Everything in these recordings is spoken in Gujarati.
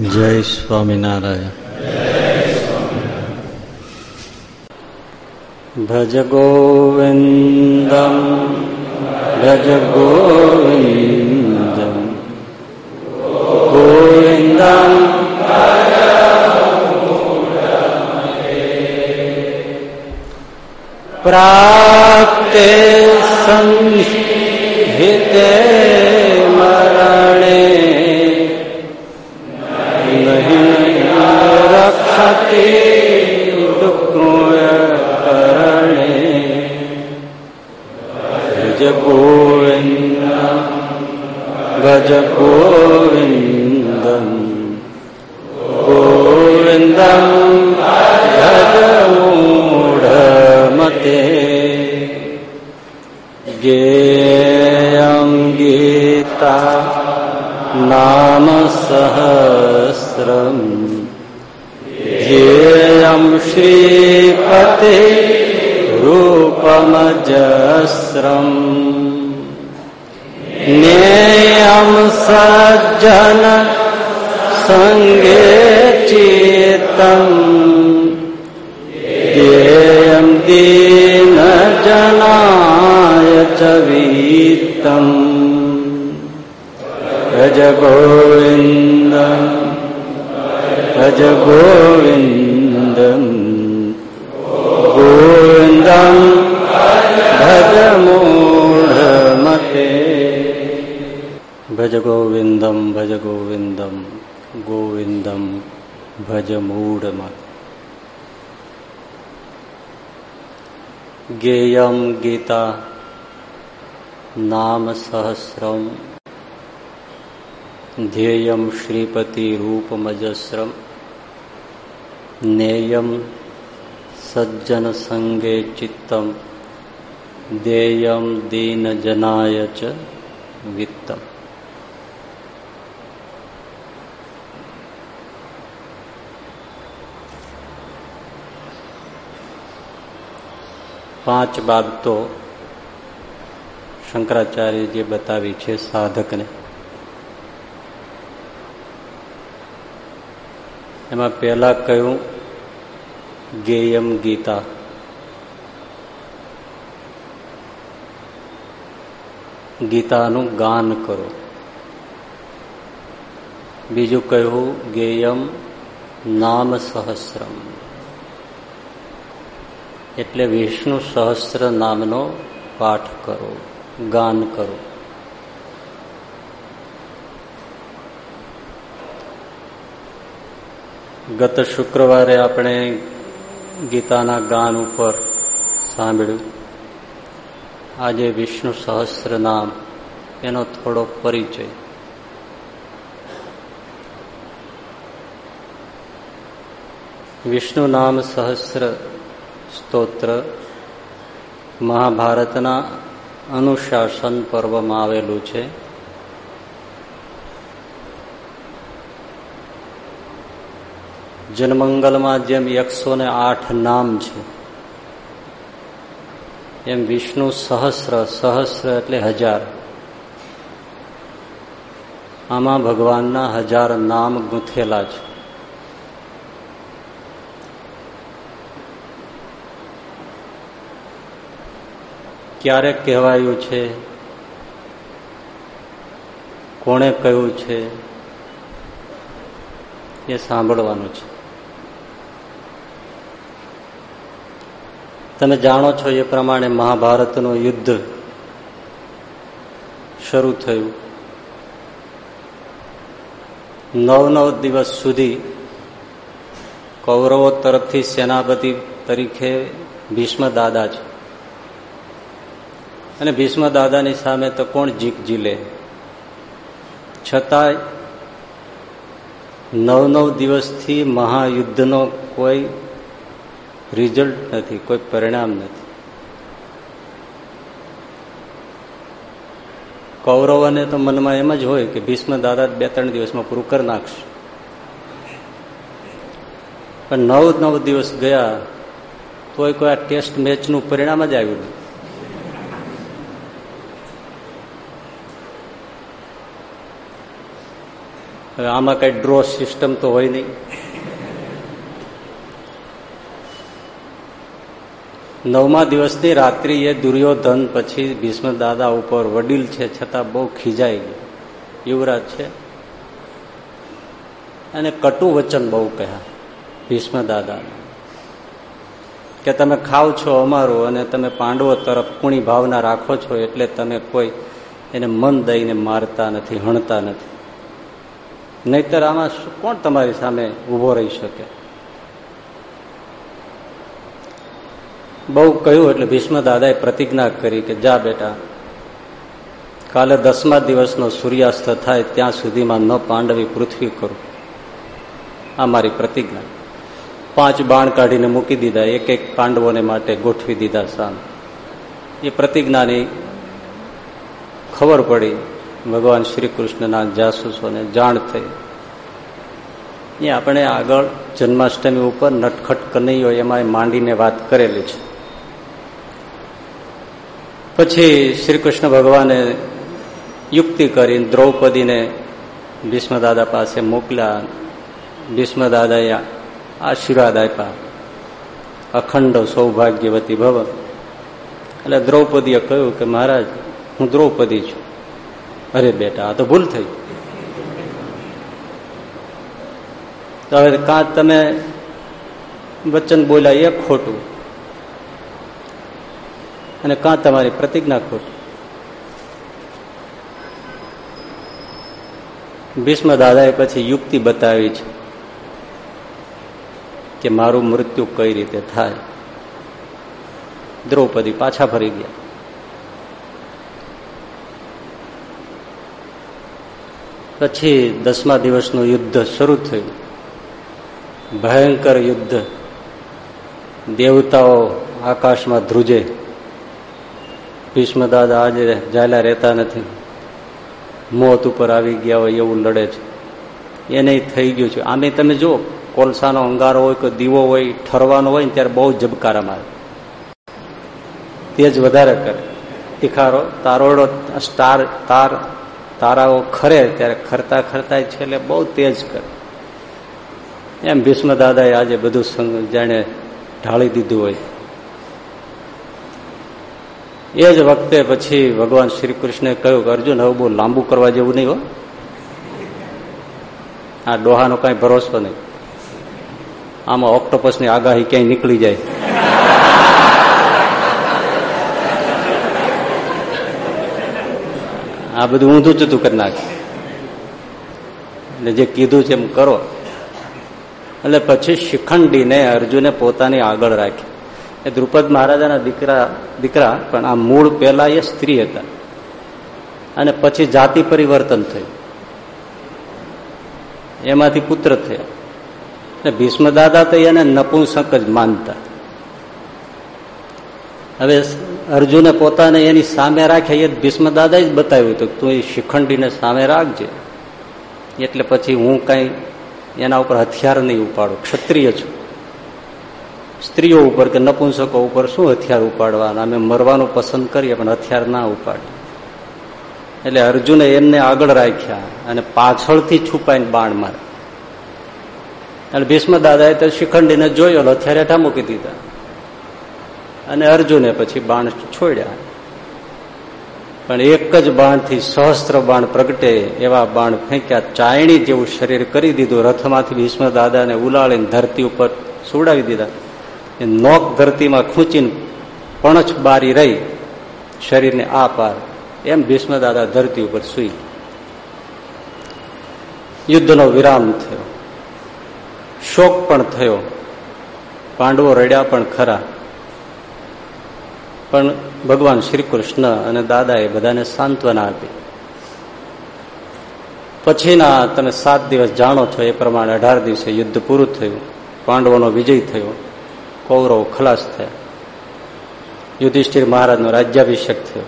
જય સ્વામિનારાયણ ભજ ગોવિંદમ ભજ ગોવિંદમ ગોવિંદમ પ્રાપ્તે સંહિતે ગીતા નામ સહસ્રમ ધ્યેયમ શ્રીપતિ રૂપમજસ્રમ નેયમ સજ્જન સંગે ચિત્તમ દેયમ દીનજનાય ચ પાંચ બાબતો શંકરાચાર્ય જે બતાવી છે સાધકને. એમાં પહેલા કહ્યું, ગેયમ ગીતા. ગીતાનું ગાન કરો. બીજું કહ્યું, ગેયમ નામ સહસ્રમ. એટલે વિષ્ણુ સહસ્ત્ર નામનો પાઠ કરો, ગાન કરો. ગત શુક્રવારે આપણે ગીતાના ગાન ઉપર સાંભળ્યું. આજે વિષ્ણુ સહસ્ત્ર નામ, એનો થોડો પરિચય. વિષ્ણુ નામ સહસ્ર સ્તોત્ર. મહાભારતના અનુશાસન પર્વમાં આવેલું છે. જનમંગલમાં જેમ એકસો ને આઠ નામ છે, એમ વિષ્ણુ સહસ્ર સહસ્ર એટલે હજાર. આમાં ભગવાનના હજાર નામ ગૂંથેલા છે. ક્યારે કહેવાયું છે? કોણે કહ્યું છે? એ સાંભળવાનું છે. તમે જાણો છો એ પ્રમાણે મહાભારતનું યુદ્ધ શરૂ થયું. નવ નવ દિવસ સુધી કૌરવો તરફથી સેનાપતિ તરીકે ભીષ્મ દાદા છે. અને ભીષ્મ દાદાની સામે તો કોણ જીક જીલે છતાંય નવ નવ દિવસથી મહાયુદ્ધનો કોઈ રિઝલ્ટ નથી, કોઈ પરિણામ નથી. કૌરવોને તો મનમાં એમ જ હોય કે ભીષ્મ દાદા બે ત્રણ દિવસમાં પૂરું કરી નાખશે. પણ નવ નવ દિવસ ગયા, તોય કોઈ આ ટેસ્ટ મેચનું પરિણામ જ આવ્યું નહીં હવે આમાં કઈ ડ્રો સિસ્ટમ તો હોય નહીં. નવમા દિવસની રાત્રિ એ દુર્યોધન પછી ભીષ્મ દાદા ઉપર વડીલ છે છતાં બહુ ખીજાઈ ગયો. યુવરાજ છે. અને કટુ વચન બહુ કહ્યા ભીષ્મ દાદા કે તમે ખાવ છો અમારું અને તમે પાંડવો તરફ કુણી ભાવના રાખો છો એટલે તમે કોઈ એને મન દઈને મારતા નથી, હણતા નથી. નહીતર આમાં કોણ તમારી સામે ઊભો રહી શકે? બહુ કહ્યું એટલે ભીષ્મ દાદાએ પ્રતિજ્ઞા કરી કે જા બેટા, કાલે દસમા દિવસનો સૂર્યાસ્ત થાય ત્યાં સુધીમાં ન પાંડવી પૃથ્વી કરું. આ મારી પ્રતિજ્ઞા. પાંચ બાણ કાઢીને મૂકી દીધા, એક એક પાંડવોને માટે ગોઠવી દીધા સામ. એ પ્રતિજ્ઞાની ખબર પડી ભગવાન શ્રી કૃષ્ણના જાસૂસોને જાણ થઈ. એ આપણે આગળ જન્માષ્ટમી ઉપર નટખટ કનૈયો એમાં માંડીને વાત કરેલી છે. પછી શ્રી કૃષ્ણ ભગવાને યુક્તિ કરી દ્રૌપદીને ભીષ્મદાદા પાસે મોકલ્યા. ભીષ્મદાદાએ આશીર્વાદ આપ્યા. અખંડ સૌભાગ્યવતી ભવ. એટલે દ્રૌપદીએ કહ્યું કે મહારાજ, હું દ્રૌપદી છું. અરે બેટા, આ તો ભૂલ થઈ. હવે કાં તમે વચન બોલ્યા એ ખોટું. અને કાં તમારી પ્રતિજ્ઞા ખોટી. ભીષ્મ દાદાએ પછી યુક્તિ બતાવી છે કે મારું મૃત્યુ કઈ રીતે થાય? દ્રૌપદી પાછા ફરી ગયા. પછી દસમા દિવસનું યુદ્ધ શરૂ થયું. ભયંકર યુદ્ધ. દેવતાઓ આકાશમાં ધ્રુજે. ભીષ્મદાદા આજે જાયલા રહેતા નથી. મોત ઉપર આવી ગયા હોય એવું લડે છે. એને થઈ ગયું છે. આમે તમે જુઓ, કોલસાનો અંગારો હોય કે દીવો હોય, ઠરવાનો હોય ને ત્યારે બહુ જબકારા મારે. તેજ વધારે કરે. તિખારો તારોડો, સ્ટાર, તાર તારાઓ ખરે ત્યારે ખરતા ખરતા છેલ્લે બહુ તેજ કરે. એમ ભીષ્મ દાદાએ આજે બધું જાણે ઢાળી દીધું હોય. એ જ વખતે પછી ભગવાન શ્રી કૃષ્ણે કહ્યું કે અર્જુન, હવે બહુ લાંબુ કરવા જેવું નહીં હો. આ ડોહાનો કઈ ભરોસો નહીં. આમાં ઓક્ટોપસની આગાહી ક્યાંય નીકળી જાય. આ બધું ઊંધું ચૂતું કરી નાખે એટલે જે કીધું છે એમ કરો. એટલે પછી શિખંડીને અર્જુને પોતાની આગળ રાખી. એ દ્રુપદ મહારાજાના દીકરા દીકરા, પણ આ મૂળ પહેલા એ સ્ત્રી હતા. અને પછી જાતિ પરિવર્તન થયું. એમાંથી પુત્ર થયા. એટલે ભીષ્મ દાદા તો એને નપુંસક જ માનતા. હવે અર્જુને પોતાને એની સામે રાખ્યા એ ભીષ્મ દાદા જ બતાવ્યું હતું તું એ શિખંડીને સામે રાખજે. એટલે પછી હું કઈ એના ઉપર હથિયાર નહીં ઉપાડું, ક્ષત્રિય છું. સ્ત્રીઓ ઉપર કે નપુંસકો ઉપર શું હથિયાર ઉપાડવાના? અમે મરવાનું પસંદ કરીએ, પણ હથિયાર ના ઉપાડે એટલે અર્જુને એમને આગળ રાખ્યા અને પાછળથી છુપાઈને બાણ મારે એટલે ભીષ્મ દાદાએ તો શિખંડીને જોયો હથિયાર હેઠા મૂકી દીધા. અને અર્જુને પછી બાણ છોડ્યા. પણ એક જ બાણથી સહસ્ત્ર બાણ પ્રગટે એવા બાણ ફેંક્યા. ચાયણી જેવું શરીર કરી દીધું. રથમાંથી ભીષ્મ દાદાને ઉલાળીને ધરતી ઉપર સુડાવી દીધા. એ નોક ધરતીમાં ખૂંચીને પણછ બારી રહી. શરીરને આ પાર. એમ ભીષ્મ દાદા ધરતી ઉપર સુઈ. યુદ્ધનો વિરામ થયો. શોક પણ થયો. પાંડવો રડ્યા પણ ખરા. પણ ભગવાન શ્રી કૃષ્ણ અને દાદાએ બધાને સાંત્વના આપી. પછીના તમે સાત દિવસ જાણો છો, એ પ્રમાણે અઢાર દિવસે યુદ્ધ પૂરું થયું, પાંડવોનો વિજય થયો, કૌરવ ખલાસ થયા. યુધિષ્ઠિર મહારાજનો રાજ્યાભિષેક થયો.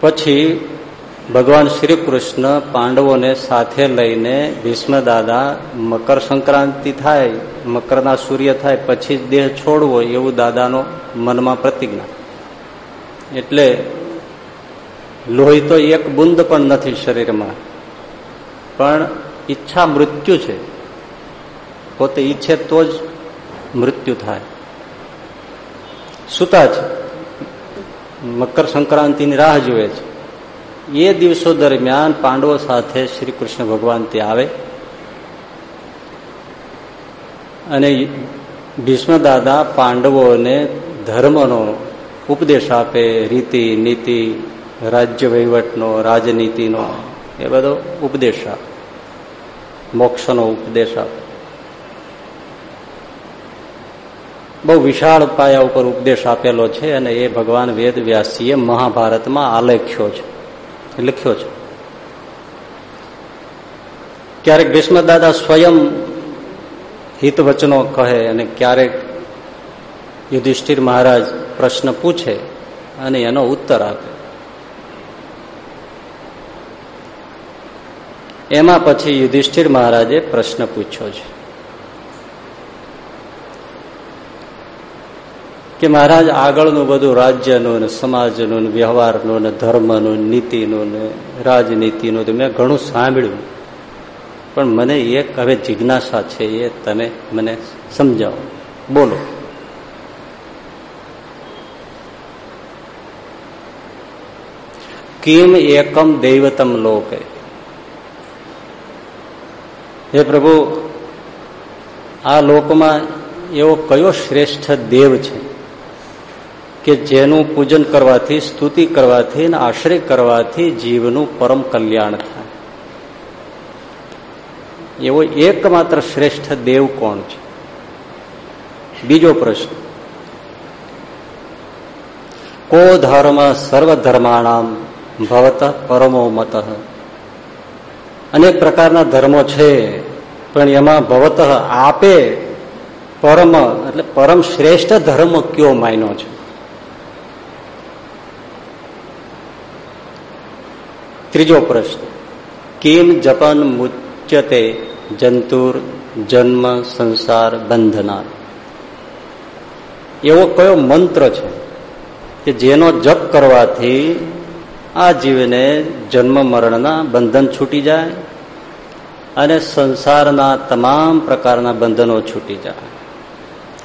પછી ભગવાન શ્રી કૃષ્ણ પાંડવોને સાથે લઈને ભીષ્મ દાદા મકર સંક્રાંતિ થાય, મકરના સૂર્ય થાય, પછી જ દેહ છોડવો એવું દાદાનો મનમાં પ્રતિજ્ઞા. એટલે લોહી તો એક બુંદ પણ નથી શરીરમાં, પણ ઈચ્છા મૃત્યુ છે. પોતે ઈચ્છે તો જ મૃત્યુ થાય. સુતા છે? મકર સંક્રાંતિની રાહ જુએ છે. એ દિવસો દરમિયાન પાંડવો સાથે શ્રી કૃષ્ણ ભગવાન ત્યાં આવે. અને ભીષ્મ દાદા પાંડવોને ધર્મનો ઉપદેશ આપે, રીતિ, નીતિ, રાજ્ય વહીવટનો, રાજનીતિનો, એ બધો ઉપદેશ આપે. મોક્ષનો ઉપદેશ આપે. બહુ વિશાળ પાયા ઉપર ઉપદેશ આપેલો છે અને એ ભગવાન વેદ વ્યાસીએ મહાભારતમાં આલેખ્યો છે. લખ્યો છે. ક્યારેક ભીષ્મ દાદા સ્વયં હિતવચનો કહે અને ક્યારેક યુધિષ્ઠિર મહારાજ પ્રશ્ન પૂછે અને એનો ઉત્તર આપે. એમાં પછી યુધિષ્ઠિર મહારાજે પ્રશ્ન પૂછ્યો છે. કે મહારાજ, આગળનું બધું રાજ્યનું ને સમાજનું ને વ્યવહારનું ને ધર્મનું નીતિનું ને રાજનીતિનું તો મેં ઘણું સાંભળ્યું. પણ મને એક હવે જિજ્ઞાસા છે એ તમે મને સમજાવો. બોલો. કેમ એકમ દૈવતમ લોકે? હે પ્રભુ, આ લોકમાં એવો કયો શ્રેષ્ઠ દેવ છે? કે જેનું પૂજન કરવાથી, સ્તુતિ કરવાથી અને આશ્રય કરવાથી જીવનું પરમ કલ્યાણ થાય. એવો એકમાત્ર શ્રેષ્ઠ દેવ કોણ છે? બીજો પ્રશ્ન. કો ધર્મ સર્વધર્માણામ ભવત પરમો મત? અનેક પ્રકારના ધર્મો છે, પણ એમાં ભવત આપે પરમ, એટલે પરમ શ્રેષ્ઠ ધર્મ કયો માયનો છે? ત્રીજો પ્રશ્ન. કેમ જપન મુચ્યતે જંતુર, જન્મ, સંસાર બંધના એવો કયો મંત્ર છે કે જેનો જપ કરવાથી આ જીવને જન્મ મરણના બંધન છૂટી જાય અને સંસારના તમામ પ્રકારના બંધનો છૂટી જાય.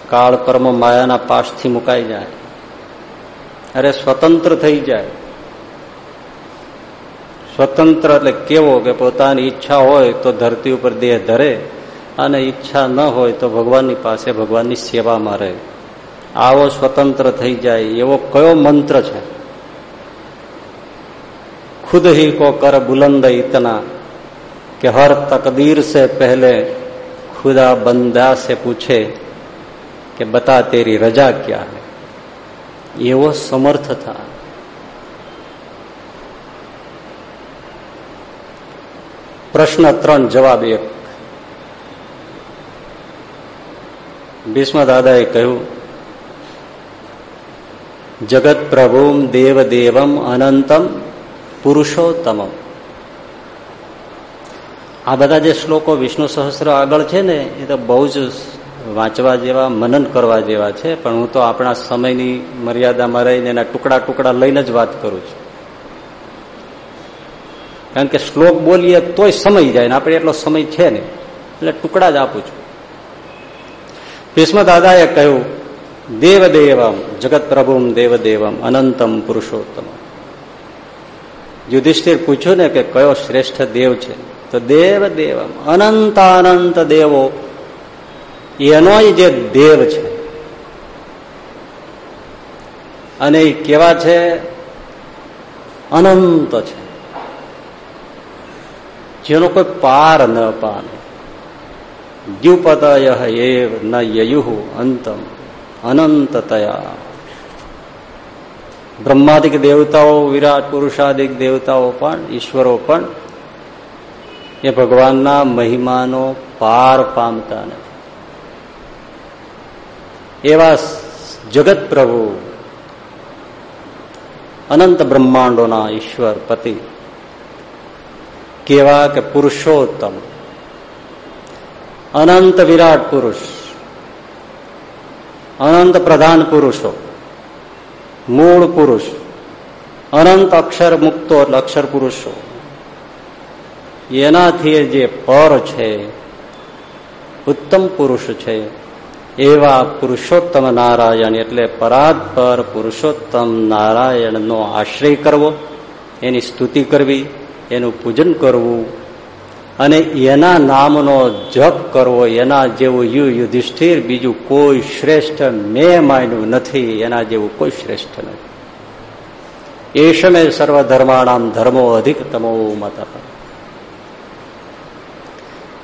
કાળ કર્મ માયાના પાશથી મુકાઈ જાય. અરે સ્વતંત્ર થઈ જાય. સ્વતંત્ર એટલે કેવો કે પોતાની ઈચ્છા હોય તો ધરતી ઉપર દેહ ધરે અને ઈચ્છા ન હોય તો ભગવાનની પાસે ભગવાનની સેવામાં રહે. આવો સ્વતંત્ર થઈ જાય, એવો કયો મંત્ર છે? ખુદ હી કો કર બુલંદ ઇતના, કે હર તકદીર સે પહેલે ખુદા બંદા સે પૂછે કે બતા તેરી રજા ક્યાં હે? એવો સમર્થ થાય પ્રશ્ન ત્રણ જવાબ એક. ભીષ્મ દાદાએ કહ્યું, જગત પ્રભુમ દેવ દેવમ અનંતમ પુરુષોત્તમ આ બધા જે શ્લોકો વિષ્ણુ સહસ્ત્ર આગળ છે ને, એ તો બહુ જ વાંચવા જેવા, મનન કરવા જેવા છે, પણ હું તો આપણા સમયની મર્યાદામાં રહીને એના ટુકડા ટુકડા લઈને જ વાત કરું છું. કારણ કે શ્લોક બોલીએ તોય સમય જાય ને, આપણે એટલો સમય છે ને એટલે ટુકડા જ આપું છું. ભીષ્મ દાદાએ કહ્યું, દેવદેવમ, જગત પ્રભુમ દેવદેવમ, અનંતમ પુરુષોત્તમ. યુધિષ્ઠિર પૂછ્યું ને કે કયો શ્રેષ્ઠ દેવ છે? તો દેવ દેવમ અનંતાનંત દેવો. એનો જે દેવ છે. અને એ કેવા છે? અનંત છે. જેનો કોઈ પાર ન પામે. દ્યુપતય એવ ન યયુ અંતમ, અનંતતયા. બ્રહ્માદિક દેવતાઓ, વિરાટ પુરુષાદિક દેવતાઓ પણ, ઈશ્વરો પણ એ ભગવાનના મહિમાનો પાર પામતા નથી. એવા જગત પ્રભુ, અનંત બ્રહ્માંડોના ઈશ્વર પતિ કેવા કે પુરુષોત્તમ. અનંત વિરાટ પુરુષ, અનંત પ્રધાન પુરુષો, મૂળ પુરુષ, અનંત અક્ષર મુક્તો એટલે અક્ષર પુરુષો. એનાથી જે પર છે, ઉત્તમ પુરુષ છે, એવા પુરુષોત્તમ નારાયણ એટલે પરાત્પર પુરુષોત્તમ નારાયણનો આશ્રય કરવો, એની સ્તુતિ કરવી એનું પૂજન કરવું અને એના નામનો જપ કરવો, એના જેવું યુ યુધિષ્ઠિર, બીજું કોઈ શ્રેષ્ઠ મેં માન્યું નથી, એના જેવું કોઈ શ્રેષ્ઠ નથી. એ સમય સર્વધર્માણામ ધર્મો અધિકતમો મત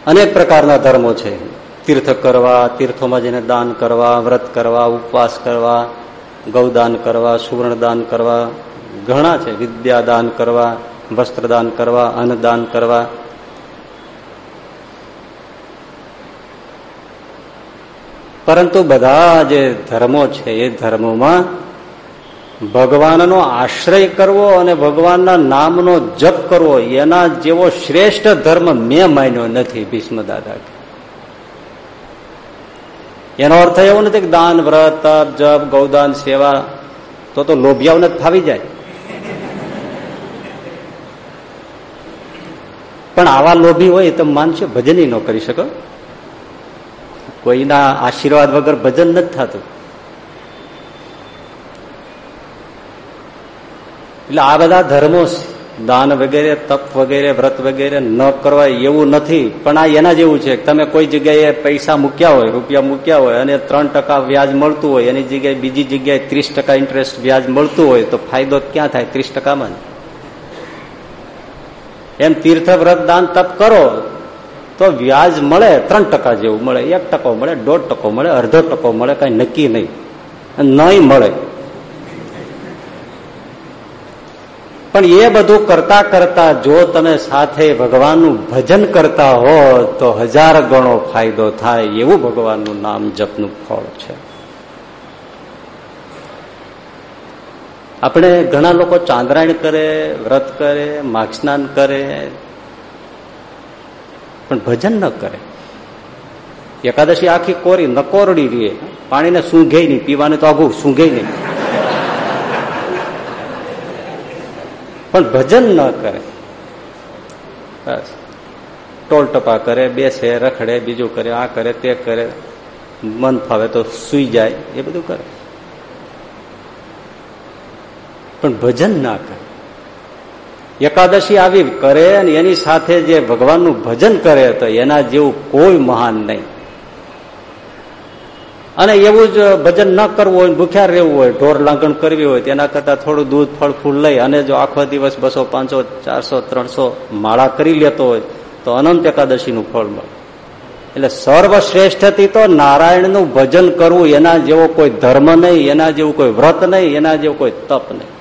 અનેક પ્રકારના ધર્મો છે. તીર્થ કરવા, તીર્થોમાં જઈને દાન કરવા, વ્રત કરવા, ઉપવાસ કરવા, ગૌદાન કરવા, સુવર્ણદાન કરવા, ઘણા છે. વિદ્યાદાન કરવા વસ્ત્રદાન કરવા, અન્નદાન કરવા. પરંતુ બધા જે ધર્મો છે, એ ધર્મોમાં ભગવાનનો આશ્રય કરવો અને ભગવાનના નામનો જપ કરવો, એના જેવો શ્રેષ્ઠ ધર્મ મેં માન્યો નથી ભીષ્મ દાદા એનો અર્થ એવો નથી કે દાન, વ્રત, તપ, જપ, ગૌદાન, સેવા, તો તો લોભિયાઓને ફાવી જાય. પણ આવા લોભી હોય તમે માનશો ભજન ન કરી શકો. કોઈના આશીર્વાદ વગર ભજન નથી થતું. એટલે આ બધા ધર્મો દાન વગેરે, તપ વગેરે, વ્રત વગેરે ન કરવા એવું નથી, પણ આ એના જેવું છે તમે કોઈ જગ્યાએ પૈસા મૂક્યા હોય, રૂપિયા મૂક્યા હોય અને ત્રણ વ્યાજ મળતું હોય, એની જગ્યાએ બીજી જગ્યાએ ત્રીસ ઇન્ટરેસ્ટ વ્યાજ મળતું હોય, તો ફાયદો ક્યાં થાય? ત્રીસ ટકામાં એમ તીર્થ વ્રત દાન તપ કરો, તો વ્યાજ મળે ત્રણ ટકા જેવું મળે, એક ટકો મળે, દોઢ ટકો મળે, અડધો ટકો મળે, કઈ નક્કી નહીં. નહીં મળે. પણ એ બધું કરતા કરતા જો તમે સાથે ભગવાનનું ભજન કરતા હો, તો હજાર ગણો ફાયદો થાય એવું ભગવાનનું નામ જપનું ફળ છે. આપણે ઘણા લોકો ચાંદ્રાયણ કરે, વ્રત કરે માઘસ્નાન કરે, પણ ભજન ન કરે. એકાદશી આખી કોરી નકોરડી રહે પાણીને સૂંઘે નહીં, પીવાને તો આઘું સૂંઘે નહીં. પણ ભજન ન કરે. બસ. ટોલ ટપા કરે, બેસે, રખડે, બીજું કરે, આ કરે, તે કરે. મન ફાવે તો સુઈ જાય, એ બધું કરે. પણ ભજન ના કરે. એકાદશી આવી કરે અને એની સાથે જે ભગવાનનું ભજન કરે તો એના જેવું કોઈ મહાન નહીં. અને એવું જ ભજન ન કરવું હોય ભૂખ્યા રહેવું હોય, ઢોર લાંગણ કરવી હોય, તેના કરતા થોડું દૂધ, ફળ, ફૂલ લઈ અને જો આખો દિવસ બસો, પાંચસો, ચારસો, ત્રણસો માળા કરી લેતો હોય, તો અનંત એકાદશીનું ફળ મળે. એટલે સર્વશ્રેષ્ઠથી તો નારાયણનું ભજન કરવું એના જેવો કોઈ ધર્મ નહીં, એના જેવું કોઈ વ્રત નહીં, એના જેવું કોઈ તપ નહીં.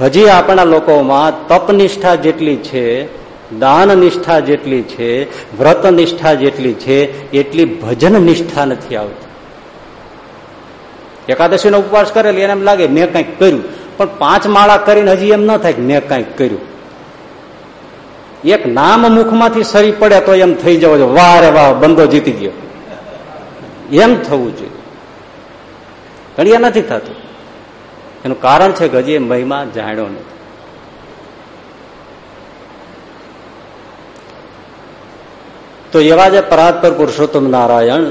હજી આપણા લોકોમાં તપનિષ્ઠા જેટલી છે દાન નિષ્ઠા જેટલી છે વ્રત નિષ્ઠા જેટલી છે, એટલી ભજન નિષ્ઠા નથી આવતી. એકાદશી નો ઉપવાસ કરેલી, એને એમ લાગે મેં કંઈક કર્યું. પણ પાંચ માળા કરીને હજી એમ ન થાય કે મેં કંઈક કર્યું. એક નામ મુખમાંથી સરી પડે તો એમ થઈ જવો જોઈએ વાહ રે વાહ, બંદો જીતી ગયો. એમ થવું જોઈએ. ઘડિયા નથી થતું. એનું કારણ છે કે હજી એ મહિમા જાણ્યો નથી. તો એવા જે પરાત્પર પુરુષોત્તમ નારાયણ,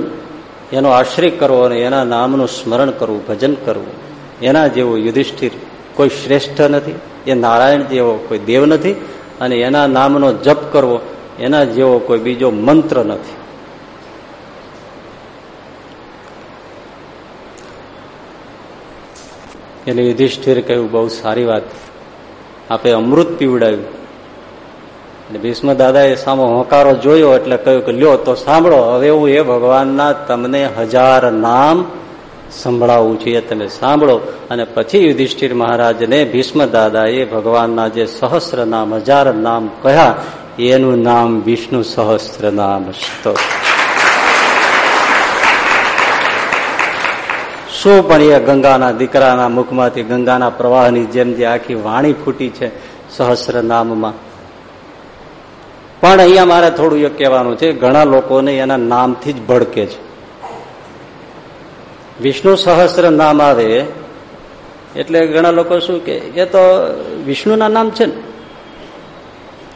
એનો આશ્રય કરવો અને એના નામનું સ્મરણ કરવું, ભજન કરવું, એના જેવું યુધિષ્ઠિર કોઈ શ્રેષ્ઠ નથી, એ નારાયણ જેવો કોઈ દેવ નથી, અને એના નામનો જપ કરવો, એના જેવો કોઈ બીજો મંત્ર નથી. એટલે યુધિષ્ઠિર કહ્યું, બહુ સારી વાત. આપે અમૃત પીવડાવ્યું. એટલે ભીષ્મ દાદાએ સામો હોકારો જોયો એટલે કહ્યું કે, લ્યો તો સાંભળો, હવે હું એ ભગવાનના તમને હજાર નામ સંભળાવું છું, એ તમે સાંભળો. અને પછી યુધિષ્ઠિર મહારાજને ભીષ્મ દાદાએ ભગવાનના જે સહસ્ર નામ હજાર નામ કહ્યા, એનું નામ વિષ્ણુ સહસ્ત્ર નામ સ્તો શું પણ એ ગંગાના દીકરાના મુખમાંથી, ગંગાના પ્રવાહની જેમ જે આખી વાણી ફૂટી છે સહસ્ર નામમાં. પણ અહીંયા મારે થોડું એ કહેવાનું છે, ઘણા લોકોને એના નામથી જ ભડકે છે. વિષ્ણુ સહસ્ર નામ આવે, એટલે ઘણા લોકો શું કે, એ તો વિષ્ણુના નામ છે ને.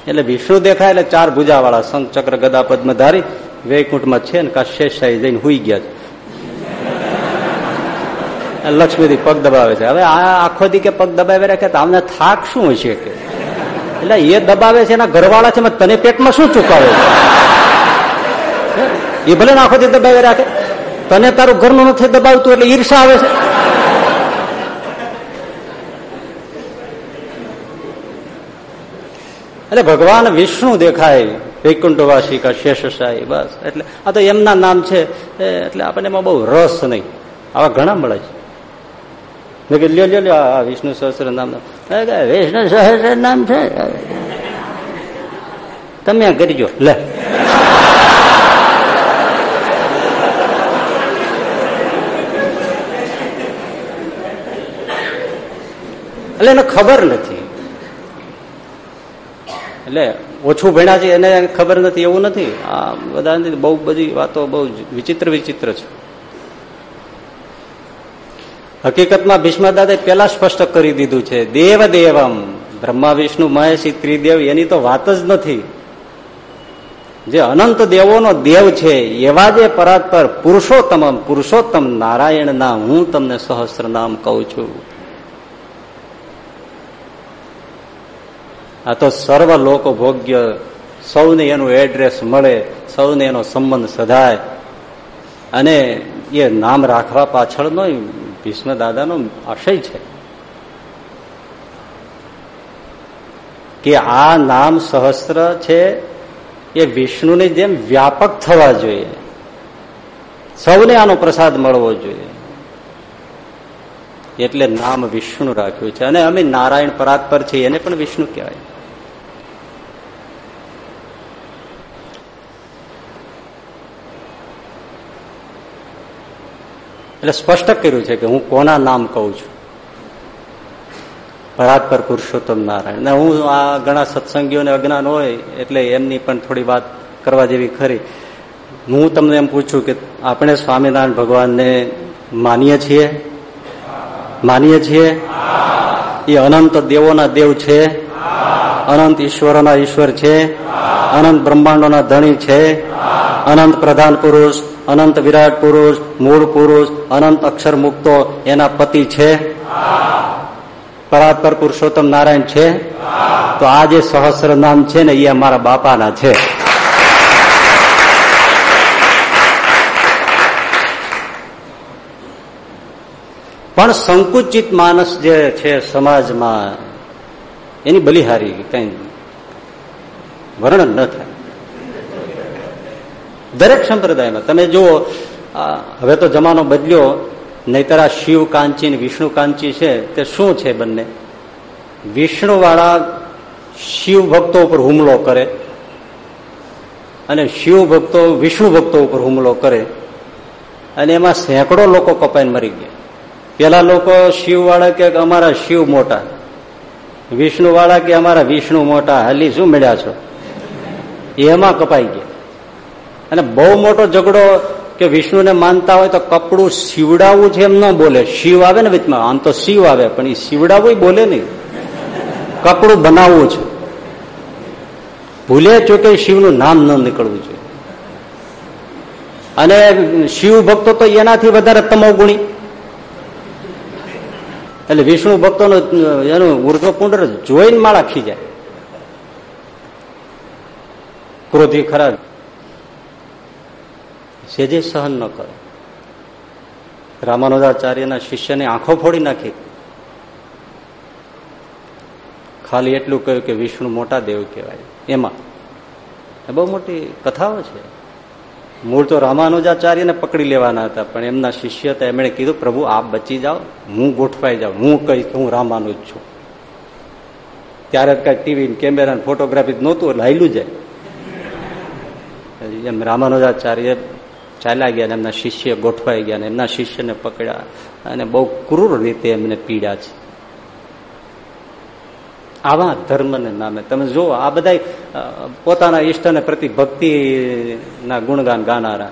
એટલે વિષ્ણુ દેખાય એટલે ચાર ભુજાવાળા, શંખ, ચક્ર, ગદા પદ્મ ધારી વૈકુંઠમાં છે ને કા શેષશાહી જઈને હુઈ ગયા છે. લક્ષ્મીથી પગ દબાવે છે. હવે આ આખો દી પગ દબાવે રાખે તો આમને થાક શું હશે કે? એટલે એ દબાવે છે એના ઘરવાળા છે તને પેટમાં શું ચુકાવે એ ભલે આખો દી દબાવી રાખે તને તારું ઘરનું નથી દબાવતું એટલે ઈર્ષા આવે છે. એટલે ભગવાન વિષ્ણુ દેખાય, વૈકુંઠવાસી કા શેષશાહી બસ. એટલે આ તો એમના નામ છે એટલે આપણને એમાં બહુ રસ નહીં. આવા ઘણા મળે છે. મેં લ્યો લ્યો લ્યો, આ વિષ્ણુ સહસ્ર નામ વિષ્ણુ સહસ્ર નામ છે? તમે કરજો લે. એટલે એને ખબર નથી. એટલે ઓછું ભણ્યા છે એને ખબર નથી, એવું નથી. આ બધા બહુ બધી વાતો બહુ વિચિત્ર વિચિત્ર છે. હકીકતમાં ભીષ્મદાદે પેલા સ્પષ્ટ કરી દીધું છે, દેવ દેવમ, બ્રહ્મા, વિષ્ણુ, મહેશી ત્રિદેવ, એની તો વાત જ નથી. જે અનંત દેવોનો દેવ છે, એવા જે પરાત્પર પુરુષોત્તમ પુરુષોત્તમ નારાયણના હું તમને સહસ્ત્ર નામ કઉ છું. આ તો સર્વ લોકો ભોગ્ય સૌને એનું એડ્રેસ મળે, સૌને એનો સંબંધ સધાય, અને એ નામ રાખવા પાછળનો ભીષ્મ દાદાનો આશય છે કે આ નામ સહસ્ત્ર છે એ વિષ્ણુની જેમ વ્યાપક થવા જોઈએ. સૌને આનો પ્રસાદ મળવો જોઈએ. એટલે નામ વિષ્ણુ રાખ્યું છે. અને અમે નારાયણ પરાત્પર છીએ, એને પણ વિષ્ણુ કહેવાય. એટલે સ્પષ્ટ કર્યું છે કે હું કોના નામ કહું છું? પર પુરુષોત્તમ નારાયણ. ને હું આ ઘણા સત્સંગીઓને અજ્ઞાન હોય, એટલે એમની પણ થોડી વાત કરવા જેવી ખરી. હું તમને એમ પૂછું કે આપણે સ્વામિનારાયણ ભગવાનને માનીએ છીએ? માનીએ છીએ? એ અનંત દેવોના દેવ છે? અનંત ઈશ્વરોના ઈશ્વર છે. અનંત બ્રહ્માંડોના ધણી છે. અનંત પ્રધાન પુરુષ, અનંત વિરાટ પુરુષ, મૂળ પુરુષ, અનંત અક્ષર મુક્તો એના પતિ છે. પરાત્પર પુરુષોત્તમ નારાયણ છે. તો આ જે સહસ્ર નામ છે ને, એ અમારા બાપાના છે. પણ સંકુચિત માનસ જે છે સમાજમાં એની બલિહારી કઈ વર્ણન ન થાય. દરેક સંપ્રદાયમાં તમે જુઓ હવે તો જમાનો બદલ્યો, નહીતર આ શિવ કાંચી વિષ્ણુ કાંચી છે, તે શું છે બંને? વિષ્ણુ વાળા શિવ ભક્તો ઉપર હુમલો કરે અને શિવ ભક્તો વિષ્ણુ ભક્તો ઉપર હુમલો કરે અને એમાં સેંકડો લોકો કપાઈને મરી ગયા. પેલા લોકો શિવ વાળા કે અમારા શિવ મોટા. વિષ્ણુ વાળા કે અમારા વિષ્ણુ મોટા હાલી શું મળ્યા છો? એમાં કપાઈ ગયા. અને બહુ મોટો ઝઘડો કે વિષ્ણુને માનતા હોય તો કપડું સીવડાવવું છે એમ ન બોલે. શિવ આવે ને વચમાં આમ તો શિવ આવે, પણ એ સીવડાવવું બોલે નહીં. કપડું બનાવવું છે. ભૂલે ચોકે શિવનું નામ ન નીકળવું જોઈએ. અને શિવ ભક્તો તો એનાથી વધારે તમો ગુણી એટલે વિષ્ણુ ભક્તોનો એનું ઉર્ધ્વપુંડર જોઈને માળા ખી જાય. ક્રોધી ખરા. સેજે સહન ન કરે. રામાનુજાચાર્યના શિષ્યને આંખો ફોડી નાખી. ખાલી એટલું કહ્યું કે વિષ્ણુ મોટા દેવ કહેવાય. એમાં. બહુ મોટી કથાઓ છે. મૂળ તો રામાનુજાચાર્યને પકડી લેવાના હતા, પણ એમના શિષ્ય હતા એમણે કીધું, પ્રભુ, આપ બચી જાઓ, હું ગોઠવાઈ જાઉં, હું કહીશ હું રામાનુજ છું. ત્યારે કઈ ટીવી કેમેરા ફોટોગ્રાફી નહોતું લાયલું જાય. એમ રામાનુજાચાર્ય ચાલ્યા ગયા એમના શિષ્ય ગોઠવાઈ ગયા એમના શિષ્યને પકડ્યા અને બહુ ક્રૂર રીતે એમને પીડ્યા છે. આવા ધર્મને નામે. તમે જુઓ, આ બધા પોતાના ઈષ્ટને પ્રતિ ભક્તિના ગુણગાન ગાનારા.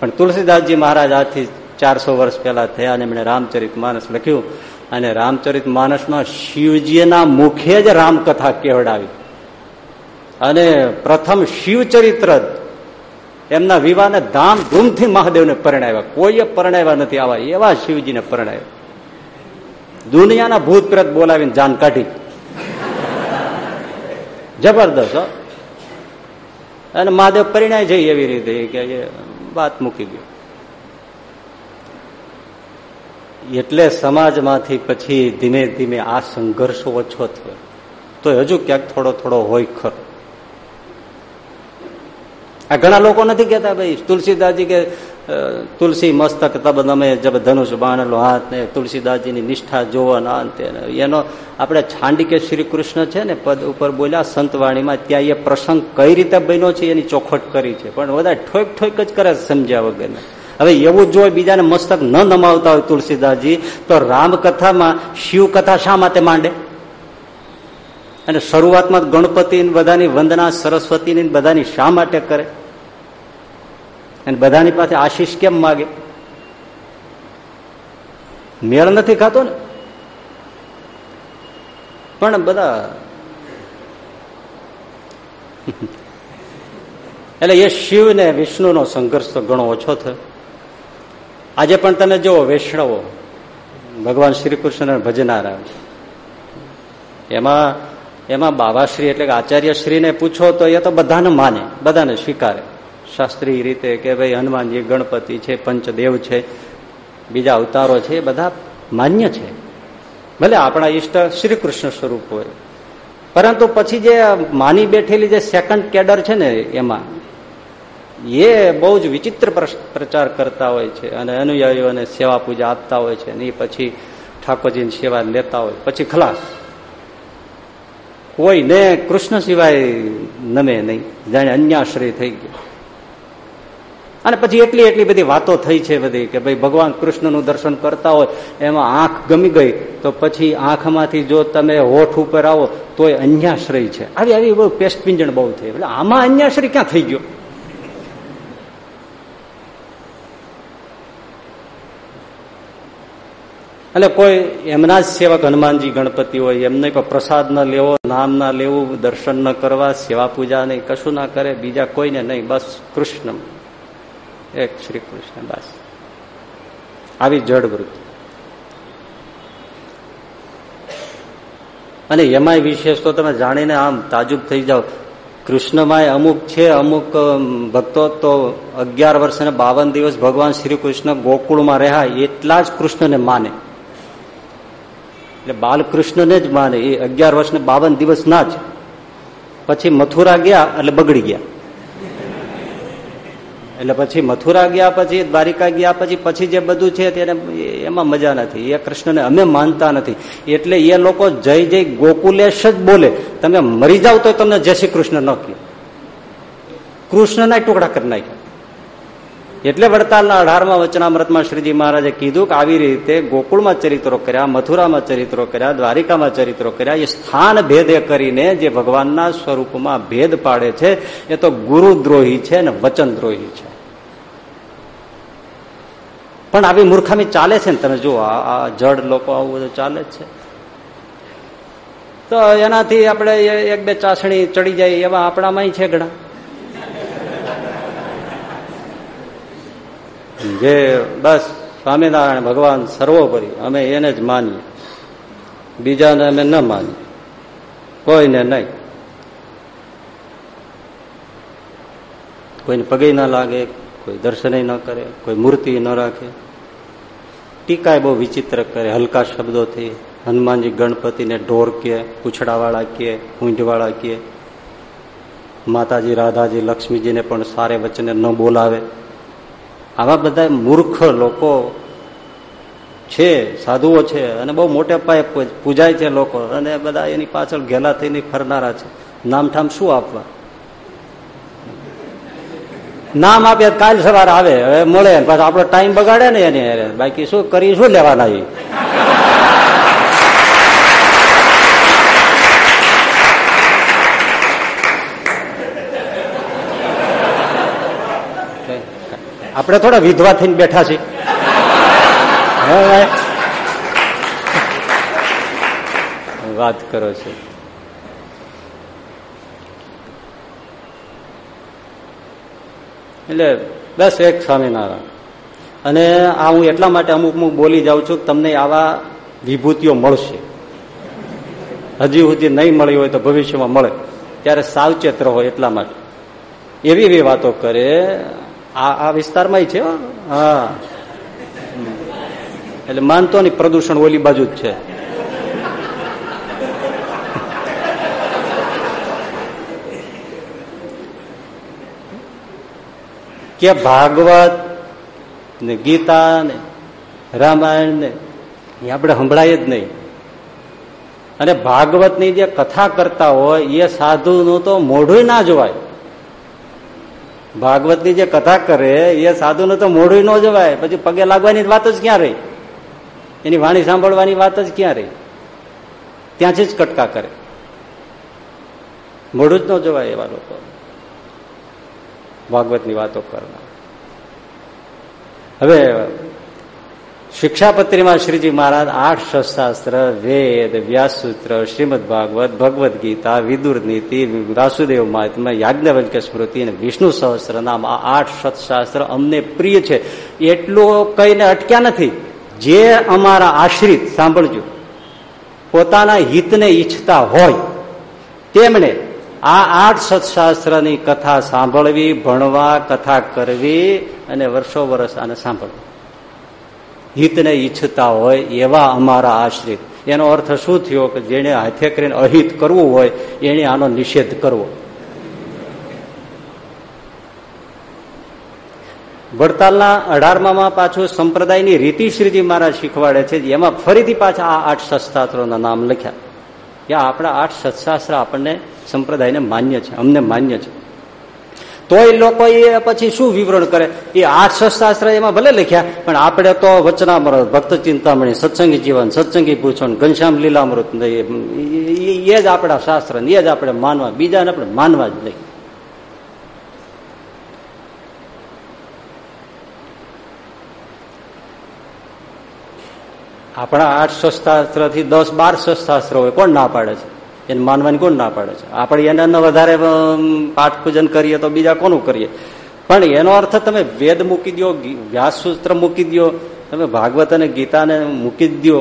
પણ તુલસીદાસજી મહારાજ આજથી ચારસો વર્ષ પહેલા થયા અને એમણે રામચરિત માનસ લખ્યું. અને રામચરિત માનસમાં શિવજીના મુખે જ રામકથા કેવડાવી. અને પ્રથમ શિવચરિત્ર એમના વિવાહને ધામધૂમથી મહાદેવને પરણાવ્યા. કોઈએ પરણાવ્યા નથી આવા એવા શિવજીને પરણાવ્યા. દુનિયાના ભૂત પ્રેત બોલાવીને જાન કાઢી. જબરદસ્ત અને મહાદેવ પરિણાય જઈ એવી રીતે કે વાત મૂકી ગયો. એટલે સમાજમાંથી પછી ધીમે ધીમે આ સંઘર્ષો ઓછો થયો. તો હજુ ક્યાંક થોડો થોડો હોય ખરો. આ ઘણા લોકો નથી કેતા ભાઈ, તુલસીદાસજી કે તુલસી મસ્તક તબ તમે જબ ધનુષ બાણેલો હાથ ને તુલસીદાસજીની નિષ્ઠા જોવાના અંતે એનો આપણે છાંડી કે શ્રી કૃષ્ણ છે ને પદ ઉપર બોલ્યા, સંતવાણીમાં ત્યાં એ પ્રસંગ કઈ રીતે બન્યો છે એની ચોખવટ કરી છે. પણ બધા ઠોક ઠોક જ કરે સમજ્યા વગરને. હવે એવું જો બીજાને મસ્તક ન નમાવતા હોય તુલસીદાસજી, તો રામકથામાં શિવકથા શા માટે માંડે? અને શરૂઆતમાં ગણપતિ બધાની વંદના, સરસ્વતીની બધાની શા માટે કરે? અને બધાની પાસે આશીષ કેમ માગે? મેળ નથી ખાતો ને. પણ બધા એટલે એ શિવ ને વિષ્ણુનો સંઘર્ષ તો ઘણો ઓછો થયો. આજે પણ તમે જુઓ વૈષ્ણવો, ભગવાન શ્રી કૃષ્ણ ભજનારા. એમાં એમાં બાબાશ્રી એટલે કે આચાર્યશ્રીને પૂછો તો એ તો બધાને માને, બધાને સ્વીકારે. શાસ્ત્રીય રીતે કે ભાઈ હનુમાનજી ગણપતિ છે, પંચદેવ છે, બીજા અવતારો છે, એ બધા માન્ય છે. ભલે આપણા ઈષ્ટ શ્રી કૃષ્ણ સ્વરૂપ હોય. પરંતુ પછી જે માની બેઠેલી જે સેકન્ડ કેડર છે ને એમાં, એ બહુ જ વિચિત્ર પ્રચાર કરતા હોય છે અને અનુયાયીઓને સેવા પૂજા આપતા હોય છે અને પછી ઠાકોરજીની સેવા લેતા હોય. પછી ખલાસ. કોઈને કૃષ્ણ સિવાય નમે નહીં. જાણે અન્યાશ્રય થઈ ગયો. અને પછી એટલી એટલી બધી વાતો થઈ છે બધી કે ભાઈ ભગવાન કૃષ્ણનું દર્શન કરતા હોય, એમાં આંખ ગમી ગઈ, તો પછી આંખમાંથી જો તમે હોઠ ઉપર આવો, તોય અન્યાશ્રય છે. આવી આવી બહુ પેસ્ટપિંજણ બહુ થઈ. એટલે આમાં અન્યાશ્રય ક્યાં થઈ ગયો? એટલે કોઈ એમના જ સેવક હનુમાનજી, ગણપતિ હોય, એમને કોઈ પ્રસાદ ન લેવો, નામ ના લેવું, દર્શન ન કરવા, સેવા પૂજા નહીં, કશું ના કરે, બીજા કોઈને નહીં, બસ કૃષ્ણ એક શ્રી કૃષ્ણ બસ આવી જડ વૃત્તિ. અને એમાંય વિશેષ તો તમે જાણીને આમ તાજુબ થઈ જાઓ. કૃષ્ણમાં અમુક છે, અમુક ભક્તો તો અગિયાર વર્ષ અને બાવન દિવસ ભગવાન શ્રી કૃષ્ણ ગોકુળમાં રહ્યા, એટલા જ કૃષ્ણને માને. એટલે બાલકૃષ્ણને જ માને. એ અગિયાર વર્ષ ને બાવન દિવસ ના જ. પછી મથુરા ગયા એટલે બગડી ગયા. એટલે પછી મથુરા ગયા પછી, દ્વારિકા ગયા પછી પછી જે બધું છે તેને એમાં મજા નથી. એ કૃષ્ણને અમે માનતા નથી. એટલે એ લોકો જય જય ગોકુલેશ જ બોલે. તમે મરી જાવ તો તમને જય શ્રી કૃષ્ણ ન કહે. કૃષ્ણના ટુકડા કરી નાખ્યા. એટલે વડતાલના અઢારમાં વચનામૃતમાં શ્રીજી મહારાજે કીધું કે આવી રીતે ગોકુળમાં ચરિત્રો કર્યા, મથુરામાં ચરિત્રો કર્યા, દ્વારિકામાં ચરિત્રો કર્યા, એ સ્થાન ભેદે કરીને જે ભગવાનના સ્વરૂપમાં ભેદ પાડે છે, એ તો ગુરુદ્રોહી છે ને વચનદ્રોહી છે. પણ આવી મૂર્ખામી ચાલે છે ને તમે જુઓ, આ જડ લોકો આવું બધું ચાલે છે. તો એનાથી આપણે એક બે ચાસણી ચડી જાય એવા આપણામાં છે ઘણા. જે બસ સ્વામિનારાયણ ભગવાન સર્વોપરી. અમે એને જ માનીએ. બીજાને અમે ન માનીએ. કોઈને નહીં. કોઈને પગે ના લાગે, કોઈ દર્શને ન કરે, કોઈ મૂર્તિ ન રાખે. ટીકા બહુ વિચિત્ર કરે, હલકા શબ્દોથી. હનુમાનજી ગણપતિને ઢોર કે પૂછડાવાળા કે, ઊંઢવાળા કે. માતાજી, રાધાજી, લક્ષ્મીજીને પણ સારે વચને ન બોલાવે. આવા બધા મૂર્ખ લોકો છે, સાધુઓ છે અને બહુ મોટે પાયે પૂજાય છે લોકો અને બધા એની પાછળ ઘેલા થઈને ફરનારા છે. નામઠામ શું આપવા? નામ આપે કાલ સવારે આવે, હવે મળે પાછો. આપણો ટાઈમ બગાડે ને એને. બાકી શું કરી શું લેવાના એ? આપણે થોડા વિધવા થઈને બેઠા છીએ વાત કરો છો. એટલે બસ એક સ્વામિનારાયણ. અને આ હું એટલા માટે અમુક અમુક બોલી જાઉં છું કે તમને આવા વિભૂતિઓ મળશે. હજી સુધી નહીં મળી હોય તો ભવિષ્યમાં મળે. ત્યારે સાવચેત રહો એટલા માટે. એવી એવી વાતો કરે આ આ વિસ્તારમાં છે, હા. એટલે માનતો નહીં, પ્રદૂષણ ઓલી બાજુ જ છે. કે ભાગવત ને ગીતા ને રામાયણ ને, એ આપણે સંભળાય જ નહીં. અને ભાગવતની જે કથા કરતા હોય, એ સાધુનું તો મોઢું ના જોવાય. ભાગવતની જે કથા કરે, એ સાધુને તો મોઢું ન જવાય, પછી પગે લાગવાની વાત જ ક્યાં રહી? એની વાણી સાંભળવાની વાત જ ક્યાં રહી? ત્યાંથી જ કટકા કરે. મોઢું જ ન જોવાય એવા લોકો. ભાગવતની વાતો કરનાર. હવે શિક્ષાપત્રીમાં શ્રીજી મહારાજ આઠ શસ્ત્રાસ્ત્ર, વેદ, વ્યાસસૂત્ર શ્રીમદ ભાગવત ભગવદ્ ગીતા વિદુર નીતિ, વાસુદેવ મહાત્મા યાજ્ઞવલ્ક સ્મૃતિ અને વિષ્ણુ સહસ્ત્ર નામ આ આઠ શસ્ત્રાસ્ત્ર અમને પ્રિય છે. એટલું કહીને અટક્યા નથી. જે અમારા આશ્રિત, સાંભળજો, પોતાના હિતને ઈચ્છતા હોય, તેમણે આ આઠ સત્શાસ્ત્રની કથા સાંભળવી, ભણવા, કથા કરવી અને વર્ષો વર્ષ આને સાંભળવું. હિતને ઈચ્છતા હોય એવા અમારા આશ્રિત. એનો અર્થ શું થયો કે જેને હાથે કરીને અહિત કરવું હોય એને આનો નિષેધ કરવો. વડતાલના અઢારમાં પાછું સંપ્રદાયની રીતિ મહારાજ શીખવાડે છે એમાં ફરીથી પાછા આ આઠ શસ્ત્રાસ્ત્રોના નામ લખ્યા. કે આપણા આઠ શસ્ત્રાસ્ત્ર આપણને સંપ્રદાયને માન્ય છે, અમને માન્ય છે. તોય લોકો એ પછી શું વિવરણ કરે? એ આઠ શસ્ત્રાસ્ત્ર એમાં ભલે લખ્યા, પણ આપણે તો વચનામૃત, ભક્ત ચિંતામણી, સત્સંગી જીવન, સત્સંગી પૂછણ ઘનશ્યામ લીલામૃત એ જ આપણા શાસ્ત્ર એ જ આપણે માનવા, બીજાને આપણે માનવા જ નહીં. આપણા આઠ શસ્ત્રાસ્ત્રથી દસ બાર શસ્ત્રાસ્ત્ર હોય, કોણ ના પાડે છે? એને માનવાની કોણ ના પાડે છે. આપણે એને વધારે પાઠ પૂજન કરીએ તો બીજા કોનું કરીએ? પણ એનો અર્થ તમે વેદ મૂકી દો વ્યાસસૂત્ર મૂકી દો તમે ભાગવત અને ગીતાને મૂકી દો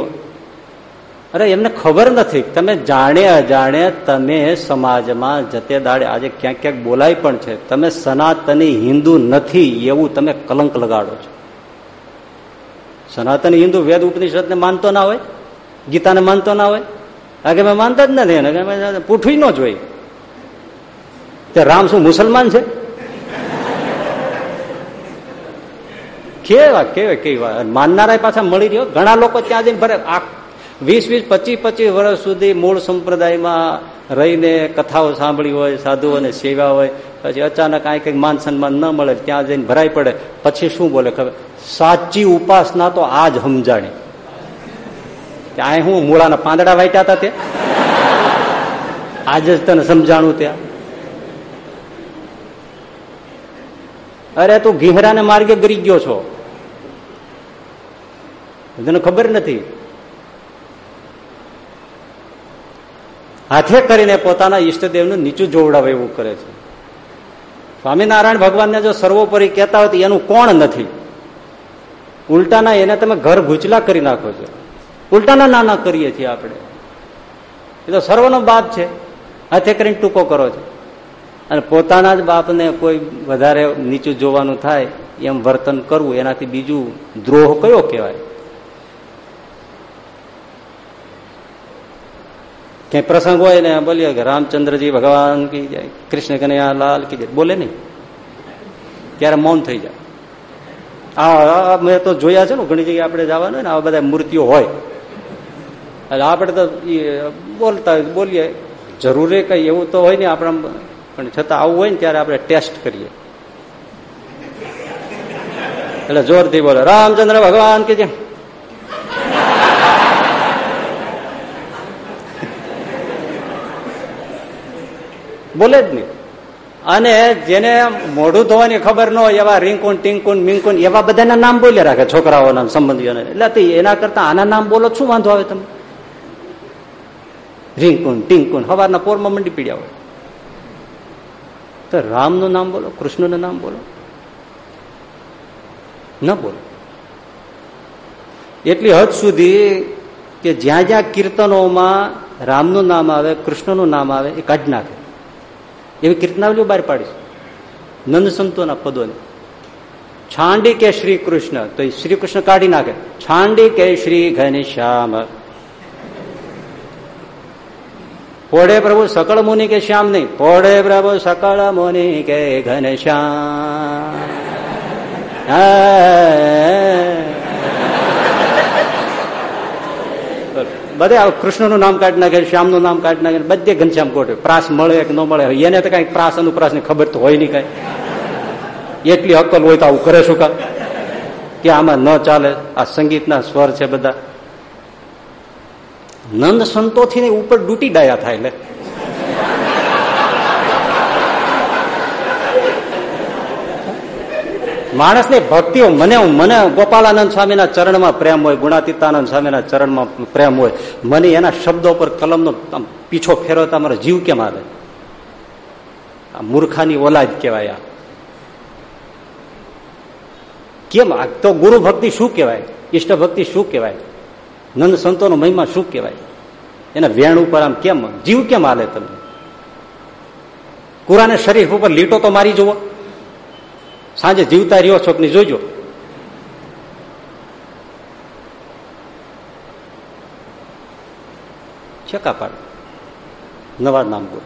અરે, એમને ખબર નથી. તમે જાણે અજાણે તમે સમાજમાં જતે દાડે, આજે ક્યાંક ક્યાંક બોલાય પણ છે. તમે સનાતની હિન્દુ નથી, એવું તમે કલંક લગાડો છો. સનાતન હિન્દુ વેદ ઉપનિષદને માનતો ના હોય? ગીતાને માનતો ના હોય? કે મેં માનતા જ નથી એને પૂઠવી ન જોઈ. તે રામ શું મુસલમાન છે? કેવા કેવા કેવા? માનનારા પાછા મળી રહ્યો? ઘણા લોકો ત્યાં જઈને ભરે. આ વીસ વીસ, પચીસ પચીસ વર્ષ સુધી મૂળ સંપ્રદાયમાં રહીને કથાઓ સાંભળી હોય સાધુઓને સેવા હોય, પછી અચાનક કાંઈ કંઈક માન સન્માન ન મળે, ત્યાં જઈને ભરાઈ પડે. પછી શું બોલે ખબર? સાચી ઉપાસના તો આ જ સમજાણી. ત્યાં હું મૂળાના પાંદડા વાંચ્યા હતા તે? આજે તને સમજાણું ત્યાં. અરે તું ઘીહરાને માર્ગે ગરી ગયો છો. તને ખબર નથી. હાથે કરીને પોતાના ઈષ્ટદેવનું નીચું જોવડાવે એવું કરે છે. સ્વામિનારાયણ ભગવાનને જો સર્વોપરી કહેતા હોય તો એનું કોણ નથી? ઉલટાના એને તમે ઘર ગુચલા કરી નાખો છો. ઉલટાના નાના કરીએ છીએ આપણે. એ તો સર્વનો બાપ છે. હાથે કરીને ટૂંકો કરો છો. અને પોતાના જ બાપને કોઈ વધારે નીચું જોવાનું થાય, એમ વર્તન કરવું, એનાથી બીજું દ્રોહ કયો કહેવાય? ક્યાંય પ્રસંગ હોય ને બોલીએ કે રામચંદ્રજી ભગવાન કી જાય, કૃષ્ણ કનૈયા લાલ કી જાય, બોલે નહીં. ત્યારે મૌન થઈ જાય. આ મેં તો જોયા છે ને, ઘણી જગ્યાએ આપણે જવાનું ને આ બધા મૂર્તિઓ હોય. એટલે આપણે તો બોલતા બોલીએ. જરૂરી કઈ એવું તો હોય ને આપણા પણ છતાં આવું હોય ને ત્યારે આપણે ટેસ્ટ કરીએ. એટલે જોરથી બોલો, રામચંદ્ર ભગવાન કે જે બોલે જ નહીં. અને જેને મોઢું ધોવાની ખબર ન હોય, એવા રીંકુન, ટીંકુન, મિંકુન, એવા બધાના નામ બોલ્યા રાખે છોકરાઓના સંબંધીઓને. એટલે એના કરતા આના નામ બોલો, શું વાંધો આવે તમે રિંકુન, ટિંકુન, હવારના પોરમાં મંડી પીડ્યા હોય. તો રામનું નામ બોલો, કૃષ્ણનું નામ બોલો? ન બોલો. એટલી હદ સુધી કે જ્યાં જ્યાં કીર્તનોમાં રામનું નામ આવે, કૃષ્ણનું નામ આવે, એ કાઢી નાખે. એવી કીર્તનાવલીઓ બહાર પાડીશ નંદ સંતોના પદોને. છાંડી કે શ્રી કૃષ્ણ, તો શ્રી કૃષ્ણ કાઢી નાખે. છાંડી કે શ્રી ઘનશ્યામ. પોડે પ્રભુ સકળ મુનિ કે શ્યામ નહીં? પોડે પ્રભુ સકળ મુનિ કે ઘનશ્યામ બધે કૃષ્ણનું નામ કાઢી નાખે, શ્યામનું નામ કાઢી નાખે બધે ઘનશ્યામ ગોઠવે. પ્રાસ મળે કે ન મળે એને તો કઈ પ્રાસ અનુપ્રાસ ખબર તો હોય નહીં કઈ. એટલી અક્કલ હોય તો આવું કરે શું કા કે આમાં ન ચાલે. આ સંગીતના સ્વર છે બધા. નંદ સંતોથી ઉપર ડૂટી ડાયા થાય એટલે માણસની ભક્તિઓ, મને મને ગોપાલાનંદ સ્વામીના ચરણમાં પ્રેમ હોય, ગુણાતીતાનંદ સ્વામીના ચરણમાં પ્રેમ હોય, મને એના શબ્દો પર કલમનો પીછો ફેરવતા મારો જીવ કેમ આવે? આ મૂર્ખાની ઓલાદ કહેવાય કેમ તો ગુરુ ભક્તિ શું કહેવાય? ઈષ્ટ ભક્તિ શું કહેવાય? નંદ સંતોનો મહિમા શું કહેવાય? એના વેણ ઉપર આમ કેમ, જીવ કેમ હાલે તમને? કુરાને શરીફ ઉપર લીટો તો મારી જુઓ. સાંજે જીવતા રહ્યો છો કે જોજો. છેકા પાડ. નવા નામ ગોઠ.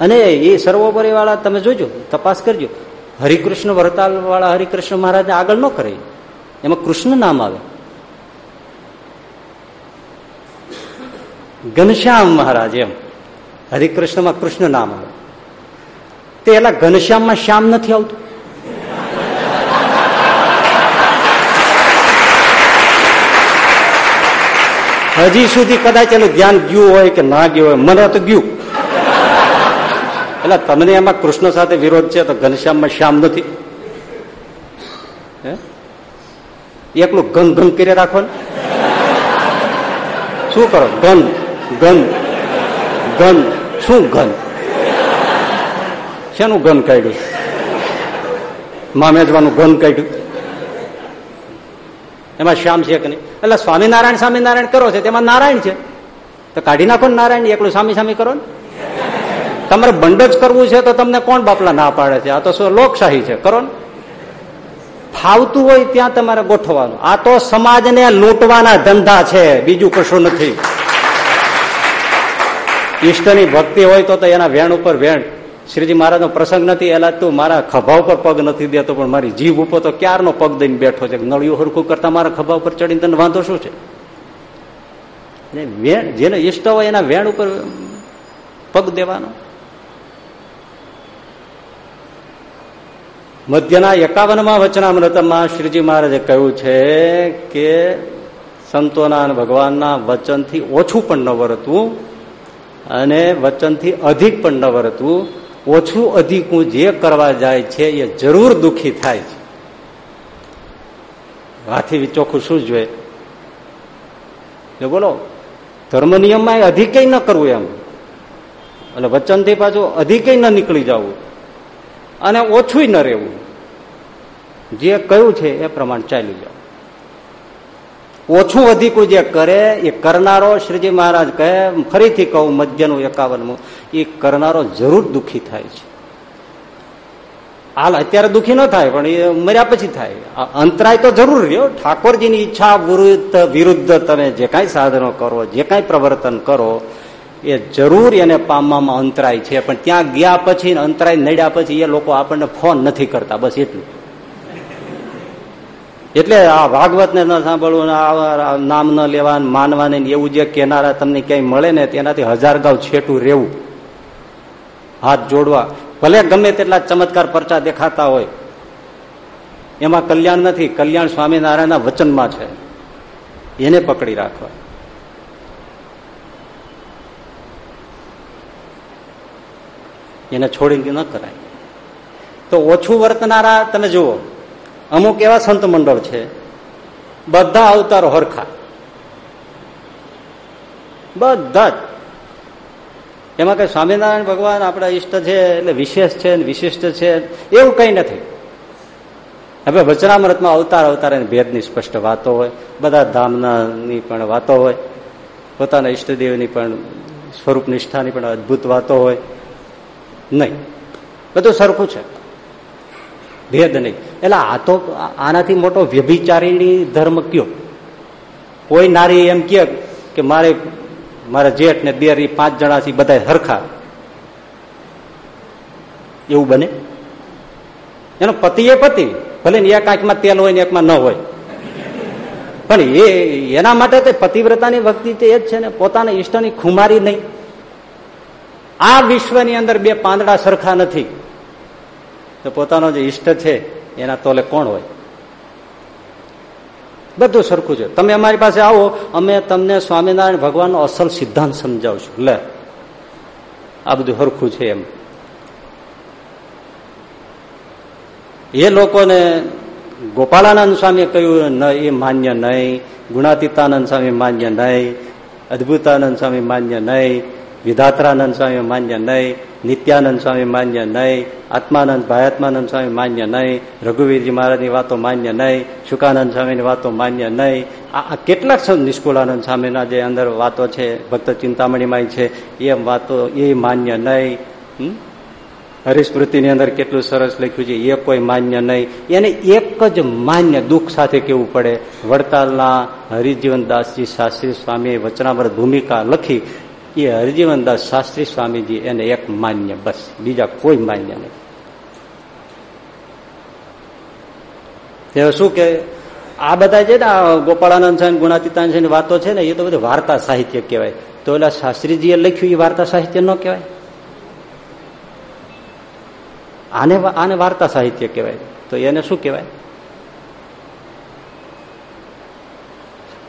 અને એ સર્વોપરી વાળા તમે જોજો, તપાસ કરજો. હરિકૃષ્ણ વરતાલ વાળા હરિકૃષ્ણ મહારાજ આગળ ન કરે. એમાં કૃષ્ણ નામ આવે. ઘનશ્યામ મહારાજ એમ. હરિકૃષ્ણમાં કૃષ્ણ નામ આવે. તે એલા ઘનશ્યામમાં શ્યામ નથી આવતું? હજી સુધી કદાચ એનું ધ્યાન ગયું હોય કે ના ગયું હોય, મને તો ગયું. એટલે તમને એમાં કૃષ્ણ સાથે વિરોધ છે તો ઘનશ્યામમાં શ્યામ નથી? એકલું ઘન ઘન કરી રાખો ને. શું કરો? ગન. ગન. ગન. શું ગન? શેનું ગન કાઢ્યું? મામેજવાનું ગન કાઢ્યું? એમાં શ્યામ છે કે નહીં? એટલે સ્વામિનારાયણ સ્વામિનારાયણ કરો છે, તેમાં નારાયણ છે. તો કાઢી નાખો ને નારાયણ એકલું સામી સામી કરો ને. તમારે બંડ જ કરવું છે તો તમને કોણ બાપલા ના પાડે છે? આ તો લોકશાહી છે? કરો ને. ફાવતું હોય ત્યાં તમારે ગોઠવવાનું. આ તો સમાજને લૂંટવાના ધંધા છે, બીજું કશું નથી. ઈષ્ટની ભક્તિ હોય તો એના વેણ ઉપર વેણ. શ્રીજી મહારાજનો પ્રસંગ નથી, એલા તું મારા ખભા ઉપર પગ નથી દેતો, પણ મારી જીભ ઉપર તો ક્યારનો પગ દઈને બેઠો છે? નળિયું હરખું કરતા મારા ખભા ઉપર ચડીને તને વાંધો શું છે? જેને ઈષ્ટ હોય એના વેણ ઉપર પગ દેવાનો. મધ્યના એકાવનમાં વચનામૃતમાં શ્રીજી મહારાજે કહ્યું છે કે સંતોના અને ભગવાનના વચનથી ઓછું પણ ન વર્તવું. અને વચનથી અધિક પણ ન વર્તવું ઓછું અધિકું જે કરવા જાય છે એ જરૂર દુખી થાય છે. આથી ચોખ્ખું શું જોઈએ બોલો, ધર્મ નિયમમાં અધિકય ન કરવું એમ. એટલે વચનથી પાછું અધિકય ન નીકળી જવું. અને ઓછું ન રહેવું. જે કયું છે એ પ્રમાણે ચાલી જાવ ઓછું અધિકું જે કરે, એ કરનારો શ્રીજી મહારાજ કહે ફરીથી કહું, મધ્યનું એકાવનમું. એ કરનારો જરૂર દુઃખી થાય છે. હાલ અત્યારે દુઃખી ન થાય, પણ એ મર્યા પછી થાય. અંતરાય તો જરૂર રહ્યો ઠાકોરજીની ઈચ્છા વિરુદ્ધ વિરુદ્ધ તમે જે કાંઈ સાધનો કરો, જે કાંઈ પ્રવર્તન કરો, એ જરૂર એને પામવામાં અંતરાય છે. પણ ત્યાં ગયા પછી અંતરાય નડ્યા પછી એ લોકો આપણને ફોન નથી કરતા, બસ એટલું. એટલે આ ભાગવત ને ન સાંભળવું નામ ન લેવા માનવાની એવું જે કેનારા તમને ક્યાંય મળે ને તેનાથી હજાર ગાઉ છેટું રહેવું. હાથ જોડવા. ભલે ગમે તેટલા ચમત્કાર પરચા દેખાતા હોય. એમાં કલ્યાણ નથી. કલ્યાણ સ્વામિનારાયણના વચનમાં છે. એને પકડી રાખવા. એને છોડી ન કરાય. તો ઓછું વર્તનારા, તમે જુઓ. અમુક એવા સંત મંડળ છે. બધા અવતારો હરખા. બધા જ. એમાં કઈ સ્વામિનારાયણ ભગવાન આપણા ઈષ્ટ છે, એટલે વિશેષ છે વિશિષ્ટ છે, એવું કઈ નથી. હવે વચનામૃતમાં અવતાર અવતાર ભેદની સ્પષ્ટ વાતો હોય. બધા ધામનાની પણ વાતો હોય. પોતાના ઈષ્ટદેવની પણ સ્વરૂપ નિષ્ઠાની પણ અદભુત વાતો હોય. નહીં. બધું સરખું છે. ભેદ નહીં. એટલે આ તો આનાથી મોટો વ્યભિચારીણી ધર્મ કયો? કોઈ નારી એમ કે મારે મારા જેઠ ને દેર પાંચ છે બધા હરખા. એવું બને? એનો પતિ એ પતિ, ભલે એક આંખમાં તેલ હોય ને એકમાં ન હોય. પણ એ, એના માટે તો પતિવ્રતાની ભક્તિ તો એ જ છે ને, પોતાના ઈષ્ટની ખુમારી નહીં. આ વિશ્વની અંદર બે પાંદડા સરખા નથી. તો પોતાનો જે ઈષ્ટ છે, એના તોલે કોણ હોય? બધું સરખું છે. તમે અમારી પાસે આવો, અમે તમને સ્વામિનારાયણ ભગવાનનો અસલ સિદ્ધાંત સમજાવશું. લે. આ બધું સરખું છે એમ. એ લોકોને ગોપાળાનંદ સ્વામીએ કહ્યું એ માન્ય નહીં. ગુણાતીતાનંદ સ્વામી માન્ય નહીં. અદભુતાનંદ સ્વામી માન્ય નહીં. વિધાત્રાનંદ સ્વામી માન્ય નહીં નિત્યાનંદ સ્વામી માન્ય નહીં આત્માનંદ ભાયાત્માનંદ સ્વામી માન્ય નહીં રઘુવીરજી મહારાજની વાતો માન્ય નહીં શુકાનંદ સ્વામીની વાતો માન્ય નહીં આ કેટલાક નિષ્કુળાનંદ સ્વામીના જે અંદર વાતો છે, ભક્ત ચિંતામણીમાં છે એ વાતો એ માન્ય નહીં. હરિસ્મૃતિની અંદર કેટલું સરસ લખ્યું છે, એ કોઈ માન્ય નહીં. એને એક જ માન્ય દુઃખ સાથે કેવું પડે? વડતાલના હરિજીવનદાસજી શાસ્ત્રી સ્વામીએ વચનામૃત ભૂમિકા લખી એ હરજીવનદાસ શાસ્ત્રી સ્વામીજી એને એક માન્ય, બસ. બીજા કોઈ માન્ય નહીં. તે શું કે, આ બધા છે ને ગોપાળાનંદ સ્વામી ગુણાતીતાન સ્વામી વાતો છે ને, એ તો બધું વાર્તા સાહિત્ય કહેવાય. તો એટલે શાસ્ત્રીજીએ લખ્યું એ વાર્તા સાહિત્ય ન કહેવાય? આને આને વાર્તા સાહિત્ય કહેવાય. તો એને શું કહેવાય?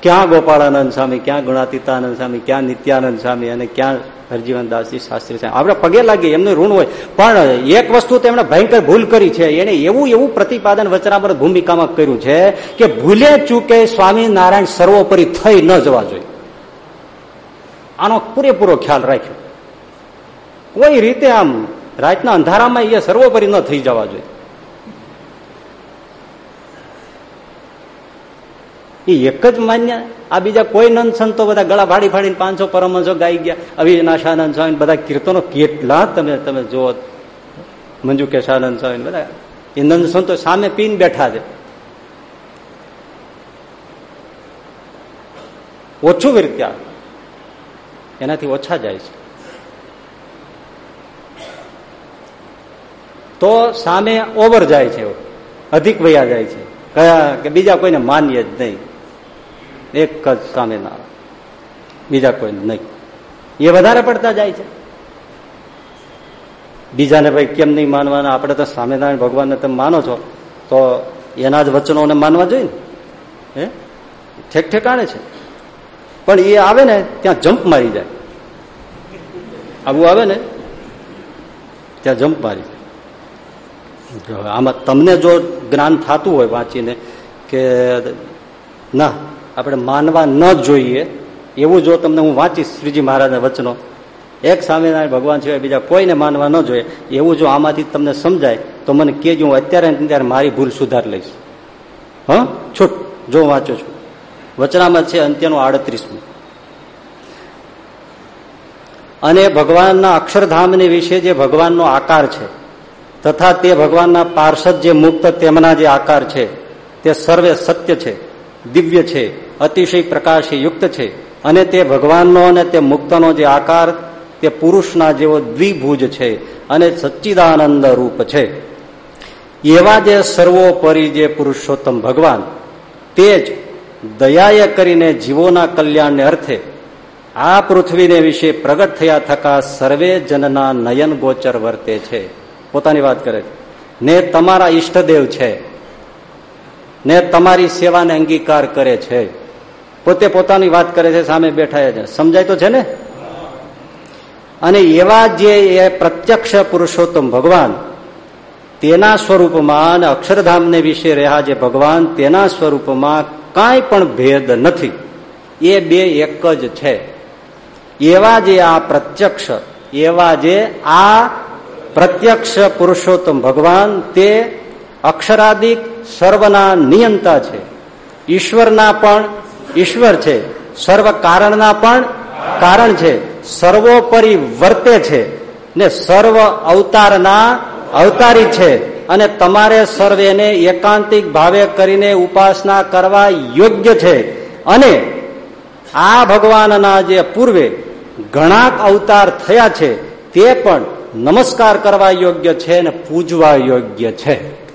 ક્યાં ગોપાળાનંદ સ્વામી, ક્યાં ગુણાતીતાનંદ સ્વામી, ક્યાં નિત્યાનંદ સ્વામી અને ક્યાં હરજીવનદાસજી શાસ્ત્રી સ્વામી આપણે પગે લાગીએ, એમનું ઋણ હોય. પણ એક વસ્તુ તેમણે ભયંકર ભૂલ કરી છે. એને એવું એવું પ્રતિપાદન વચનાબર ભૂમિકામાં કર્યું છે કે ભૂલે ચૂકે સ્વામિનારાયણ સર્વોપરી થઈ ન જવા જોઈએ. આનો પૂરેપૂરો ખ્યાલ રાખ્યો. કોઈ રીતે આમ રાતના અંધારામાં એ સર્વોપરી ન થઈ જવા જોઈએ. એ એક જ માન્ય. આ બીજા કોઈ નંદ સંતો બધા ગળા ફાડી ફાડીને પાંચસો પરમહંસો ગાઈ ગયા. અવિનાશાનંદ સ્વામી બધા કીર્તનો કેટલા તમે તમે જુઓ. મંજુ કેશાનંદ સ્વામી બધા. એ નંદ સંતો સામે પીન બેઠા છે. ઓછું વિરત્યા એનાથી ઓછા જાય છે. તો સામે ઓવર જાય છે. અધિક વયા જાય છે. કયા કે બીજા કોઈને માન્ય જ નહીં. એક જ સ્વામિનારાયણ બીજા કોઈ નહીં. એ વધારે પડતા જાય છે. બીજાને ભાઈ કેમ નહીં માનવાના? આપણે તો સ્વામિનારાયણ ભગવાનને તમે માનો છો, તો એના જ વચનોને માનવા જોઈએ ને. હે? ઠેક ઠેકાણે છે. પણ એ આવે ને, ત્યાં જમ્પ મારી જાય. આવું આવે ને, ત્યાં જમ્પ મારી જાય. આમાં તમને જો જ્ઞાન થતું હોય વાંચીને કે, ના આપણે માનવા ન જોઈએ. એવું જો તમને હું વાંચીશ શ્રીજી મહારાજના વચનો. એક સ્વામિનારાયણ ભગવાન સિવાય બીજા કોઈને માનવા ન જોઈએ. એવું જો આમાંથી તમને સમજાય, તો મને કેજો હું અત્યારે ત્યારે મારી ભૂલ સુધાર લઈશ. હ? છૂટ. જો વાંચો છું. વચનામાં છે અંત્યનું આડત્રીસમું. અને ભગવાનના અક્ષરધામની વિશે જે ભગવાનનો આકાર છે, તથા તે ભગવાનના પાર્ષદ જે મુક્ત તેમના જે આકાર છે, તે સર્વે સત્ય છે. દિવ્ય છે, અતિશય પ્રકાશ યુક્ત છે. અને તે ભગવાનનો અને તે મુક્તનો જે આકાર, તે પુરુષના જેવો દ્વિભુજ છે અને સચ્ચિદાનંદ રૂપ છે. એવા જે સર્વોપરી જે પુરુષોત્તમ ભગવાન, તે જ દયાએ કરીને જીવોના કલ્યાણને અર્થે આ પૃથ્વીને વિશે પ્રગટ થયા થકા સર્વે જનના નયન ગોચર વર્તે છે. પોતાની વાત કરે ને તમારા ઈષ્ટદેવ છે. ને તમારી સેવાને અંગીકાર કરે છે. પોતે પોતાની વાત કરે છે, સામે બેઠા છે. સમજાય તો છે ને? અને એવા જે એ પ્રત્યક્ષ પુરુષોત્તમ ભગવાન, તેના સ્વરૂપમાં અને અક્ષરધામને વિશે રહ્યા જે ભગવાન, તેના સ્વરૂપમાં કાંઈ પણ ભેદ નથી. એ બે એક જ છે. એવા જે આ પ્રત્યક્ષ, એવા જે આ પ્રત્યક્ષ પુરુષોત્તમ ભગવાન, તે અક્ષરાદિક સર્વના નિયંતા છે. ઈશ્વરના પણ ઈશ્વર છે. સર્વ કારણના પણ કારણ છે. સર્વોપરી વર્તે છે ને સર્વ અવતારના અવતારી છે અને તમારે સર્વેને એકાંતિક ભાવે કરીને ઉપાસના કરવા યોગ્ય છે. અને આ ભગવાનના જે પૂર્વે ઘણા અવતાર થયા છે તે પણ નમસ્કાર કરવા યોગ્ય છે અને પૂજવા યોગ્ય છે.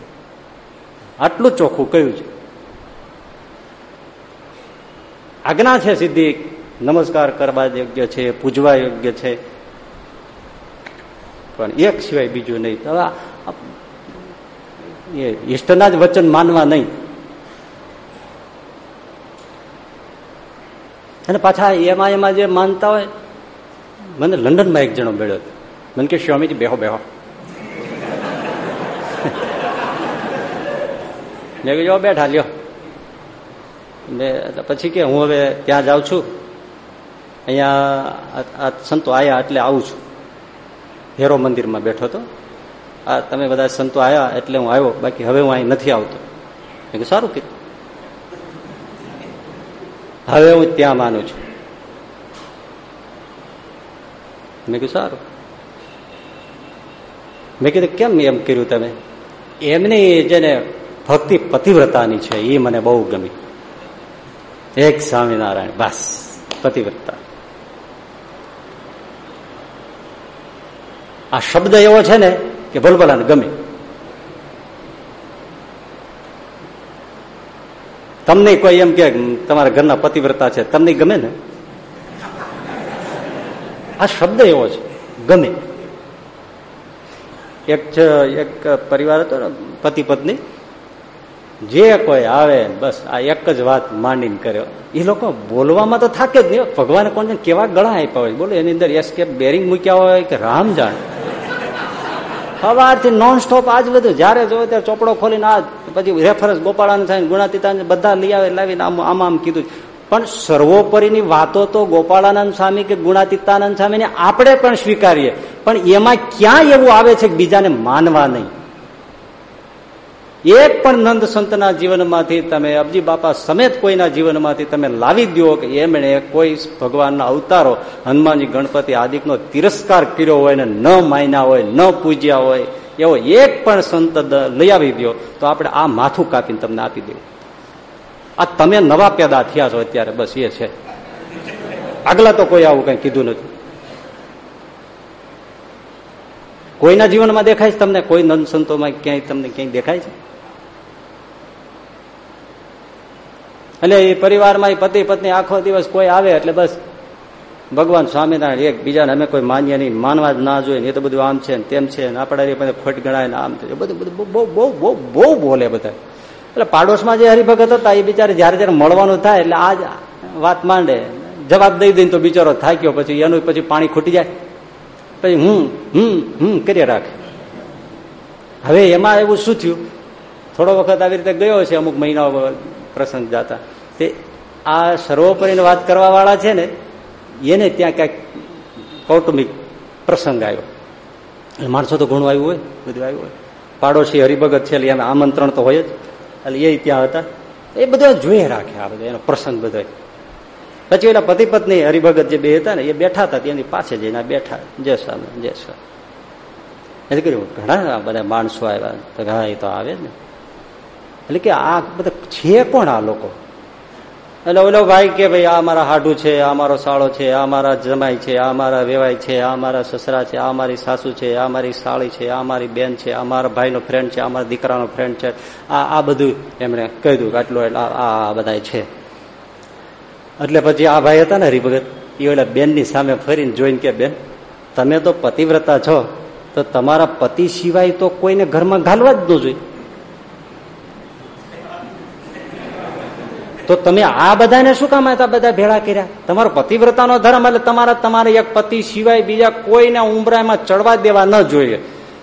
આટલું ચોખ્ખું કહ્યું છે? આજ્ઞા છે સીધી નમસ્કાર કરવા યોગ્ય છે, પૂજવા યોગ્ય છે. પણ એક સિવાય બીજું નહીં. એ ઈષ્ટના જ વચન માનવા નહીં. અને પાછા એમાં એમાં જે માનતા હોય, મને લંડનમાં એક જણો મળ્યો મને કે, સ્વામીજી, બેહો બેહો. મેં કહ્યું બેઠા, લ્યો. પછી કે, હું હવે ત્યાં જાઉં છું. અહીંયા સંતો આવ્યા એટલે આવું છું. હેરો મંદિરમાં બેઠો હતો. આ તમે બધા સંતો આવ્યા એટલે હું આવ્યો, બાકી હવે હું અહીં નથી આવતો. મેં કહ્યું સારું કીધું. હવે હું ત્યાં માનું છું. મેં કીધું, સારું. મેં કીધું, કેમ એમ કર્યું તમે? એમને જેને ભક્તિ પતિવ્રતાની છે એ મને બહુ ગમી. એક સ્વામિનારાયણ, બસ, પતિવ્રતા. આ શબ્દ એવો છે ને કે ભલભલાને ગમે. તમને કોઈ એમ કે તમારા ઘરના પતિવ્રતા છે, તમને ગમે ને? આ શબ્દ એવો છે, ગમે. એક એક પરિવાર હતો ને પતિ પત્ની જે કોઈ આવે, બસ આ એક જ વાત માંડીને કર્યો. એ લોકો બોલવામાં તો થાકે જ નહીં. ભગવાન કોણ કેવા ગળા આપ્યા હોય. બોલો, એની અંદર એસ્કેપ બેરિંગ મૂક્યા હોય કે રામ જાણ? સવારથી નોન સ્ટોપ આજ બધું. જયારે જોયો ત્યારે ચોપડો ખોલીને આજ પછી રેફરન્સ ગોપાળાને થાય ગુણાતીતા બધા લઈ આવે, લાવીને આમ આમ આમ કીધું. પણ સર્વોપરીની વાતો તો ગોપાળાનંદ સ્વામી કે ગુણાતીતાનંદ સ્વામીને આપણે પણ સ્વીકારીએ. પણ એમાં ક્યાં એવું આવે છે કે બીજાને માનવા નહીં? એક પણ નંદ સંતના જીવનમાંથી તમે અબજી બાપા સમેત કોઈના જીવનમાંથી તમે લાવી દો કે એમણે કોઈ ભગવાનના અવતારો, હનુમાનજી, ગણપતિ આદિકનો તિરસ્કાર કર્યો હોય ને ન માન્યા હોય, ન પૂજ્યા હોય, એવો એક પણ સંત લઈ આવી દો તો આપણે આ માથું કાપીને તમને આપી દેવું આ તમે નવા પેદા થયા છો અત્યારે, બસ એ છે. આગલા તો કોઈ આવું કઈ કીધું નથી. કોઈના જીવનમાં દેખાય છે તમને? કોઈ નંદ સંતોમાં ક્યાંય તમને ક્યાંય દેખાય છે? એટલે એ પરિવારમાં પતિ પત્ની આખો દિવસ કોઈ આવે એટલે બસ ભગવાન સ્વામિનારાયણ એક બીજાને અમે કોઈ માન્ય નહીં, માનવા જ ના જોઈએ એ તો બધું આમ છે ને તેમ છે ને આપણે ખોટ ગણાય ને આમ છે બધું બધું બહુ બહુ બહુ બહુ બોલે બધા. એટલે પાડોશમાં જે હરિભગત હતા, એ બિચારે જયારે જયારે મળવાનું થાય એટલે આ વાત માંડે. જવાબ દઈ દઈને તો બિચારો થાક્યો, પછી એનું પછી પાણી ખૂટી જાય. પછી હું હમ હમ કરી રાખે. હવે એમાં એવું શું થયું? થોડો વખત આવી રીતે ગયો છે, અમુક મહિનાઓ પ્રસંગ જાતા. તે આ સર્વોપરીની વાત કરવા વાળા છે ને, એને ત્યાં ક્યાંક કૌટુંબિક પ્રસંગ આવ્યો. એટલે માણસો તો ઘણું આવ્યું હોય, બધું આવ્યું હોય. પાડોશી હરિભગત છે, એટલે એના આમંત્રણ તો હોય જ. એટલે એ ત્યાં હતા. એ બધા જોઈએ રાખે આ બધા, એનો પ્રસંગ બધો. પછી એના પતિ પત્ની હરિભગત જે બે હતા ને, એ બેઠા હતા એની પાસે જઈને બેઠા. જય સ્વામી જય સ્વામી. એટલે કર્યું ઘણા બધા માણસો આવ્યા. તો ઘણા એ તો આવે ને. એટલે કે આ બધા છે કોણ આ લોકો? એટલે ઓલો ભાઈ કે ભાઈ, આ મારા હાડું છે, આ મારો સાળો છે, આ મારા જમાઈ છે, આ મારા વેવાય છે, આ મારા સસરા છે, આ મારી સાસુ છે, આ મારી સાળી છે, આ મારી બેન છે, આ મારા ભાઈનો ફ્રેન્ડ છે, આ મારા દીકરાનો ફ્રેન્ડ છે. આ આ બધું એમણે કહી દઉં આટલું એટલે આ બધા છે. એટલે પછી આ ભાઈ હતા ને હરિભગત એ ઓલા બેનની સામે ફરીને જોઈને કે, બેન, તમે તો પતિવ્રતા છો, તો તમારા પતિ સિવાય તો કોઈને ઘરમાં ઘાલવા જ ન જોઈએ. તો તમે આ બધાને શું કામ હતા બધા ભેળા કર્યા? તમારો પતિવ્રતાનો ધર્મ એટલે તમારા તમારે એક પતિ સિવાય બીજા કોઈને ઉમરામાં ચડવા દેવા ન જોઈએ.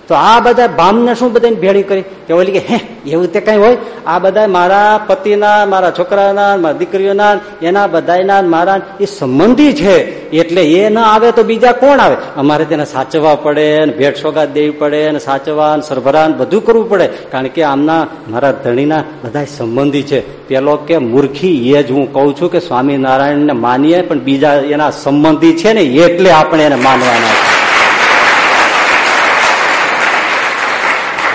તો આ બધા ભામને શું બધાને ભેળી કરી? કે ઓલી કે, હે, એવું તે કઈ હોય? આ બધા મારા પતિના, મારા છોકરાના, મારા દીકરીઓના, એના બધાના મારા, એ સંબંધી છે. એટલે એ ન આવે તો બીજા કોણ આવે? અમારે તેને સાચવવા પડે ને ભેટ સોગાત દેવી પડે ને સાચવા સરભરા બધું કરવું પડે. કારણ કે આમના, મારા ધણીના બધા સંબંધી છે. પેલો કે, મૂર્ખી, એ જ હું કઉ છું કે સ્વામિનારાયણને માનીએ, પણ બીજા એના સંબંધી છે ને, એટલે આપણે એને માનવાના છે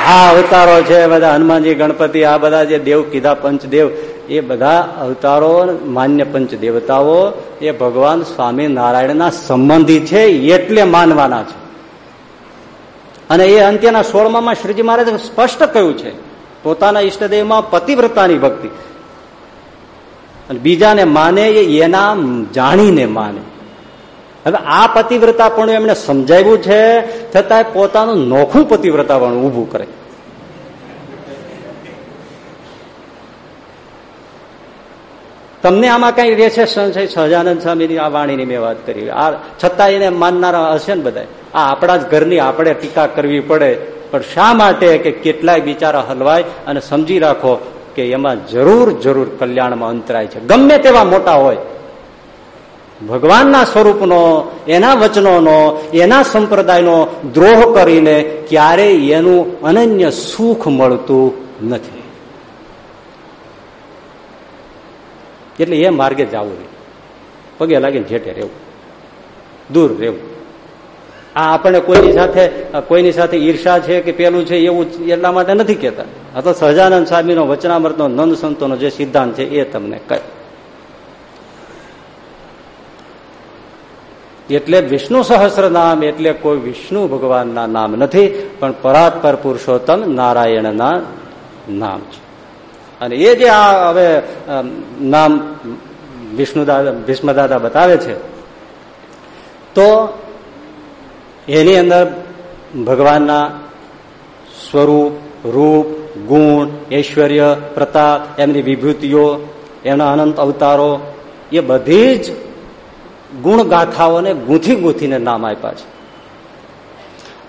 આ અવતારો છે, બધા હનુમાનજી, ગણપતિ, આ બધા જે દેવ કીધા પંચદેવ, એ બધા અવતારો, માન્ય પંચ દેવતાઓ એ ભગવાન સ્વામિનારાયણના સંબંધી છે, એટલે માનવાના છે. અને એ અંત્યના સોળમાં શ્રીજી મહારાજે સ્પષ્ટ કહ્યું છે, પોતાના ઈષ્ટદેવમાં પતિવ્રતાની ભક્તિ. અને બીજાને માને એના જાણીને માને. હવે આ પતિવ્રતા પણ એમણે સમજાવ્યું છે છતાં પોતાનું નોખું પતિવ્રતા પણ ઉભું કરે. તમને આમાં કઈ રહે છે સંશય સહજાનંદ સ્વામીની આ વાણીની મેં વાત કરી. આ છતાં એને માનનારા હશે ને બધા આ આપણા જ ઘરની આપણે ટીકા કરવી પડે. પણ શા માટે કે કેટલાય બિચારા હલવાય અને સમજી રાખો કે એમાં જરૂર જરૂર કલ્યાણમાં અંતરાય છે. ગમે તેવા મોટા હોય ભગવાનના સ્વરૂપનો, એના વચનોનો, એના સંપ્રદાયનો દ્રોહ કરીને ક્યારેય એનું અનન્ય સુખ મળતું નથી. એટલે એ માર્ગે જવું નહીં પગે લાગીને જેઠે રહેવું. દૂર રહેવું. આ આપણે કોઈની સાથે કોઈની સાથે ઈર્ષા છે કે પેલું છે એવું એટલા માટે નથી કેતા આ તો સહજાનંદ સ્વામીનો વચનામૃતનો નંદ સંતોનો જે સિદ્ધાંત છે એ તમને કહે. એટલે વિષ્ણુ સહસ્ર નામ એટલે કોઈ વિષ્ણુ ભગવાનના નામ નથી, પણ પરાત્પર પુરુષોત્તમ નારાયણના નામ છે. અને એ જે આ હવે નામ વિષ્ણુદાદા, ભીષ્મદાદા બતાવે છે, તો એની અંદર ભગવાનના સ્વરૂપ, રૂપ, ગુણ, ઐશ્વર્ય, પ્રતાપ, એમની વિભૂતિઓ એમના અનંત અવતારો, એ બધી જ ગુણ ગાથાઓને ગૂંથી ગૂંથીને નામ આપ્યા છે.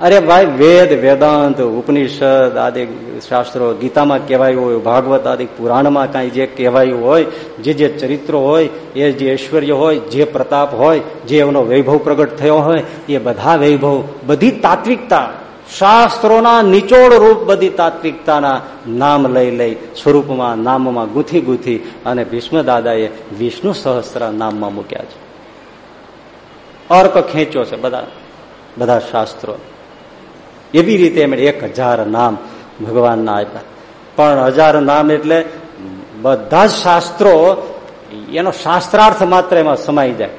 અરે ભાઈ, વેદ, વેદાંત, ઉપનિષદ આદિ શાસ્ત્રો ગીતામાં કહેવાયું હોય, ભાગવત આદિ પુરાણમાં કાંઈ જે કહેવાયું હોય, જે જે ચરિત્રો હોય, એ જે ઐશ્વર્ય હોય, જે પ્રતાપ હોય, જે એનો વૈભવ પ્રગટ થયો હોય, એ બધા વૈભવ, બધી તાત્વિકતા, શાસ્ત્રોના નિચોડ રૂપ બધી તાત્વિકતાના નામ લઈ લઈ સ્વરૂપમાં, નામમાં ગૂંથી ગૂંથી અને ભીષ્મ દાદાએ વિષ્ણુ સહસ્ત્ર નામમાં મૂક્યા છે. અર્ક ખેંચ્યો છે બધા બધા શાસ્ત્રો એવી રીતે એમણે એક હજાર નામ ભગવાનના આપ્યા પણ હજાર નામ એટલે બધા જ શાસ્ત્રો એનો શાસ્ત્રાર્થ માત્ર એમાં સમાઈ જાય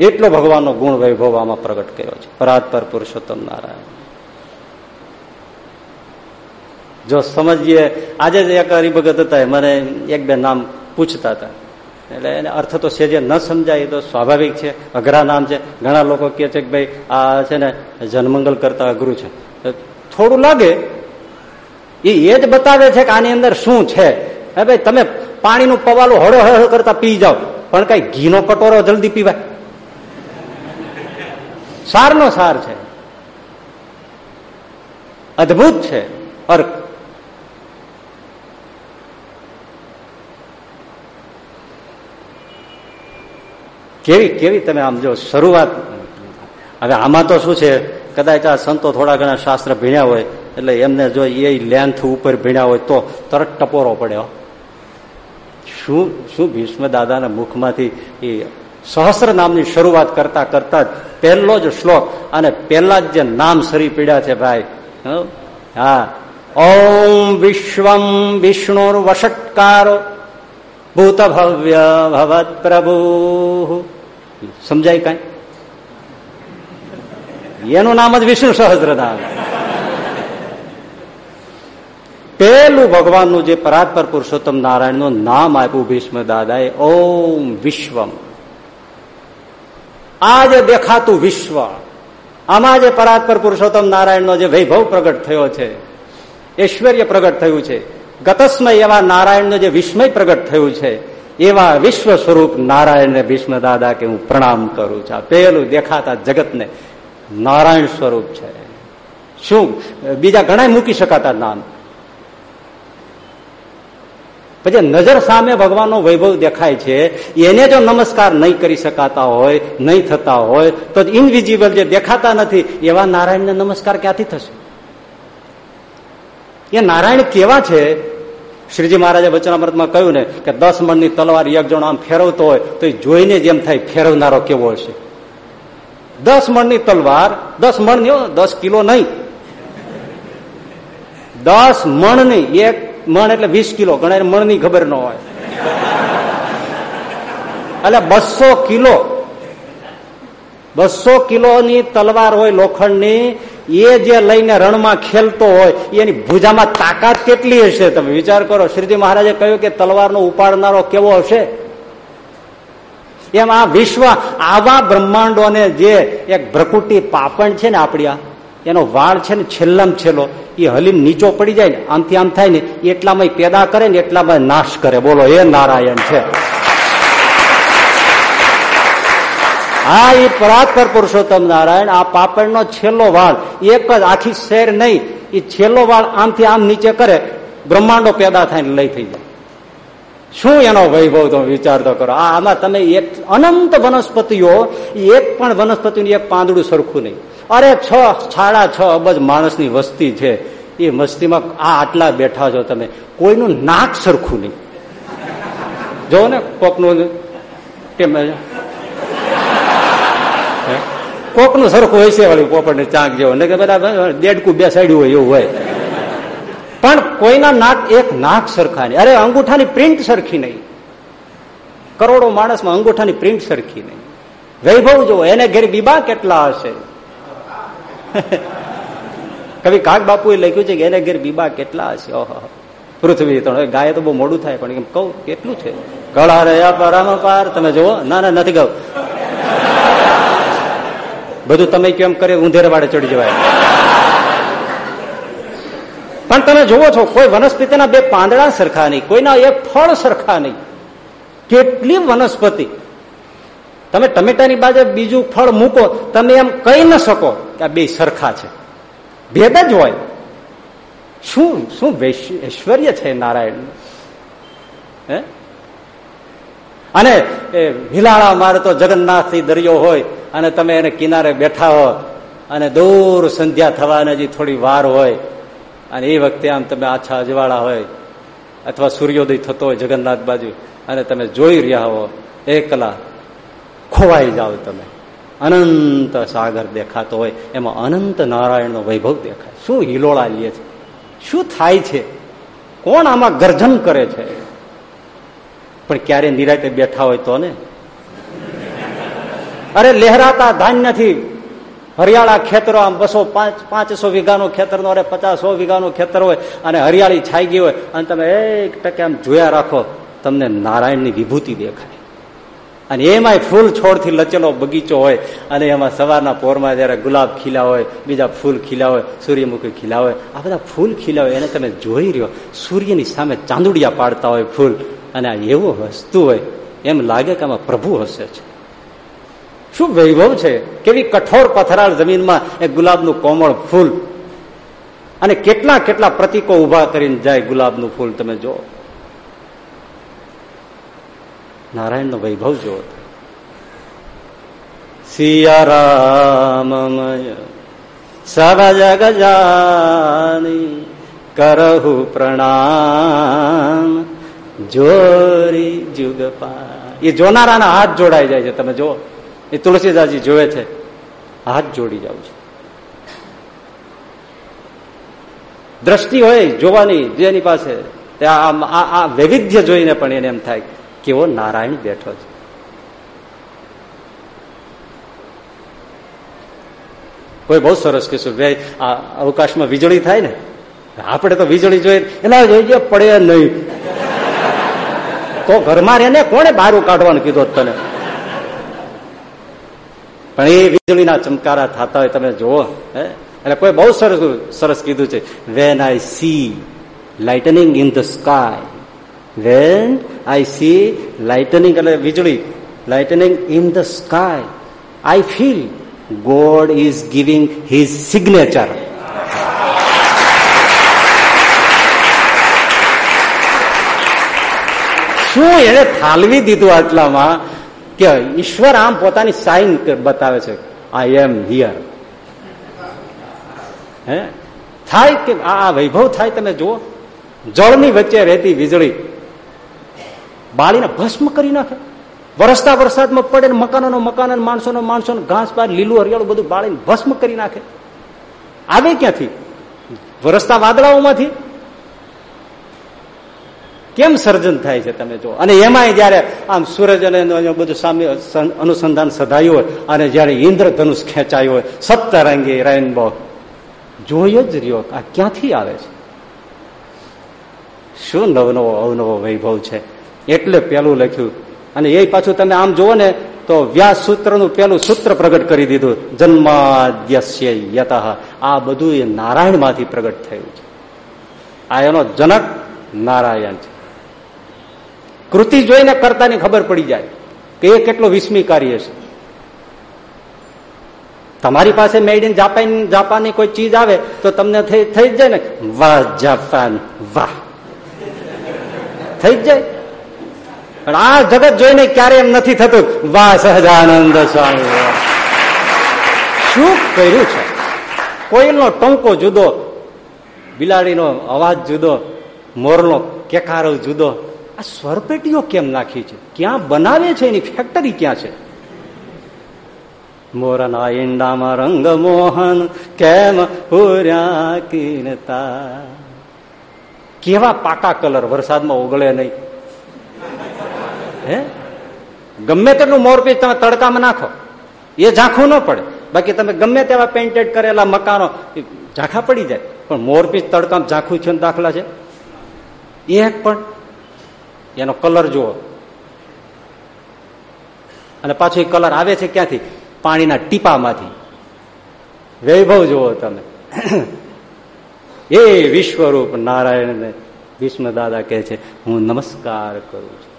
એટલો ભગવાનનો ગુણ વૈભવ આમાં પ્રગટ કર્યો છે પરાત્પર પુરુષોત્તમ નારાયણ જો સમજીએ આજે જ એક હરિભગત હતા મને એક બે નામ પૂછતા હતા એટલે એને અર્થ તો સેજે ન સમજાય તો સ્વાભાવિક છે. અઘરા નામ છે. ઘણા લોકો કહે છે કે ભાઈ આ છે ને જનમંગલ કરતા અઘરું છે. થોડું લાગે. એ એ જ બતાવે છે કે આની અંદર શું છે. હે ભાઈ, તમે પાણીનું પવાલું હળો હળો કરતા પી જાઓ. પણ કઈ ઘીનો કટોરો જલ્દી પીવાય. સારનો સાર છે. અદભુત છે. અર્ક. કેવી કેવી તમે આમ જો શરૂઆત હવે આમાં તો શું છે? કદાચ આ સંતો થોડા ઘણા શાસ્ત્ર ભીણ્યા હોય, એટલે એમને જો એ લેન્થ ઉપર ભીણ્યા હોય તો તરત ટપોરો પડ્યો શું શું ભીષ્મ દાદાના મુખમાંથી એ સહસ્ર નામની શરૂઆત કરતા કરતા જ પહેલો જ શ્લોક અને પહેલા જ જે નામ સરી પીડ્યા છે ભાઈ, હા? ઓમ વિશ્વમ વિષ્ણુર વષટકારો ભૂત ભવ્ય ભવત પ્રભુ. સમજાય કઈ? એનું નામ જ વિષ્ણુ સહસ્ર નામ પેલું ભગવાનનું જે પરાત્પર પુરુષોત્તમ નારાયણનું નામ આપ્યું ભીષ્મ દાદાએ, ઓમ વિશ્વમ. આ જે દેખાતું વિશ્વ, આમાં જે પરાત્પર પુરુષોત્તમ નારાયણનો જે વૈભવ પ્રગટ થયો છે, ઐશ્વર્ય પ્રગટ થયું છે, ગતસ્મય એવા નારાયણનો જે વિસ્મય પ્રગટ થયું છે એવા વિશ્વ સ્વરૂપ નારાયણને ભીષ્મ દાદા કે હું પ્રણામ કરું છું. પહેલું દેખાતા જગતને નારાયણ સ્વરૂપ છે. શું? બીજા ઘણા મૂકી શકાતા નામ. પછી નજર સામે ભગવાનનો વૈભવ દેખાય છે. એને જો નમસ્કાર નહીં કરી શકાતા હોય, નહીં થતા હોય, તો ઇનવિઝિબલ જે દેખાતા નથી, એવા નારાયણને નમસ્કાર ક્યાંથી થશે? એ નારાયણ કેવા છે? શ્રીજી મહારાજે વચનામૃતમાં કહ્યું ને કે દસ મણની તલવાર એક જણો આમ ફેરવતો હોય તો એ જોઈને જ એમ થાય ફેરવનારો કેવો હશે? દસ મણની તલવાર, દસ મણ નહીં દસ કિલો નહીં. દસ મણ નહીં એક મણ એટલે વીસ કિલો, ઘણા મણની ખબર ન હોય. એટલે બસો કિલો, બસો કિલોની તલવાર હોય લોખંડની એ જે લઈને રણમાં ખેલતો હોય, એની ભૂજામાં તાકાત કેટલી હશે? તમે વિચાર કરો, શ્રીજી મહારાજે કહ્યું કે તલવારનો ઉપાડનારો કેવો હશે? એમ આ વિશ્વ આવા બ્રહ્માંડોને જે એક ભ્રકુટી પાપણ છે ને આપણી એનો વાળ છે ને છેલ્લામ છેલ્લો, એ હલીમ નીચો પડી જાય ને, આમથી આમ થાય ને એટલામાં પેદા કરે ને એટલામાં નાશ કરે. બોલો, એ નારાયણ છે. હા એ પરાત્પર પુરુષોત્તમ નારાયણ, આ પાપડનો છેલ્લો વાળ, એક જ આખી શેર નહીં એ છેલ્લો વાળ આમથી આમ નીચે કરે, બ્રહ્માંડો પેદા થાય લઈ થઈ જાય. શું એનો વૈભવ તમે વિચાર તો કરો? આ આમાં તમે એક અનંત વનસ્પતિઓ એક પણ વનસ્પતિનું એક પાંદડું સરખું નહીં. અરે છ સાડા છ અબજ માણસની વસ્તી છે એ વસ્તીમાં આ આટલા બેઠા છો તમે, કોઈનું નાક સરખું નહીં. જો ને કોકનું કોકનું સરખું હોય છે વાળી પોપડ ને ચાંક જેવો. કે બધા દેડકું બે સાઈડ હોય એવું હોય. પણ કોઈના નાક એક નાક સરખા નહીં. અરે, અંગૂઠાની પ્રિન્ટ સરખી નહીં. કરોડો માણસમાં અંગૂઠાની પ્રિન્ટ સરખી નહીં. વૈભવ જો એને ઘેર બીબા કેટલા હશે? કવિ કાક બાપુએ લખ્યું છે કે એને ઘેર બીબા કેટલા હશે? ઓહો. પૃથ્વી તો ગાય તો બહુ મોડું થાય, પણ એમ કહું, કેટલું છે? કળા રહ્યા પરામ પાર. તમે જુઓ, ના ના, નથી કહું બધું તમે કેમ કરે ઊંધેર વાળે ચડી જવાય. પણ તમે જુઓ છો, કોઈ વનસ્પતિના બે પાંદડા સરખા નહીં, કોઈના એક ફળ સરખા નહીં. કેટલી વનસ્પતિ. તમે ટમેટાની બાજુ બીજું ફળ મૂકો, તમે એમ કહી ન શકો કે આ બે સરખા છે. ભેદ જ હોય. શું શું ઐશ્વર્ય છે નારાયણ હે? અને હિલાળા મારે તો જગન્નાથથી દરિયો હોય અને તમે એને કિનારે બેઠા હો અને દૂર સંધ્યા થવાને જે થોડી વાર હોય અને એ વખતે આમ તમે આછા અજવાળા હોય અથવા સૂર્યોદય થતો હોય જગન્નાથ બાજુ અને તમે જોઈ રહ્યા હો, એકલા ખોવાઈ જાઓ તમે. અનંત સાગર દેખાતો હોય. એમાં અનંત નારાયણનો વૈભવ દેખાય. શું હિલોળા લે છે? શું થાય છે? કોણ આમાં ગર્જન કરે છે? પણ ક્યારે નિરાતે બેઠા હોય તો ને? અરે લહેરાતા ધાન્યથી હરિયાળા ખેતરો, આમ બસો પાંચ, પાંચસો વીઘાનું ખેતરનો, અરે પચાસો વીઘાનું ખેતર હોય અને હરિયાળી છાઈ ગઈ હોય અને તમે એક ટકે આમ જોયા રાખો, તમને નારાયણની વિભૂતિ દેખાય. અને એમાંય ફૂલ છોડથી લચેલો બગીચો હોય અને એમાં સવારના પોરમાં જયારે ગુલાબ ખીલા હોય, બીજા ફૂલ ખીલા હોય, સૂર્યમુખી ખીલા હોય, આ બધા ફૂલ ખીલા હોય, એને તમે જોઈ રહ્યો. સૂર્યની સામે ચાંદુડિયા પાડતા હોય ફૂલ. અને આ એવું હસતું હોય, એમ લાગે કે આમાં પ્રભુ હસે છે શું વૈભવ છે? કેવી કઠોર પથરાળ જમીનમાં એ ગુલાબનું કોમળ ફૂલ અને કેટલા કેટલા પ્રતિકો ઊભા કરીને જાય ગુલાબનું ફૂલ તમે જો નારાયણનો વૈભવ જુઓ. સિયારામમય સગજ ગજાની કરહુ પ્રણામ. જોરી જુગપા એ જોનારાના હાથ જોડાઈ જાય છે. તમે જો એ તુલસીદાસજી જોવે છે. હાથ જોડી જાવ છે. દ્રષ્ટિ હોય જોવાની જેની પાસે વૈવિધ્ય જોઈને પણ એને એમ થાય કેવો નારાયણ બેઠો છે. કોઈ બહુ સરસ આ અવકાશમાં વીજળી થાય ને? આપણે તો વીજળી જોઈએ એના જોઈએ પડે નહીં. તો ઘરમાં રેને કોને બહારું કાઢવાનું કીધું તને? પણ એ વીજળીના ચમકારા થતા હોય તમે જુઓ, હે? એટલે કોઈ બહુ સરસ સરસ કીધું છે when I see lightning in the sky when I see lightning એટલે વીજળી lightning in the sky I feel God is giving his signature શું એને થાલવી દીધું આટલામાં કે ઈશ્વર આમ પોતાની સાઈન બતાવે છે આઈ એમ હિયર હે? થાય કે આ વૈભવ થાય તમે જુઓ. જળની વચ્ચે રહેતી વીજળી બાળીને ભસ્મ કરી નાખે. વરસતા વરસાદમાં પડે ને મકાનો મકાનો માણસોનો માણસો ઘાસ પાર લીલું, હરિયાળું બધું બાળીને ભસ્મ કરી નાખે. આવે ક્યાંથી? વરસતા વાદળાઓમાંથી. કેમ સર્જન થાય છે તમે જો? અને એમાંય જયારે આમ સૂરજ અને બધું સામે અનુસંધાન સધાયું હોય, અને જયારે ઇન્દ્રધનુષ ખેંચાયું હોય, સપ્તરંગી રેનબો જોઈ જ રહ્યો આ ક્યાંથી આવે છે? શું નવનવો અવનવો વૈભવ છે? એટલે પેલું લખ્યું. અને એ પાછું તમે આમ જુઓ ને, તો વ્યાસ સૂત્રનું પેલું સૂત્ર પ્રગટ કરી દીધું. જન્માદ્યસ્ય યત. આ બધું એ નારાયણમાંથી પ્રગટ થયું છે. આ એનો જનક નારાયણ છે. કૃતિ જોઈને કરતાની ખબર પડી જાય કે એ કેટલો વિસ્મી કાર્ય છે તમારી પાસે મેડ ઇન જાપાન જાપાનની કોઈ ચીજ આવે તો તમને થઈ જાય ને, વાહ, જાપાન, વાહ. થઈ જ જાય. પણ આ જગત જોઈને ક્યારે એમ નથી થતું, વાહ, સહજાનંદ સ્વામી શું કર્યું છે? કોઈનો ટંકો જુદો, બિલાડીનો અવાજ જુદો, મોરનો કેકારો જુદો આ સ્વરપેટીઓ કેમ નાખી છે? ક્યાં બનાવે છે એની ફેક્ટરી ક્યાં છે? મોરના ઈંડામાં રંગ મોહન કેમ પૂર્યા કેવા પાકા કલર? વરસાદમાં ઓગળે નહીં. હે? ગમે તેટલું મોરપીસ તમે તડકામાં નાખો, એ ઝાંખું ન પડે. બાકી તમે ગમે તેવા પેન્ટેડ કરેલા મકાનો ઝાંખા પડી જાય. પણ મોરપીસ તડકામાં ઝાંખું છે દાખલા છે? એક પણ એનો કલર જુઓ. અને પાછો એ કલર આવે છે ક્યાંથી? પાણીના ટીપામાંથી. વૈભવ જુઓ તમે. એ વિશ્વરૂપ નારાયણને વિષ્ણુ દાદા કહે છે, હું નમસ્કાર કરું છું.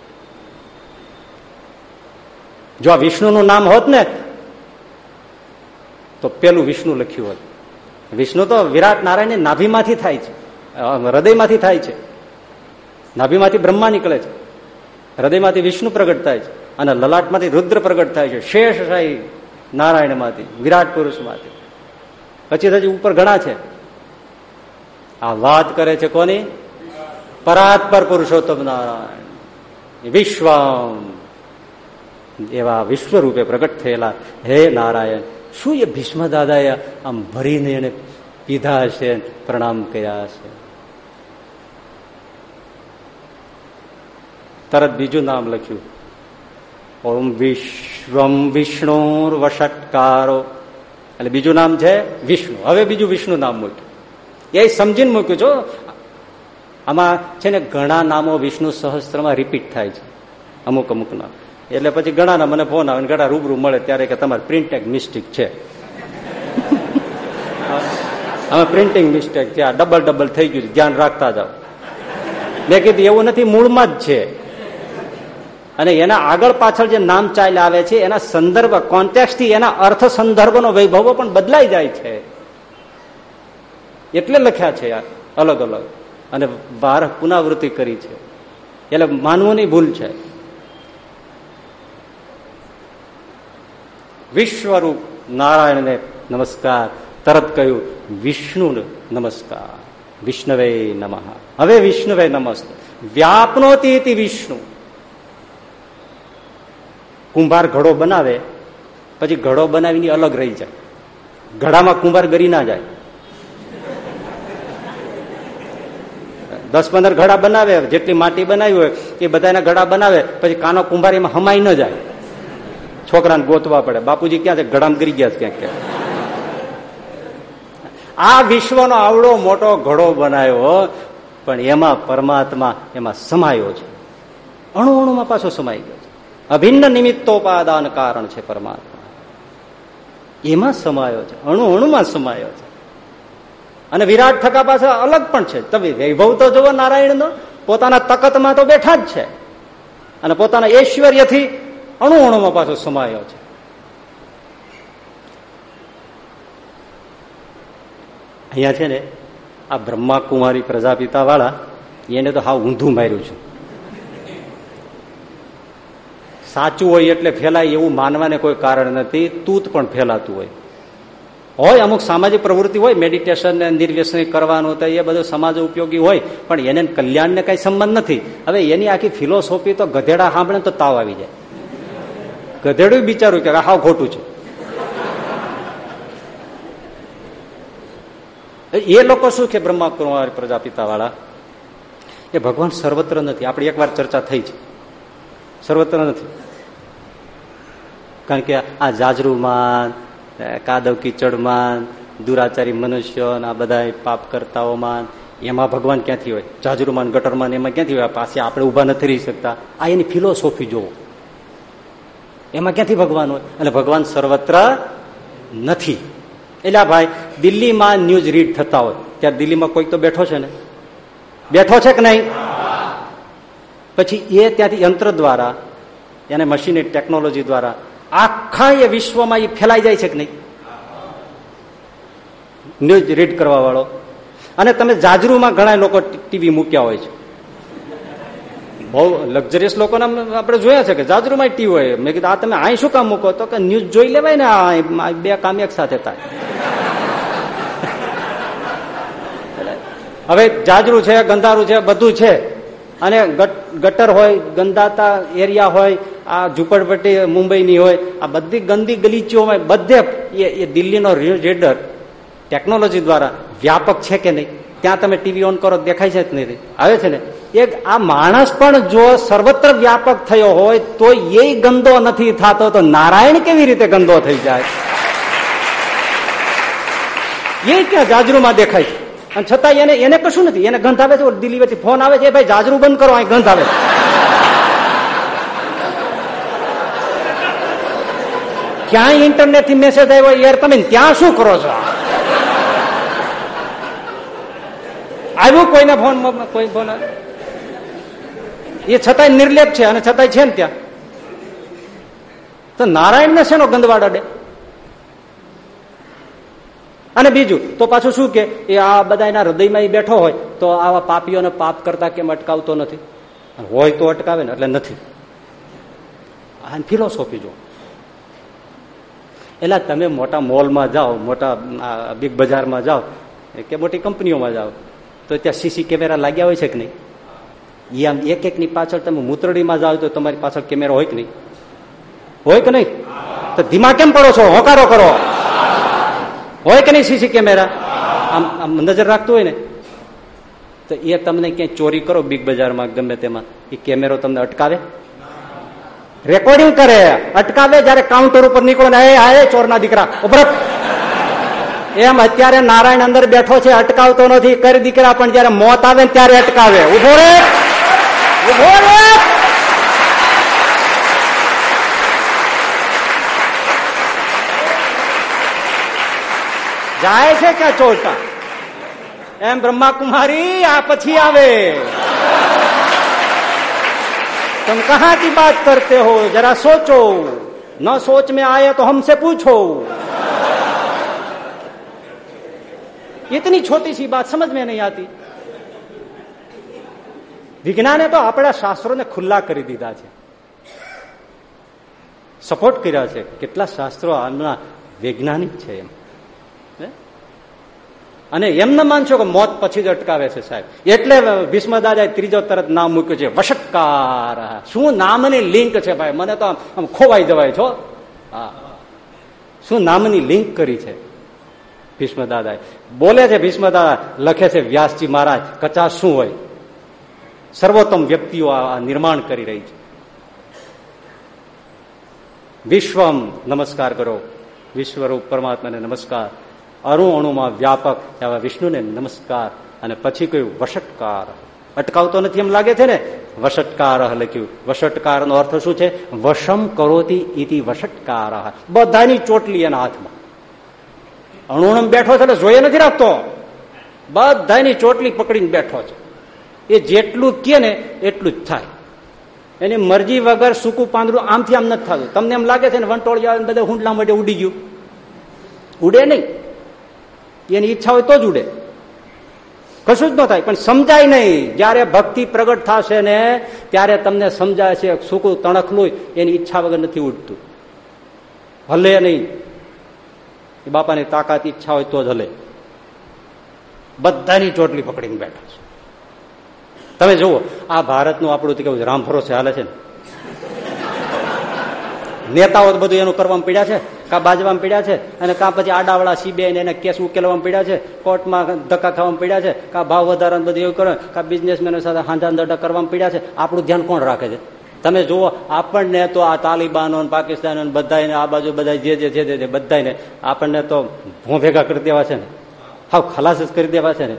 જો આ વિષ્ણુનું નામ હોત ને, તો પેલું વિષ્ણુ લખ્યું હોત. વિષ્ણુ તો વિરાટ નારાયણ નાભીમાંથી થાય છે હૃદયમાંથી થાય છે. નાભીમાંથી બ્રહ્મા નીકળે છે. હૃદયમાંથી વિષ્ણુ પ્રગટ થાય છે અને લલાટમાંથી રુદ્ર પ્રગટ થાય છે. શેષ શાહી નારાયણમાંથી, વિરાટ પુરુષમાંથી. પછી હજી ઉપર ઘણા છે. આ વાત કરે છે કોની? પરાત્પર પુરુષોત્તમ નારાયણ. વિશ્વમ. એવા વિશ્વ રૂપે પ્રગટ થયેલા હે નારાયણ. શું એ ભીષ્મ દાદાએ આમ ભરીને એને પીધા છે પ્રણામ કર્યા છે તરત બીજું નામ લખ્યું. ઓમ વિશ્વમ વિષ્ણુ વષટકારો એટલે બીજું નામ છે વિષ્ણુ. હવે બીજું વિષ્ણુ નામ મૂક્યું. એ સમજીને મૂક્યું છો આમાં છે ને ઘણા નામો વિષ્ણુ સહસ્ત્રમાં રિપીટ થાય છે. અમુક અમુક નામ એટલે પછી ઘણાના મને ફોન આવે ઘણા રૂબરૂ મળે ત્યારે કે તમારે પ્રિન્ટેક મિસ્ટેક છે. અમે પ્રિન્ટિંગ મિસ્ટેક છે. આ ડબલ ડબલ થઈ ગયું ધ્યાન રાખતા જાઓ. મેં કીધું એવું નથી મૂળમાં જ છે. અને એના આગળ પાછળ જે નામ ચાલ આવે છે, એના સંદર્ભ કોન્ટેક્સથી એના અર્થ સંદર્ભનો વૈભવો પણ બદલાઈ જાય છે. એટલે લખ્યા છે અલગ અલગ. અને બાર પુનરાવૃત્તિ કરી છે. એટલે માનવોની ભૂલ છે. વિશ્વરૂપ નારાયણને નમસ્કાર. તરત કહ્યું વિષ્ણુ નમસ્કાર. વિષ્ણવે નમઃ. હવે વિષ્ણવે નમસ્ત. વ્યાપનોતી વિષ્ણુ. કુંભાર ઘડો બનાવે, પછી ઘડો બનાવીને અલગ રહી જાય. ઘડામાં કુંભાર ગરી ના જાય. દસ પંદર ઘડા બનાવે, જેટલી માટી બનાવી હોય એ બધાના ઘડા બનાવે, પછી કાનો કુંભાર એમાં હમાઈ ન જાય. છોકરાને ગોતવા પડે. બાપુજી ક્યાં છે? ઘડામાં ગરી ગયા છે ક્યાંક ક્યાંક. આ વિશ્વનો આવડો મોટો ઘડો બનાવ્યો, પણ એમાં પરમાત્મા એમાં સમાયો છે. અણુ અણુમાં પાછો સમાઈ ગયો. અભિન્ન નિમિત્તોપાદાન કારણ છે પરમાત્મા. એમાં સમાયો છે, અણુ અણુમાં સમાયો છે. અને વિરાટ થકા પાસે અલગ પણ છે. તમે વૈભવ તો જુઓ નારાયણનો, પોતાના તકતમાં તો બેઠા જ છે. અને પોતાના ઐશ્વર્યથી અણુ અણુમાં પાછો સમાયો છે. અહીંયા છે ને, આ બ્રહ્મા કુમારી પ્રજાપિતા વાળા એને તો હા ઊંધું માર્યું છે. સાચું હોય એટલે ફેલાય એવું માનવાને કોઈ કારણ નથી. તૂત પણ ફેલાતું હોય. હોય અમુક સામાજિક પ્રવૃત્તિ હોય મેડિટેશન ને નિર્વ્યસન કરવાનું તો એ બધું સમાજ ઉપયોગી હોય, પણ એને કલ્યાણને કઈ સંબંધ નથી. હવે એની આખી ફિલોસોફી તો ગધેડા સાંભળે તો તાવ આવી જાય. ગધેડું બિચારું કે હાવ ખોટું છે. એ લોકો શું કે બ્રહ્મા કુમાર પ્રજાપિતા વાળા એ ભગવાન સર્વત્ર નથી. આપણી એકવાર ચર્ચા થઈ છે. સર્વત્ર નથી. કારણ કે આ જાજરૂમાન કાદવ કીચડમાં દુરાચારી મનુષ્ય આ બધા પાપ કરતાઓમાં એમાં ભગવાન ક્યાંથી હોય? જાજરૂમાન ગટરમાં એમાં ક્યાંથી હોય? પાછી આપણે ઊભા નથી રહી શકતા. આ એની ફિલોસોફી જોવો એમાં ક્યાંથી ભગવાન હોય? એટલે ભગવાન સર્વત્ર નથી. એટલે ભાઈ દિલ્હીમાં ન્યૂઝ રીડ થતા હોય. ત્યારે દિલ્હીમાં કોઈક તો બેઠો છે ને? બેઠો છે કે નહીં? પછી એ ત્યાંથી યંત્ર દ્વારા, એને મશીન, ટેકનોલોજી દ્વારા આખા એ વિશ્વમાં એ ફેલાઈ જાય છે કે નહીં? ન્યૂઝ રીડ કરવા વાળો અને તમે જાજરૂમાં ઘણા લોકો ટીવી મૂક્યા હોય છે. બહુ લક્ઝરિયસ લોકોને આપણે જોયા છે કે જાજરૂમાં ટીવી હોય. મેં કીધું, આ તમે અહીં શું કામ મૂકો? તો કે, ન્યૂઝ જોઈ લેવાય ને બે કામ એક સાથે થાય. હવે જાજરું છે, ગંધારું છે, બધું છે. અને ગટર હોય ગંદાતા એરિયા હોય આ ઝુંપડપટ્ટી મુંબઈની હોય, આ બધી ગંદી ગલીચીઓમાં બધે એ દિલ્હીનો રેડર ટેકનોલોજી દ્વારા વ્યાપક છે કે નહીં? ત્યાં તમે ટીવી ઓન કરો, દેખાય છે જ નહીં આવે છે ને? એક, આ માણસ પણ જો સર્વત્ર વ્યાપક થયો હોય, તો એ ગંદો નથી થતો, તો નારાયણ કેવી રીતે ગંદો થઈ જાય? એ ક્યાં જાજરૂમાં દેખાય? છે અને છતાં એને એને કશું નથી. એને ગંધ આવે છે દિલ્હી ફોન આવે છે ભાઈ જાજરું બંધ કરો, અહીં ગંધ આવે ક્યાંય ઇન્ટરનેટથી મેસેજ આવ્યો યાર, તમે ત્યાં શું કરો છો? આવ્યું કોઈને ફોન કોઈ ફોન એ છતાંય નિર્લેપ છે અને છતાંય છે ને ત્યાં. તો નારાયણ ને શેનો ગંદવાડ અડે? અને બીજું, તો પાછું શું કે, એ આ બધા એના હૃદયમાં એ બેઠો હોય, તો આવા પાપીઓને પાપ કરતા કેમ અટકાવતો નથી? હોય તો અટકાવે ને, એટલે નથી. ફિલોસોફી જો એટલે તમે મોટા મોલમાં જાઓ, મોટા બિગ બજારમાં જાઓ, કે મોટી કંપનીઓમાં જાઓ, તો ત્યાં સીસી કેમેરા લાગ્યા હોય છે કે નહીં? એ આમ એક એકની પાછળ તમે મૂતરડીમાં જાઓ તો તમારી પાછળ કેમેરા હોય કે નહીં? હોય કે નહીં? તો ધીમા કેમ પડો છો? હોકારો કરો. હોય કે નહીં સીસી કેમેરા? આમ આમ નજર રાખતું હોય ને? તો એ તમને ક્યાંય ચોરી કરો બિગ બજારમાં ગમે તેમાં. એ કેમેરો તમને અટકાવે? રેકોર્ડિંગ કરે, અટકાવે જયારે કાઉન્ટર ઉપર નીકળો ને હાય ચોરના દીકરા. ઉભર એમ અત્યારે નારાયણ અંદર બેઠો છે, અટકાવતો નથી. કરી દીકરા, પણ જયારે મોત આવે ને ત્યારે અટકાવે. ઊભો રે ઊભો રે જાય છે ક્યાં ચોરતા એમ બ્રહ્મા કુમારી આ પછી આવે. तुम कहा की बात करते हो जरा सोचो न सोच में आए तो हमसे पूछो इतनी छोटी सी बात समझ में नहीं आती વિજ્ઞાને તો આપણા શાસ્ત્રોને ખુલ્લા કરી દીધા છે સપોર્ટ કર્યા છે કેટલા શાસ્ત્રો હાલના વૈજ્ઞાનિક છે એમ અને એમ ન માનશો કે મોત પછી જ અટકાવે છે સાહેબ. એટલે ભીષ્મ દાદાએ ત્રીજો તરત નામ મૂક્યું છે વશટકાર શું નામની લિંક છે ભાઈ? મને તો આમ ખોવાઈ જવાય છો હા. શું નામની લિંક કરી છે ભીષ્મ દાદાએ બોલે છે ભીષ્મ દાદા લખે છે વ્યાસજી મહારાજ, કચાશ શું હોય? સર્વોત્તમ વ્યક્તિઓ આ નિર્માણ કરી રહી છે. વિશ્વમ નમસ્કાર કરો. વિશ્વરૂપ પરમાત્માને નમસ્કાર. અણુ અણુમાં વ્યાપક એવા વિષ્ણુને નમસ્કાર અને પછી કહ્યું વશટકાર અટકાવતો નથી એમ લાગે છે ને? વશટકાર લખ્યું. વશટકાર નો અર્થ શું છે? વશમ કરોતી ઇતિ વશટકાર બધાની ચોટલી એના હાથમાં. અણુણમ બેઠો છે એટલે જોઈએ નથી રાખતો. બધાની ચોટલી પકડીને બેઠો છે. એ જેટલું કે ને એટલું જ થાય. એની મરજી વગર સૂકું પાંદડું આમથી આમ નથી થતું. તમને એમ લાગે છે ને વંટોળ બધા હુંડલા માટે ઉડી ગયું? ઉડે નહીં. એની ઈચ્છા હોય તો જ ઉડે કશું જ ન થાય, પણ સમજાય નહીં. જયારે ભક્તિ પ્રગટ થશે ને, ત્યારે તમને સમજાય છે સૂકું તણખલું એની ઈચ્છા વગર નથી ઉઠતું હલે નહીં. બાપાની તાકાત ઈચ્છા હોય તો જ હલે. બધાની ચોટલી પકડીને બેઠા છે. તમે જુઓ, આ ભારતનું આપણું કેવું રામ ભરોસે હાલે છે ને? નેતાઓ બધું એનું કરવામાં પીડ્યા છે? કા બાજવામાં પીડ્યા છે અને કા પછી આડાવાળા સીબીઆઈ એને કેસ ઉકેલવામાં પીડ્યા છે, કોર્ટમાં ધક્કા ખાવામાં પીડ્યા છે, કા ભાવ વધારા બધું એવું કરો, કા બિઝનેસમેનો સાથે હાંધા દડા કરવામાં પીડ્યા છે, આપણું ધ્યાન કોણ રાખે છે? તમે જુઓ, આપણને તો આ તાલિબાનો પાકિસ્તાનો બધાને આ બાજુ બધા જે જે છે તે બધાને આપણને તો ભૂ ભેગા કરી દેવા છે ને. હાવ ખલાસ જ કરી દેવા છે ને.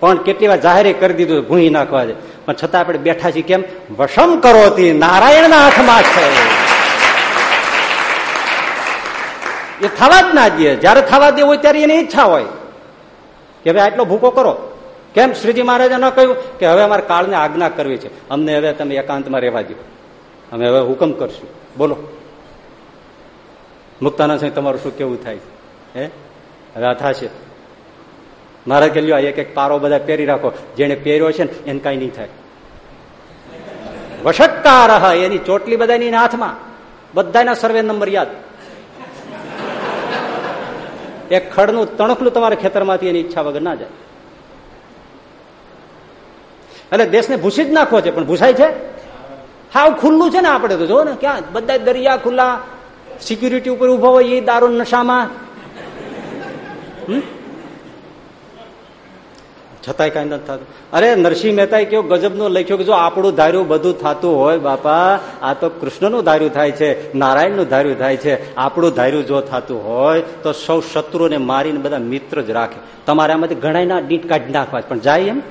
પણ કેટલી વાર જાહેરી કરી દીધું ભૂંઈ નાખવા છે. પણ છતાં આપણે બેઠા છીએ કેમ? વશમ કરો નારાયણના હાથમાં છે. એ થવા જ ના દે. જયારે થવા દે હોય ત્યારે એની ઈચ્છા હોય. કે ભાઈ આટલો ભૂકો કરો. કેમ? શ્રીજી મહારાજે ન કહ્યું કે હવે અમારે કાળને આજ્ઞા કરવી છે. અમને હવે તમે એકાંતમાં રહેવા દો અમે હવે હુકમ કરશું. બોલો. મુક્તાનંદ સિંહ તમારું શું કેવું થાય? હે? હવે આ થશે. મહારાજ કે, લ્યો એક એક પારો બધા પહેરી રાખો. જેને પહેર્યો છે ને, એને કઈ નહીં થાય. વશટકાર એની ચોટલી બધાની હાથમાં. બધાના સર્વે નંબર યાદ. એક ખડનું તણખલું તમારા ખેતરમાંથી એની ઈચ્છા વગર ના જાય. એટલે દેશને ભૂસી જ નાખવો છે, પણ ભૂસાય છે? હાવ ખુલ્લું છે ને આપણે તો જો ને, ક્યાં? બધા દરિયા ખુલ્લા સિક્યુરિટી ઉપર ઊભો હોય એ દારૂ નશામાં. છતાંય કઈ નથી થતું. અરે નરસિંહ મહેતાએ કેવું ગજબનું લખ્યો કે જો આપણું ધાર્યું બધું થતું હોય બાપા, આ તો કૃષ્ણનું ધાર્યું થાય છે, નારાયણનું ધાર્યું થાય છે. આપણું ધાર્યું જો થતું હોય, તો સૌ શત્રુને મારીને બધા મિત્ર જ રાખે. તમારે આમાંથી ઘણા ડીટ કાઢી નાખવા પણ જાય એમ.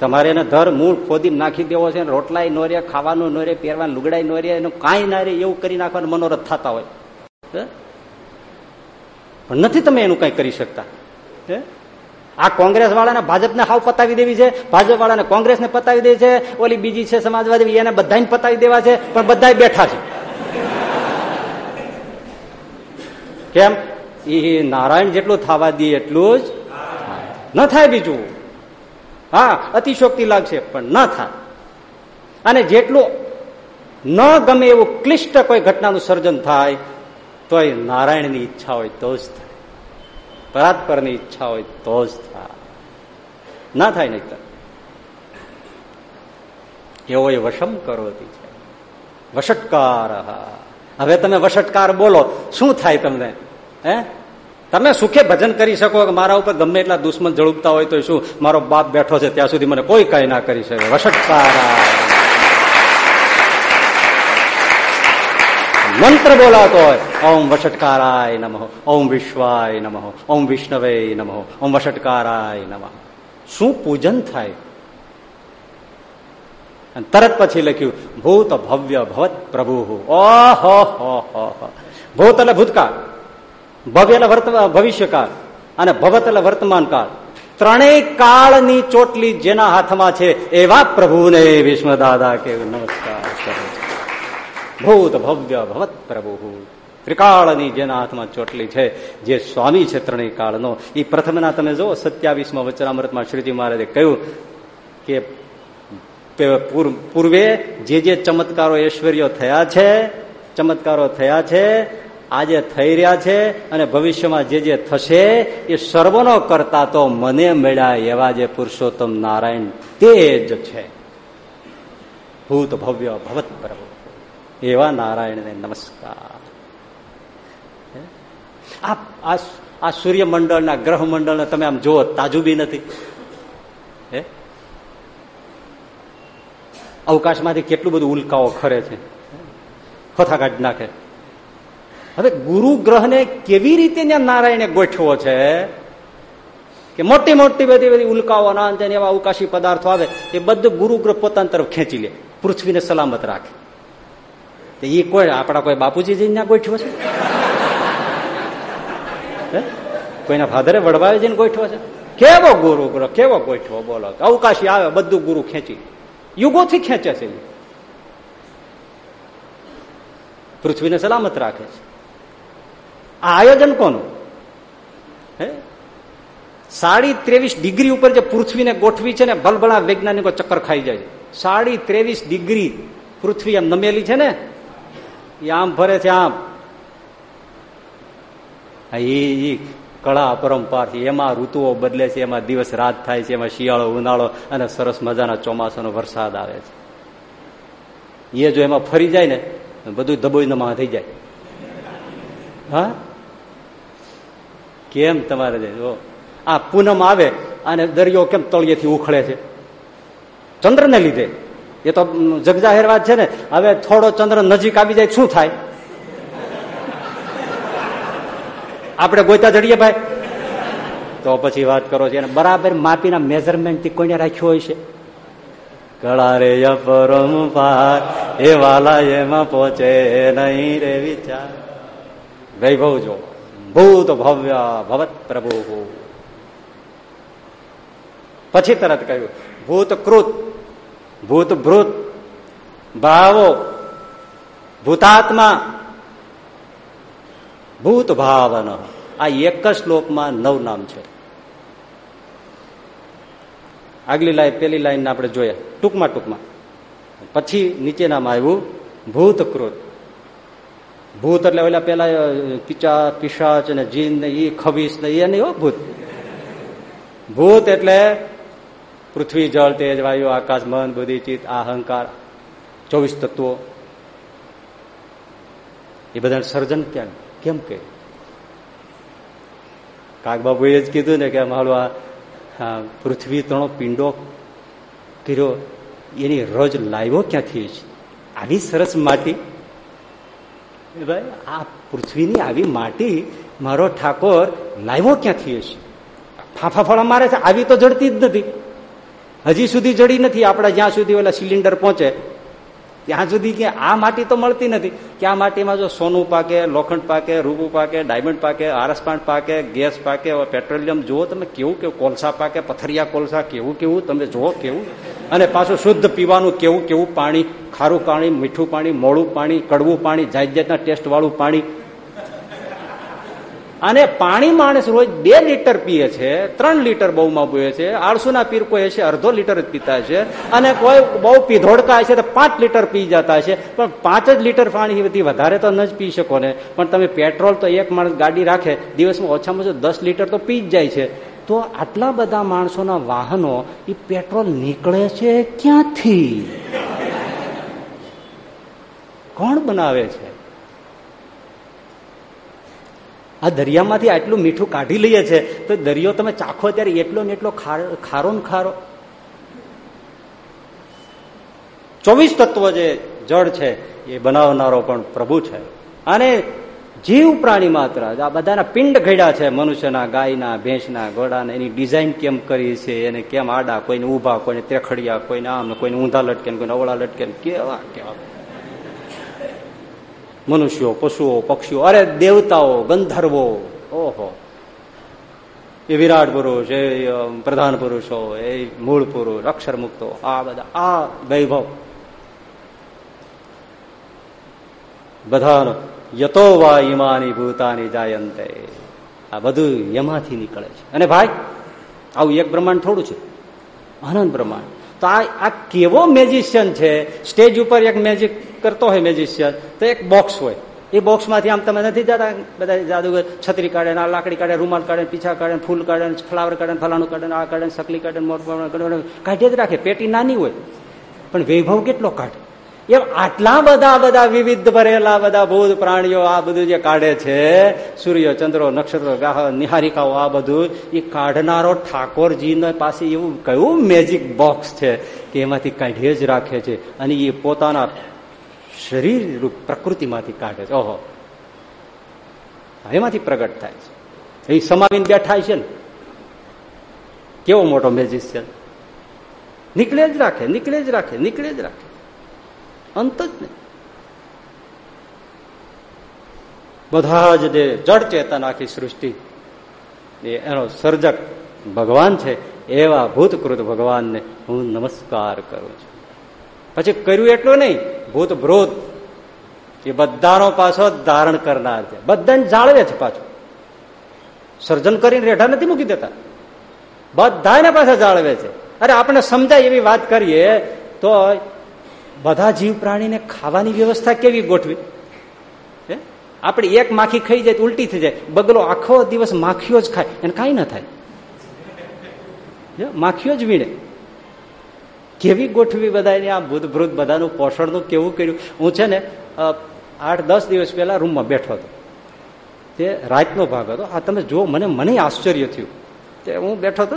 તમારે એને ધર, મૂળ ખોદી નાખી દેવો છે, રોટલાય નો રે ખાવાનું નો રે પહેરવાનું લુગડાય નો રે એનું કાંઈ ના રે એવું કરી નાખવાનું મનોરથ થતા હોય. પણ નથી તમે એનું કઈ કરી શકતા. હે? આ કોંગ્રેસ વાળાને ભાજપને હાવ પતાવી દેવી છે ભાજપ વાળાને કોંગ્રેસને પતાવી દે છે, ઓલી બીજી છે સમાજવાદી, એને બધાને પતાવી દેવા છે, પણ બધા બેઠા છે. કેમ? એ નારાયણ જેટલું થવા દે એટલું જ ન થાય બીજું. હા અતિશોક્તિ લાગશે, પણ ન થાય. અને જેટલું ન ગમે એવું ક્લિષ્ટ કોઈ ઘટનાનું સર્જન થાય તો નારાયણની ઈચ્છા હોય તો જ પરાત્પરની ઈચ્છા હોય તો જ થાય. ના થાય નહીં એવો એ વશમ કરોતી છે. વશટકાર. હવે તમે વશટકાર બોલો, શું થાય તમને? હે? તમે સુખે ભજન કરી શકો કે મારા ઉપર ગમે એટલા દુશ્મન ઝડપતા હોય તો શું? મારો બાપ બેઠો છે, ત્યાં સુધી મને કોઈ કઈ ના કરી શકે. વશટકાર. મંત્ર બોલાતો હોય. ઓમ વશટકારાય નમઃ. ઓમ વિશ્વાય નમઃ. ઓમ વિષ્ણવે નમઃ. ઓમ વશટકારાય નમઃ. શું પૂજન થાય? તરત પછી લખ્યું, ભૂત ભવ્ય ભવત પ્રભુ. ઓહો ભૂત એટલે ભૂતકાળ. ભવ્ય એટલે ભવિષ્યકાળ. અને ભવત એટલે વર્તમાન કાળ ત્રણેય કાળની ચોટલી જેના હાથમાં છે એવા પ્રભુને વિષ્ણુ દાદા કે નમસ્કાર કરે. ભૂત ભવ્ય ભવત પ્રભુ ત્રિકાળની જેના હાથમાં ચોટલી છે જે સ્વામી છે ત્રણેય કાળનો એ પ્રથમના તમે જો સત્યાવીસમાં વચનામૃતમાં શ્રીજી મહારાજે કહ્યું કે પૂર્વે જે જે ચમત્કારો ઐશ્વર્યો થયા છે ચમત્કારો થયા છે આજે થઈ રહ્યા છે અને ભવિષ્યમાં જે જે થશે એ સર્વનો કરતા તો મને મળ્યા એવા જે પુરુષોત્તમ નારાયણ તે જ છે ભૂત ભવ્ય ભવત પ્રભુ એવા નારાયણને નમસ્કાર. આ આ સૂર્યમંડળના ગ્રહ મંડળને તમે આમ જુઓ, તાજુબી નથી. હે? અવકાશમાંથી કેટલું બધું ઉલ્કાઓ ખરે છે. ખોથા કાઢી નાખે. હવે ગુરુ ગ્રહને કેવી રીતે નારાયણે ગોઠવો છે? કે મોટી મોટી બધી બધી ઉલ્કાઓ અનાંત એવા અવકાશી પદાર્થો આવે, એ બધું ગુરુગ્રહ પોતાની તરફ ખેંચી લે. પૃથ્વીને સલામત રાખે. એ કોઈ આપણા કોઈ બાપુજી જઈને ત્યાં ગોઠવો છે? કોઈના ફાધરે વડવાએ જઈને ગોઠવો છે? કેવો ગુરુ ગ્રહ, કેવો ગોઠવો? બોલો અવકાશી આવે, બધું ગુરુ ખેંચી. યુગોથી ખેંચે છે પૃથ્વીને સલામત રાખે છે. આ આયોજન કોનું? હે? સાડી ત્રેવીસ ડિગ્રી ઉપર જે પૃથ્વીને ગોઠવી છે ને ભલભલા વૈજ્ઞાનિકો ચક્કર ખાઈ જાય સાડી ત્રેવીસ ડિગ્રી પૃથ્વી એમ નમેલી છે ને એ આમ ફરે છે આમ. એ કળા પરંપરા છે. એમાં ઋતુઓ બદલે છે, એમાં દિવસ રાત થાય છે, એમાં શિયાળો, ઉનાળો અને સરસ મજાના ચોમાસાનો વરસાદ આવે છે. એ જો એમાં ફરી જાય ને બધું દબોઈનમાં થઈ જાય. હા? કેમ તમારે આ પૂનમ આવે અને દરિયો કેમ તળિયેથી ઉખડે છે? ચંદ્રને લીધે. એ તો જગજાહેર વાત છે ને. હવે થોડો ચંદ્ર નજીક આવી જાય, શું થાય? આપણે ગોતા જડીએ ભાઈ. તો પછી વાત કરો છો. બરાબર માપીના મેઝરમેન્ટથી કોઈને રાખ્યો હોય છે? કળા રે પરંપાર એ વાલા એમાં પહોંચે નહીં રે વિચાર. વૈભવ જો, ભૂત ભવ્ય ભવત પ્રભુ. પછી તરત કહ્યું, ભૂત ભૂત ભૃત, ભાવો, ભૂતાત્મા, ભૂત ભાવન. આ એક જ શ્લોકમાં નવ નામ છે. આગલી લાઈન, પેલી લાઈન આપણે જોયા ટૂંકમાં ટૂંકમાં. પછી નીચેનામાં આવ્યું ભૂતકૃત ભૂત એટલે ઓલા પેલા પિચા, પિશાચ ને જીન ને ઈ ખબીસ ને એ નહીં ભૂત. ભૂત એટલે પૃથ્વી, જળ, તેજ, વાયુ, આકાશ, મન, બુદ્ધિ, ચિત્ત, અહંકાર, ચોવીસ તત્વો. એ બધા સર્જન ક્યાં કેમ કે? કાગબાબુએ જ કીધું ને કે મારો આ પૃથ્વી ત્રણો પિંડો કર્યો, એની રજ લાવ્યો ક્યાંથી છે? આવી સરસ માટી. ભાઈ, આ પૃથ્વીની આવી માટી મારો ઠાકોર લાવ્યો ક્યાંથી છે? ફાંફા ફળા મારે છે, આવી તો જડતી જ નથી. હજી સુધી જડી નથી. આપણા જ્યાં સુધી ઓલા સિલિન્ડર પહોંચે, ત્યાં સુધી કે આ માટી તો મળતી નથી. કે આ માટીમાં જો સોનું પાકે, લોખંડ પાકે રૂબુ પાકે, ડાયમંડ પાકે આરસપાંડ પાકે, ગેસ પાકે પેટ્રોલિયમ, જુઓ તમે કેવું કેવું કોલસા પાકે, પથરિયા કોલસા, કેવું કેવું, તમે જુઓ કેવું. અને પાછું શુદ્ધ પીવાનું કેવું કેવું પાણી, ખારું પાણી, મીઠું પાણી મોડું પાણી, કડવું પાણી, જાત જાતના ટેસ્ટવાળું પાણી અને પાણી માણસ રોજ બે લીટર પીએ છે, ત્રણ લીટર બહુમાં પીએ છે, આળસુના પીર કોઈ હશે, અડધો લીટર જ પીતા છે અને કોઈ બહુ પીધોડકા હશે તો પાંચ લીટર પી જતા હશે. પણ પાંચ જ લીટર પાણી બધી વધારે તો ન જ પી શકો ને. પણ તમે પેટ્રોલ તો એક માણસ ગાડી રાખે, દિવસમાં ઓછામાં ઓછું દસ લીટર તો પી જ જાય છે. તો આટલા બધા માણસોના વાહનો એ પેટ્રોલ નીકળે છે ક્યાંથી? કોણ બનાવે છે? આ દરિયામાંથી આટલું મીઠું કાઢી લઈએ છે, તો દરિયો તમે ચાખો ત્યારે એટલો ને એટલો ખારો ને ખારો. ચોવીસ તત્વો જે જળ છે, એ બનાવનારો પણ પ્રભુ છે. અને જીવ પ્રાણી માત્ર આ બધાના પિંડ ઘડ્યા છે, મનુષ્યના ગાયના, ભેંસના ઘોડાના એની ડિઝાઇન કેમ કરી છે, એને કેમ આડા, કોઈને ઊભા, કોઈને ત્રેખડિયા, કોઈને આમ, કોઈને ઊંધા લટકે કોઈને અવળા લટકે કેવા કેવા મનુષ્યો, પશુઓ, પક્ષીઓ, અરે દેવતાઓ, ગંધર્વો, ઓહો. એ વિરાટ પુરુષ, એ પ્રધાન પુરુષો, એ મૂળ પુરુષ અક્ષર મુક્તો આ બધા, આ વૈભવ. બધાનો, યતો વા ઈમાની ભૂતાની જાયંતે. આ બધું એમાંથી નીકળે છે. અને ભાઈ, આવું એક બ્રહ્માંડ થોડું છે. આનંદ બ્રહ્માંડ. તો આ કેવો મેજિશિયન છે સ્ટેજ ઉપર એક મેજિક કરતો હોય મેજિશિયન તો એક બોક્સ હોય એ બોક્સમાંથી આમ તમે નથી જતા બધા જાદુગર છત્રી કાઢે આ લાકડી કાઢે રૂમાલ કાઢે પીછા કાઢે ફૂલ કાઢે ફ્લાવર કાઢે ફલાણું કાઢે આ કાઢે સકલી કાઢે મોર કાઢે જ રાખે પેટી નાની હોય પણ વૈભવ કેટલો કાઢે એમ આટલા બધા બધા વિવિધ ભરેલા બધા ભૂત પ્રાણીઓ આ બધું જે કાઢે છે, સૂર્ય, ચંદ્રો, નક્ષત્રો નિહારિકાઓ, આ બધું, એ કાઢનારો ઠાકોરજી પાસે એવું કયું મેજિક બોક્સ છે કે એમાંથી કાઢીએ જ રાખે છે અને એ પોતાના શરીર રૂપ પ્રકૃતિમાંથી કાઢે છે. ઓહો. એમાંથી પ્રગટ થાય છે. એ સમાવીને બેઠા છે ને. કેવો મોટો મેજિશિયન નીકળે જ રાખે, નીકળે જ રાખે, નીકળે જ રાખે. અંત જ નહીં બધા જ જે જડ ચેતન આખી સૃષ્ટિ એનો સર્જક ભગવાન છે, એવા ભૂતકૃત ભગવાનને હું નમસ્કાર કરું છું. પછી કર્યું એટલું નહીં ભૂત ભ્રોત એ બધાનો પાછો ધારણ કરનાર છે. બધાને જાળવે છે પાછું. સર્જન કરીને રેઢા નથી મૂકી દેતા. બધાને પાછા જાળવે છે. અરે આપણે સમજાય એવી વાત કરીએ તો બધા જીવ પ્રાણીને ખાવાની વ્યવસ્થા કેવી ગોઠવી? આપણે એક માખી ખાઈ જાય ઉલટી થઈ જાય. બગલો આખો દિવસ માખીઓ જ ખાય. એને કાંઈ ના થાય. માખીઓ જ વીણે. કેવી ગોઠવી બધાને આ ભૂતભૃત બધાનું પોષણનું કેવું કર્યું? હું છે ને આઠ દસ દિવસ પહેલા રૂમમાં બેઠો હતો. તે રાતનો ભાગ હતો. આ તમે જો મને મને આશ્ચર્ય થયું. તે હું બેઠો હતો.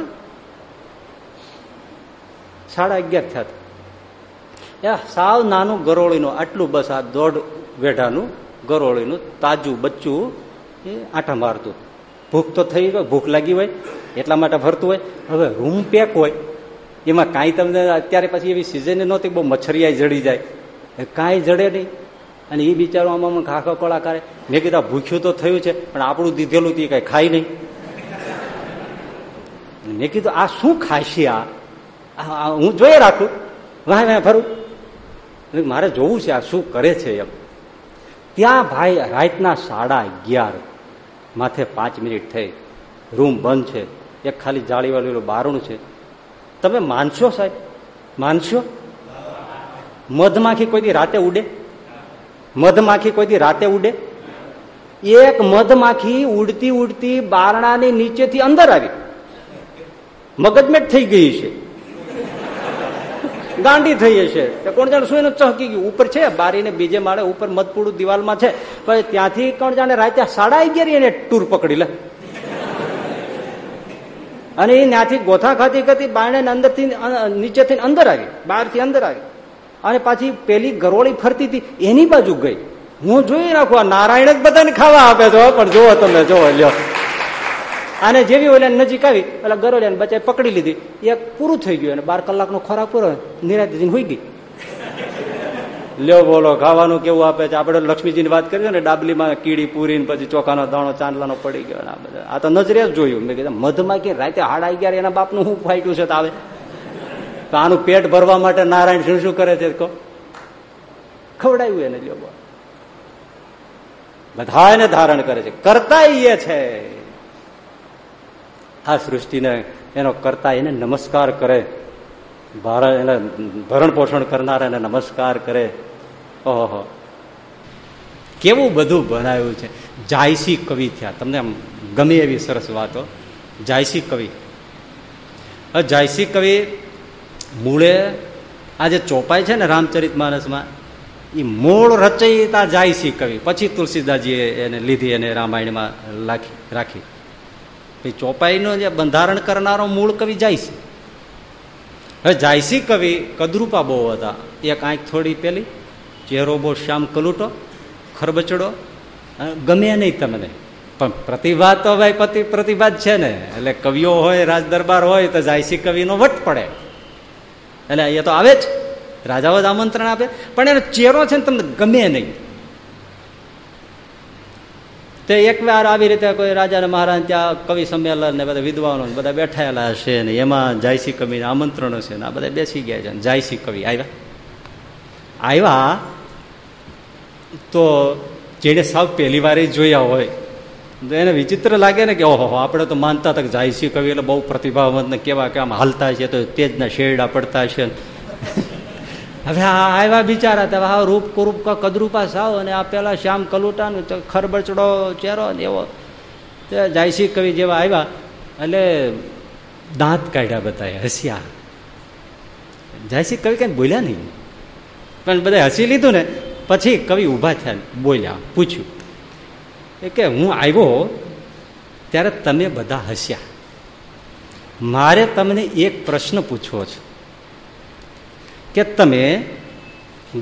સાડા અગિયાર થયા સાવ નાનું ગરોળીનું, આટલું બસ આ દોઢ વેઢાનું ગરોળીનું, તાજું બચ્ચું એ આંટા મારતું. ભૂખ તો થઈ ગયો ભૂખ લાગી હોય, એટલા માટે ભરતું હોય. હવે રૂમ પેક હોય, એમાં કાંઈ તમને અત્યારે પછી એવી સિઝન નહોતી, બહુ મચ્છરિયા જડી જાય. કાંઈ જડે નહીં. અને એ બિચારો આમાં ખાખો કોળા કરે મેં કીધા ભૂખ્યું તો થયું છે, પણ આપણું દીધેલું તે કઈ ખાય નહીં. મેં કીધું, આ શું ખાશે આ? હું જોઈ રાખું. વાહ વાહ ફરું મારે જોવું છે આ શું કરે છે એમ ત્યાં ભાઈ રાતના સાડા અગિયાર માથે પાંચ મિનિટ થઈ. રૂમ બંધ છે. એક ખાલી જાળીવાળું બારણું છે. તમે માનશો સાહેબ? માનશો? મધમાખી કોઈ રાતે ઉડે? મધમાખી કોઈ રાતે ઉડે? એક મધમાખી ઉડતી ઉડતી બારણાની નીચેથી અંદર આવી. મગજમેટ થઈ ગઈ છે. ગાંડી થઈ હશે કોણ જાણે શું એનું ચહકી ગયું? ઉપર છે, બારીને બીજે માળે ઉપર મધપુડું દિવાલમાં છે. પછી ત્યાંથી કોણ જાણે રાતે સાડા અગિયાર એને ટૂર પકડી લે. અને એ ત્યાંથી ગોથા ખાતી ખાતી બારણે અંદરથી નીચેથી અંદર આવી. બહારથી અંદર આવી. અને પાછી પેલી ગરોળી ફરતી હતી, એની બાજુ ગઈ. હું જોઈ આ નારાયણ જ બધાને ખાવા આપે તો પણ જોવો તમે જોવો લ્યો. અને જેવી ઓલા નજીક આવી એટલે ગરોળિયાને બચાઈ પકડી લીધી. એક પૂરું થઈ ગયું અને બાર કલાકનો ખોરાક પૂરો નિરાતી હોઈ ગઈ. લ્યો બોલો, ખાવાનું કેવું આપે છે? આપણે લક્ષ્મીજીની વાત કરી ને, ડાબલીમાં કીડી, પૂરી પછી ચોખાનો દાણો ચાંદલાનો પડી ગયો આ બધા. આ તો નજરે જ જોયું. મેં કીધું, મધમાં કે રાતે હાડા અગિયાર એના બાપનું શું ફાઈટું છે તો આવે તો આનું પેટ ભરવા માટે નારાયણ શું શું કરે છે કહો? ખવડાવ્યું એને, લ્યો બોલો. બધાને ધારણ કરે છે. કરતા એ છે. આ સૃષ્ટિને એનો કરતા એને નમસ્કાર કરે. ભારત એને ભરણ પોષણ કરનાર એને નમસ્કાર કરે. ઓહો. કેવું બધું ભરાયું છે? જાયસી કવિ થયા. તમને આમ ગમે એવી સરસ વાતો. જાયસી કવિ. જાયસી કવિ મૂળે આ જે ચોપાઈ છે ને રામચરિત માનસમાં એ મૂળ રચયિતા જાયસી કવિ. પછી તુલસીદાસજીએ એને લીધી એને રામાયણમાં રાખી રાખી. ચોપાઈનું જે બંધારણ કરનારો મૂળ કવિ જાયસી. હવે જાયસી કવિ કદરૂપા બહુ હતા. એક આંખ થોડી પેલી, ચહેરો બહુ શ્યામ કલુટો, ખરબચડો ગમે નહીં તમને. પણ પ્રતિભા તો ભાઈ પતિ, પ્રતિભા જ છે ને. એટલે કવિઓ હોય રાજ દરબાર હોય, તો જાયસી કવિનો વટ પડે. એટલે એ તો આવે જ. રાજાઓ જ આમંત્રણ આપે. પણ એનો ચહેરો છે ને તમને ગમે નહીં. તે એક વાર આવી રીતે કોઈ રાજા ને મહારાજ ત્યાં કવિ સંમેલન ને બધા વિદ્વાનો બધા બેઠાયેલા હશે ને એમાં જાયસી કવિ આમંત્રણો છે ને આ બધા બેસી ગયા છે જાયસી કવિ આવ્યા. આવ્યા તો જેને સાવ પહેલી વાર જોયા હોય. તો એને વિચિત્ર લાગે ને કે ઓહો, આપણે તો માનતા હતા કે જાયસી કવિ એટલે બહુ પ્રતિભાવંત ને કેવા કે આમ હાલતા છે તો તેજના શેરડા પડતા છે હવે આ આવ્યા બિચારા તો હા રૂપ કુરૂપ કદરૂપા સાવ અને આ પેલા શ્યામ કલુટા ને ખરબચડો ચહેરો ને એવો. તે કવિ જેવા આવ્યા એટલે દાંત કાઢ્યા બધા હસ્યા. જાયસી કવિ કઈ બોલ્યા નહીં. પણ બધા હસી લીધું ને, પછી કવિ ઊભા થયા, બોલ્યા, પૂછ્યું. એ કે હું આવ્યો ત્યારે તમે બધા હસ્યા. મારે તમને એક પ્રશ્ન પૂછવો છે. કે તમે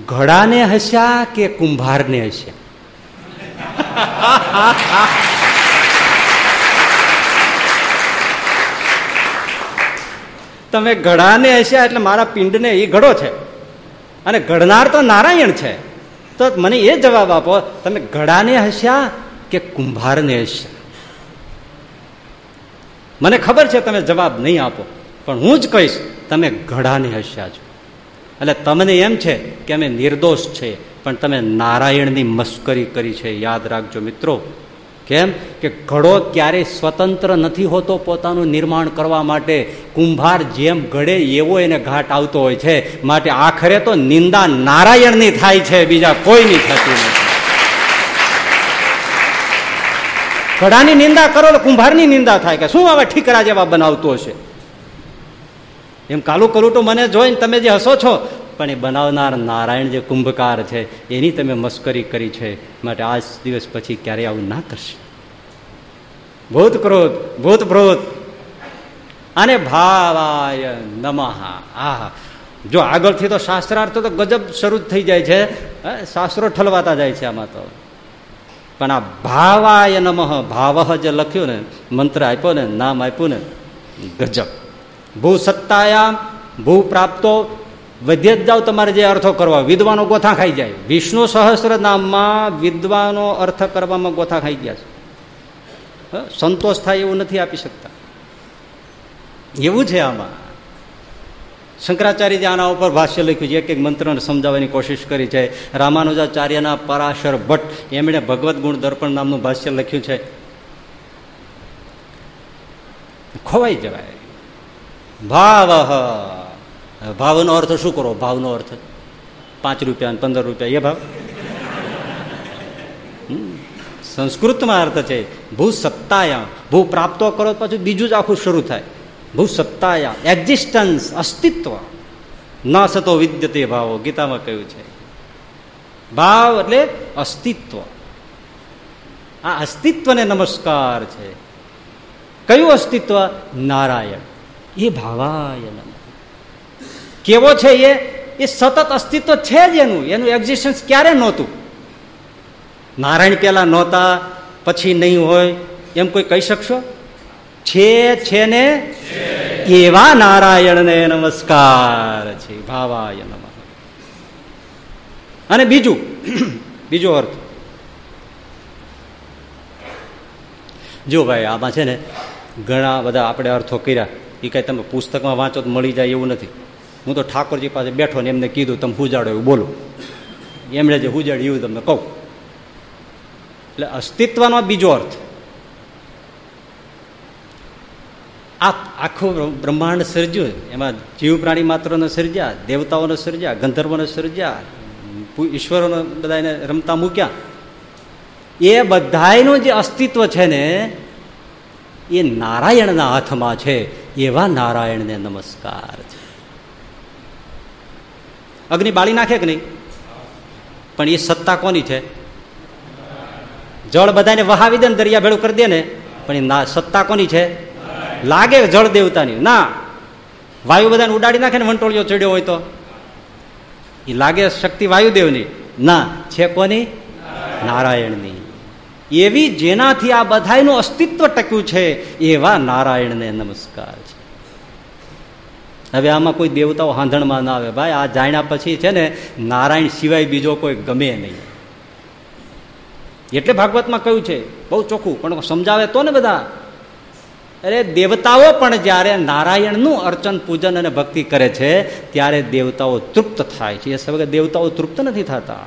ઘડાને હસ્યા કે કુંભારને હસ્યા? તમે ઘડાને હસ્યા એટલે મારા પિંડને એ ઘડો છે. અને ઘડનાર તો નારાયણ છે. તો મને એ જવાબ આપો, તમે ઘડાને હસ્યા કે કુંભારને હસ્યા? મને ખબર છે તમે જવાબ નહીં આપો, પણ હું જ કહીશ, તમે ઘડાને હસ્યા છો. એટલે તમને એમ છે કે અમે નિર્દોષ છે, પણ તમે નારાયણની મસ્કરી કરી છે, યાદ રાખજો મિત્રો. કેમ? કે ઘડો ક્યારેય સ્વતંત્ર નથી હોતો પોતાનું નિર્માણ કરવા માટે. કુંભાર જેમ ઘડે, એવો એને ઘાટ આવતો હોય છે. માટે આખરે તો નિંદા નારાયણની થાય છે, બીજા કોઈની થતી નથી. ઘડાની નિંદા કરો કુંભારની નિંદા થાય કે શું હવે ઠીકરા જેવા બનાવતો હશે? એમ કાલું કલું તો મને જોઈને તમે જે હસો છો, પણ એ બનાવનાર નારાયણ જે કુંભકાર છે, એની તમે મસ્કરી કરી છે, માટે આજ દિવસ પછી ક્યારેય આવું ના કરશે. ભૂત ક્રોધ, ભૂત ભ્રોત. અને ભાવાય નમહા આ જો આગળથી તો શાસ્ત્રાર્થ તો ગજબ શરૂ થઈ જાય છે. શાસ્ત્રો ઠલવાતા જાય છે આમાં તો. પણ આ ભાવાય નમઃ, ભાવ જે લખ્યું ને, મંત્ર આપ્યો ને, નામ આપ્યું ને, ગજબ. ભૂ સત્તાયામ ભૂ પ્રાપ્તો વધ્ય જ જાઓ તમારે જે અર્થો કરવા વિદ્વાનો ગોથા ખાઈ જાય. વિષ્ણુ સહસ્ર નામમાં વિદ્વાનો અર્થ કરવામાં ગોથા ખાઈ ગયા છે. સંતોષ થાય એવું નથી આપી શકતા. એવું છે આમાં. શંકરાચાર્યજી આના ઉપર ભાષ્ય લખ્યું છે. એક એક મંત્રને સમજાવવાની કોશિશ કરી છે. રામાનુજાચાર્યના પરાશર ભટ્ટ, એમણે ભગવદ્ ગુણ દર્પણ નામનું ભાષ્ય લખ્યું છે. ખોવાઈ જવાય. ભાવ. ભાવનો અર્થ શું કરો? ભાવનો અર્થ પાંચ રૂપિયા પંદર રૂપિયા, એ ભાવ? સંસ્કૃતમાં અર્થ છે ભૂ સત્તાયા ભૂ પ્રાપ્તો કરો પછી બીજું જ આખું શરૂ થાય. ભૂ સત્તાયા એક્ઝિસ્ટન્સ અસ્તિત્વ. ન સતો વિદ્યતે ભાવો. ગીતામાં કહ્યું છે. ભાવ એટલે અસ્તિત્વ. આ અસ્તિત્વને નમસ્કાર છે. કયું અસ્તિત્વ? નારાયણ. એ ભાવાય નમ કેવો છે એ? એ સતત અસ્તિત્વ છે જ એનું. એનું એક્ઝિસ્ટન્સ ક્યારે નહોતું? નારાયણ પેલા નહોતા, પછી નહીં હોય. એમ કોઈ કહી શકશો? છે છે ને? એવા નારાયણને નમસ્કાર છે. ભાવાય નમ અને બીજું, બીજો અર્થ. જો ભાઈ, આમાં છે ને ઘણા બધા આપણે અર્થો કર્યા. એ કાંઈ તમે પુસ્તકમાં વાંચો તો મળી જાય એવું નથી. હું તો ઠાકોરજી પાસે બેઠો ને એમને કીધું, તમે હુજાડો એવું બોલો. એમણે જે હુજાડ્યું તમને કહું. એટલે અસ્તિત્વનો બીજો અર્થ. આ આખું બ્રહ્માંડ સર્જ્યું. એમાં જીવ પ્રાણી માત્રને સર્જ્યા, દેવતાઓને સર્જ્યા, ગંધર્વોને સર્જ્યા ઈશ્વરોને બધાને રમતા મૂક્યા. એ બધાનું જે અસ્તિત્વ છે ને એ નારાયણના હાથમાં છે, એવા નારાયણને નમસ્કાર છે. અગ્નિ બાળી નાખે કે નહીં? પણ એ સત્તા કોની છે? જળ બધાને વહાવી દે ને દરિયા ભેળું કરી દે ને, પણ એ સત્તા કોની છે? લાગે જળ દેવતાની. ના. વાયુ બધાને ઉડાડી નાખે ને વંટોળીઓ ચડ્યો હોય તો. એ લાગે શક્તિ વાયુદેવની. ના. છે કોની? નારાયણની. એવી જેનાથી આ બધાનું અસ્તિત્વ ટક્યું છે, એવા નારાયણને નમસ્કાર છે. હવે આમાં કોઈ દેવતાઓ હાંધણમાં ના આવે. ભાઈ, આ જાણ્યા પછી છે ને, નારાયણ સિવાય બીજો કોઈ ગમે નહીં. એટલે ભાગવતમાં કહ્યું છે, બહુ ચોખ્ખું, પણ સમજાવે તો ને બધા. અરે, દેવતાઓ પણ જ્યારે નારાયણનું અર્ચન, પૂજન અને ભક્તિ કરે છે, ત્યારે દેવતાઓ તૃપ્ત થાય છે. એ સમગ્ર દેવતાઓ તૃપ્ત નથી થતા.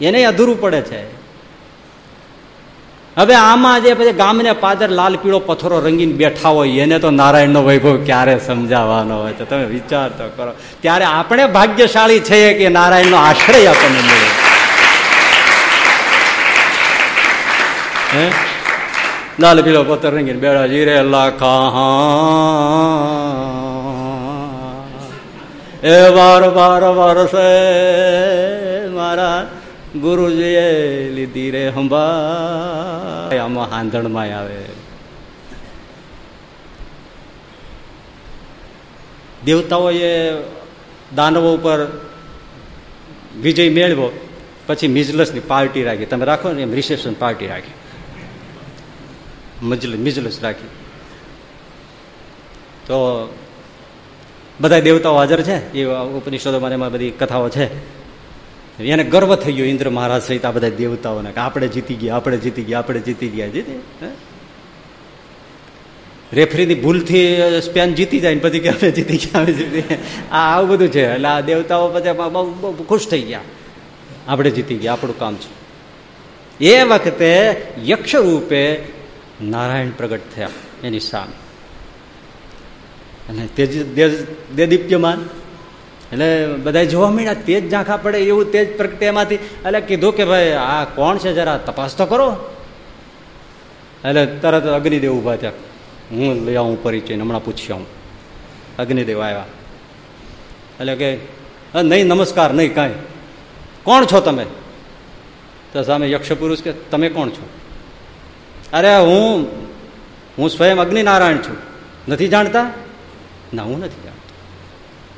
એને અધૂરું પડે છે. હવે આમાં જે પછી ગામને પાદર લાલ પીળો પથ્થરો રંગીને બેઠા હોય, એને તો નારાયણનો વૈભવ ક્યારે સમજાવવાનો હોય તો તમે વિચાર તો કરો. ત્યારે આપણે ભાગ્યશાળી છે કે નારાયણનો આશ્રય આપણને મળે. લાલ પીળો પથ્થર રંગીને બેડા જીરે લાખા એ વાર વાર વરસે મારા ગુરુજીએ લીધી રે હંભા આમાં હાંધણમાં આવે. દેવતાઓએ દાનવો ઉપર વિજય મેળવો પછી મિજલસની પાર્ટી રાખી. તમે રાખો ને એમ રિસેપ્શન પાર્ટી રાખી. મજલ, મિજલસ રાખી. તો બધા દેવતાઓ હાજર છે? એ ઉપનિષદોમાં એમાં બધી કથાઓ છે? એને ગર્વ થઈ ગયો ઇન્દ્ર મહારાજ સહિત આ બધા દેવતાઓને કે આપણે જીતી ગયા, આપણે જીતી ગયા, આપણે જીતી ગયા, જીતી. રેફરીની ભૂલથી સ્પેન જીતી જાય ને પછી કે આપણે જીતી ગયા, આપણે જીતી આ આવું બધું છે. એટલે આ દેવતાઓ પછી બહુ ખુશ થઈ ગયા. આપણે જીતી ગયા, આપણું કામ છે. એ વખતે યક્ષ રૂપે નારાયણ પ્રગટ થયા એની સામે. અને તે દેદીપ્યમાન એટલે બધા જોવા મળ્યા, તેજ ઝાંખા પડે એવું તેજ પ્રગટે એમાંથી. એટલે કીધું કે ભાઈ, આ કોણ છે જરા તપાસ તો કરો. એટલે તરત અગ્નિદેવ ઊભા થયા. હું લઈ આવું પરિચય, હમણાં પૂછ્યા હું. અગ્નિદેવ આવ્યા એટલે કે નહીં, નમસ્કાર, નહીં, કાંઈ. કોણ છો તમે? તો સામે યક્ષ પુરુષ કે, તમે કોણ છો? અરે, હું હું સ્વયં અગ્નિનારાયણ છું. નથી જાણતા? ના, હું નથી જાણતો.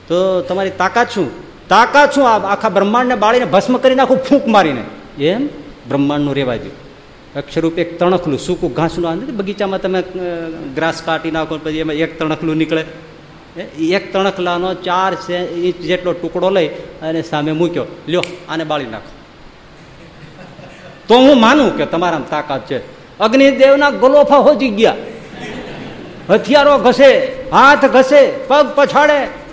તો તમારી તાકાત શું? તાકાત શું? આખા બ્રહ્માંડને બાળીને ભસ્મ કરી નાખું, ફૂંક મારીને. એમ? બ્રહ્માંડનું રેવા દઉં અક્ષરરૂપ એક તણખલું, સૂકું ઘાસનું આવે બગીચામાં તમે ગ્રાસ કાઢી નાખો પછી એમાં એક તણખલું નીકળે. એક તણખલાનો ચાર ઇંચ જેટલો ટુકડો લઈ અને સામે મૂક્યો. લ્યો, આને બાળી નાખો. તો હું માનું કે તમારામાં તાકાત છે. અગ્નિદેવના ગલોફા હોજી ગયા. હથિયારો ઘસે, હાથ ઘસે, પગ પછાડે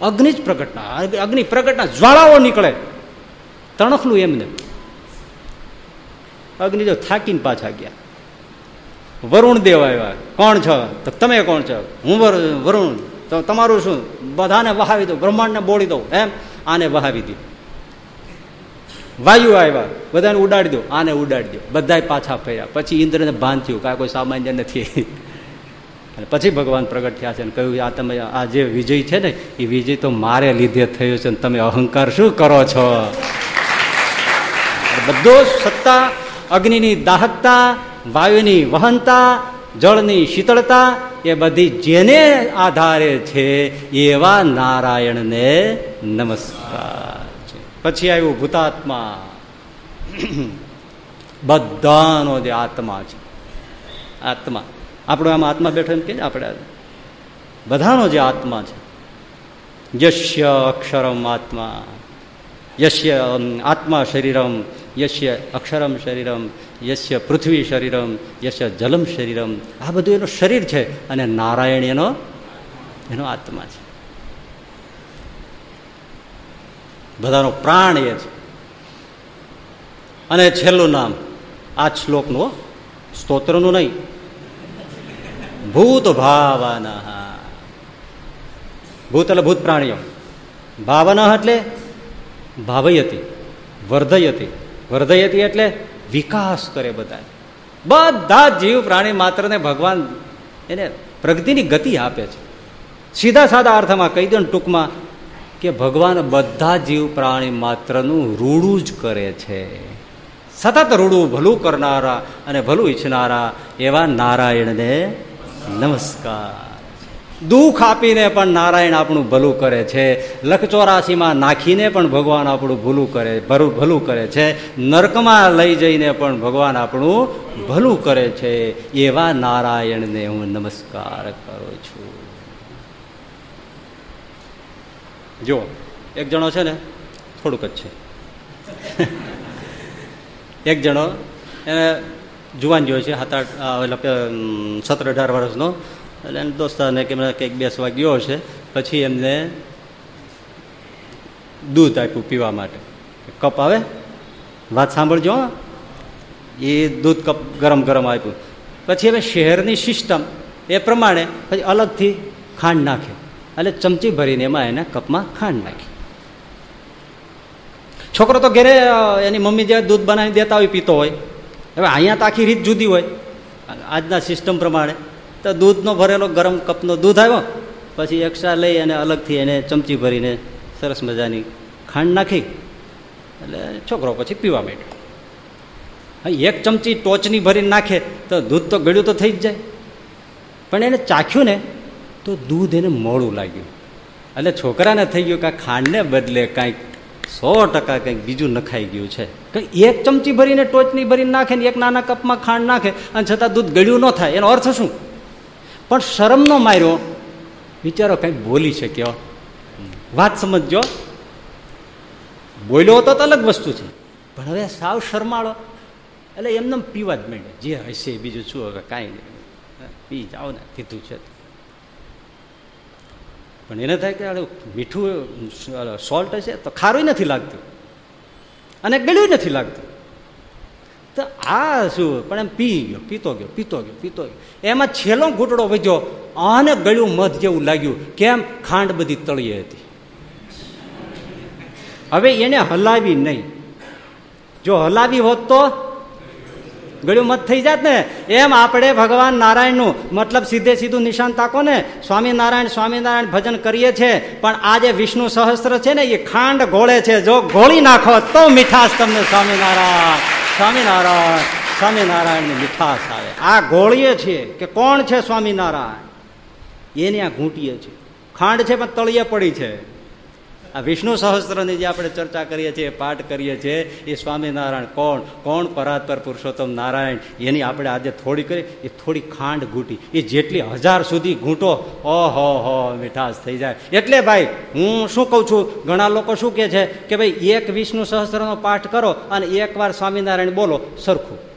અગ્નિ જ પ્રગટના. અગ્નિ પ્રગટના. જ્વાળાઓ નીકળે. તણખલું એમને અગ્નિ જો થાકીને પાછા ગયા. વરુણ દેવ આવ્યા. કોણ છો? તો તમે કોણ છો? હું વરુણ. તો તમારું શું? બધાને વહાવી દઉં બ્રહ્માંડને બોળી દઉં એમ? આને વહાવી દઉં વાયુ આવ્યા. બધાને ઉડાડી દો. આને ઉડાડી દો. બધા પાછા ફર્યા. પછી ઇન્દ્રને ભાન થયું કાંઈ કોઈ સામાન્ય નથી. અને પછી ભગવાન પ્રગટ થયા છે અને કહ્યું, આ તમે, આ જે વિજય છે ને, એ વિજય તો મારે લીધે થયો છે તમે અહંકાર શું કરો છો? બધો સત્તા, અગ્નિની દાહકતા, વાયુની વહનતા, જળની શીતળતા, એ બધી જેને આધારે છે, એવા નારાયણને નમસ્કાર પછી આવ્યું ભૂતાત્મા. બધાનો જે આત્મા છે, આત્મા આપણો આમાં આત્મા બેઠો એમ કે આપણે બધાનો જે આત્મા છે. યશ્ય અક્ષરમ આત્મા. યશ્ય આત્મા શરીરમ. યશ્ય અક્ષરમ શરીરમ. યશ્ય પૃથ્વી શરીરમ. યશ્ય જલમ શરીરમ. આ બધું એનું શરીર છે અને નારાયણ એનો એનો આત્મા છે. બધાનો પ્રાણ એ છે. અને છેલ્લું નામ, આ શ્લોકનું સ્તોત્રનું નહીં ભૂત ભાવના ભૂત એટલે ભૂત પ્રાણીઓ. ભાવના એટલે ભાવયતી, વર્ધયતી. વર્ધયતી એટલે વિકાસ કરે બધા બધા જીવ પ્રાણી માત્રને ભગવાન એને પ્રગતિની ગતિ આપે છે. સીધા સાદા અર્થમાં કહી દો ટૂંકમાં કે ભગવાન બધા જીવ પ્રાણી માત્રનું રૂડું જ કરે છે. સતત રૂડું, ભલું કરનારા અને ભલું ઈચ્છનારા એવા નારાયણને નમસ્કાર. દુઃખ આપીને પણ નારાયણ આપણું ભલું કરે છે. લખચોરાશીમાં નાખીને પણ ભગવાન આપણું ભૂલું કરે ભલું કરે છે. નર્કમાં લઈ જઈને પણ ભગવાન આપણું ભલું કરે છે. એવા નારાયણને હું નમસ્કાર કરું છું. જો એક જણો છે ને, થોડુંક જ છે. એક જણો, એને જુવાન જોયો છે, સાત આઠ સત્તર અઢાર વર્ષનો. એટલે એને દોસ્તારને કે કંઈક બેસવા ગયો છે પછી એમને દૂધ આપ્યું પીવા માટે. કપ આવે? વાત સાંભળજો એ દૂધ કપ ગરમ ગરમ આપ્યું. પછી હવે શહેરની સિસ્ટમ એ પ્રમાણે પછી અલગથી ખાંડ નાખે. એટલે ચમચી ભરીને એમાં એને કપમાં ખાંડ નાખી. છોકરો તો ઘેરે એની મમ્મી જે દૂધ બનાવી દેતા હોય, પીતો હોય હવે અહીંયા તો આખી રીત જુદી હોય. આજના સિસ્ટમ પ્રમાણે. તો દૂધનો ભરેલો ગરમ કપનો દૂધ આવ્યો, પછી એક્સ્ટ્રા લઈ અને અલગથી એને ચમચી ભરીને સરસ મજાની ખાંડ નાખી એટલે છોકરો પછી પીવા માંડ્યો. એક ચમચી ટોચની ભરીને નાખે તો દૂધ તો ગળ્યું તો થઈ જ જાય. પણ એને ચાખ્યું ને તો દૂધ એને મોડું લાગ્યું. એટલે છોકરાને થઈ ગયું કે ખાંડને બદલે કાંઈક સો ટકા કંઈક બીજું નખાઈ ગયું છે. કંઈ એક ચમચી ભરીને ટોચની ભરીને નાખે ને એક નાના કપમાં ખાંડ નાખે અને છતાં દૂધ ગળ્યું ન થાય, એનો અર્થ શું? પણ શરમનો માર્યો, વિચારો કંઈક બોલી શક્યો. વાત સમજજો. બોલ્યો તો અલગ વસ્તુ છે. પણ હવે સાવ શરમાળો. એટલે એમને પીવા જ માંડે જે હશે બીજું શું, હવે કાંઈ નહીં. પી, જાઓ ને, કીધું છે. પણ એને થાય કે મીઠું સોલ્ટ હશે તો ખારું નથી લાગતું. અને ગળ્યું નથી લાગતું. તો આ શું? પણ એમ પી ગયો, પીતો ગયો પીતો ગયો પીતો ગયો. એમાં છેલ્લો ઘૂંટડો વધ્યો, આને ગળ્યું મધ જેવું લાગ્યું. કેમ? ખાંડ બધી તળીએ હતી. હવે એને હલાવી નહીં. જો હલાવી હોત તો ગળ્યું મત થઈ જાત ને, એમ આપણે ભગવાન નારાયણનું મતલબ સીધે સીધું નિશાન તાકો ને, સ્વામિનારાયણ સ્વામિનારાયણ ભજન કરીએ છીએ પણ આ જે વિષ્ણુ સહસ્ત્ર છે ને, એ ખાંડ ઘોળે છે. જો ઘોળી નાખો તો મીઠાશ તમને સ્વામિનારાયણ સ્વામિનારાયણ, સ્વામિનારાયણની મીઠાશ આવે. આ ઘોળીએ છીએ કે કોણ છે સ્વામિનારાયણ? એને આ ઘૂંટીએ છીએ. ખાંડ છે પણ તળિયે પડી છે. આ વિષ્ણુ સહસ્ત્રની જે આપણે ચર્ચા કરીએ છીએ, પાઠ કરીએ છીએ, એ સ્વામિનારાયણ કોણ? કોણ પરાત્પર પુરુષોત્તમ નારાયણ? એની આપણે આજે થોડી કરી, એ થોડી ખાંડ ઘૂંટી. એ જેટલી હજાર સુધી ઘૂંટો, ઓહો હો, મીઠાશ થઈ જાય. એટલે ભાઈ, હું શું કહું છું? ઘણા લોકો શું કહે છે કે ભાઈ, એક વિષ્ણુ સહસ્ત્રનો પાઠ કરો અને એકવાર સ્વામિનારાયણ બોલો, સરખું.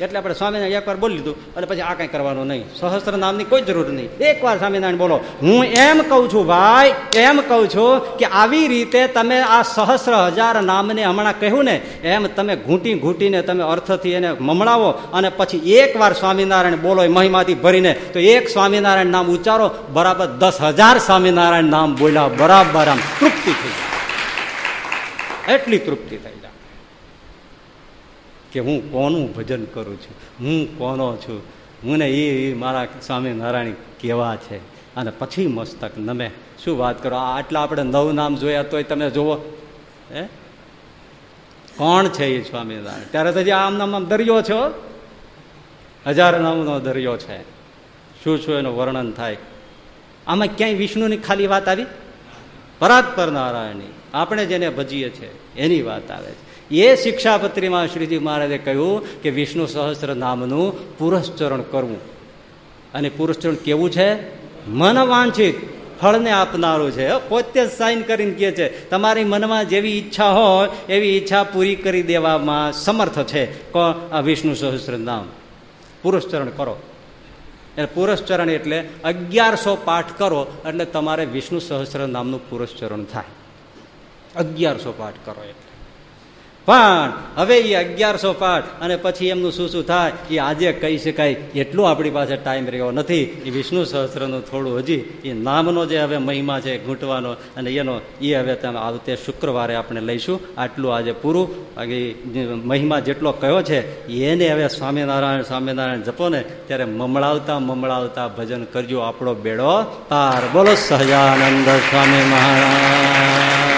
એટલે આપણે સ્વામિનારાયણ એકવાર બોલી લીધું, એટલે પછી આ કંઈ કરવાનું નહીં. સહસ્ત્ર નામની કોઈ જરૂર નહીં. એકવાર સ્વામિનારાયણ બોલો, હું એમ કહું છું ભાઈ, એમ કહું છું કે આવી રીતે તમે આ સહસ્ર હજાર નામને હમણાં કહ્યું ને, એમ તમે ઘૂંટી ઘૂંટીને તમે અર્થથી એને મમણાવો અને પછી એકવાર સ્વામિનારાયણ બોલો મહિમાથી ભરીને, તો એક સ્વામિનારાયણ નામ ઉચ્ચારો, બરાબર દસ હજાર સ્વામિનારાયણ નામ બોલ્યા બરાબર આમ તૃપ્તિ થઈ એટલી તૃપ્તિ થઈ કે હું કોનું ભજન કરું છું? હું કોનો છું? મને એ મારા સ્વામિનારાયણ કેવા છે? અને પછી મસ્તક નમે. શું વાત કરો? આટલા આપણે નવ નામ જોયા તોય તમે જુઓ. હે? કોણ છે એ સ્વામિનારાયણ ત્યારે તો જે આમ નામ આમ દરિયો છો હજાર નામનો દરિયો છે. શું શું એનું વર્ણન થાય? આમાં ક્યાંય વિષ્ણુની ખાલી વાત આવી? પરાત્પર નારાયણની આપણે જેને ભજીએ છીએ, એની વાત આવે છે. એ શિક્ષાપત્રીમાં શ્રીજી મહારાજે કહ્યું કે વિષ્ણુ સહસ્ત્ર નામનું પુરસ્ચરણ કરવું. અને પુરસ્ચરણ કેવું છે? મન વાંછિત, ફળને આપનારું છે. પોતે જ સાઈન કરીને કહે છે, તમારી મનમાં જેવી ઈચ્છા હોય, એવી ઈચ્છા પૂરી કરી દેવામાં સમર્થ છે. આ વિષ્ણુ સહસ્ત્ર નામ પુરસ્ચરણ કરો. એટલે પુરસ્ચરણ એટલે અગિયારસો પાઠ કરો, એટલે તમારે વિષ્ણુ સહસ્ત્ર નામનું પુરસ્ચરણ થાય. અગિયારસો પાઠ કરો એટલે. પણ હવે એ અગિયારસો પાઠ અને પછી એમનું શું શું થાય એ આજે કહી શકાય. એટલું આપણી પાસે ટાઈમ રહ્યો નથી. એ વિષ્ણુ સહસ્ત્રનું થોડું હજી એ નામનો જે હવે મહિમા છે, ઘૂંટવાનો, અને એનો એ હવે તમે આવતે શુક્રવારે આપણે લઈશું. આટલું આજે પૂરું. મહિમા જેટલો કયો છે, એને હવે સ્વામિનારાયણ સ્વામિનારાયણ જપો ને, ત્યારે મમળાવતા મમળાવતા ભજન કરજો આપણો બેડો પાર. બોલો સહજાનંદ સ્વામી મહારાજ.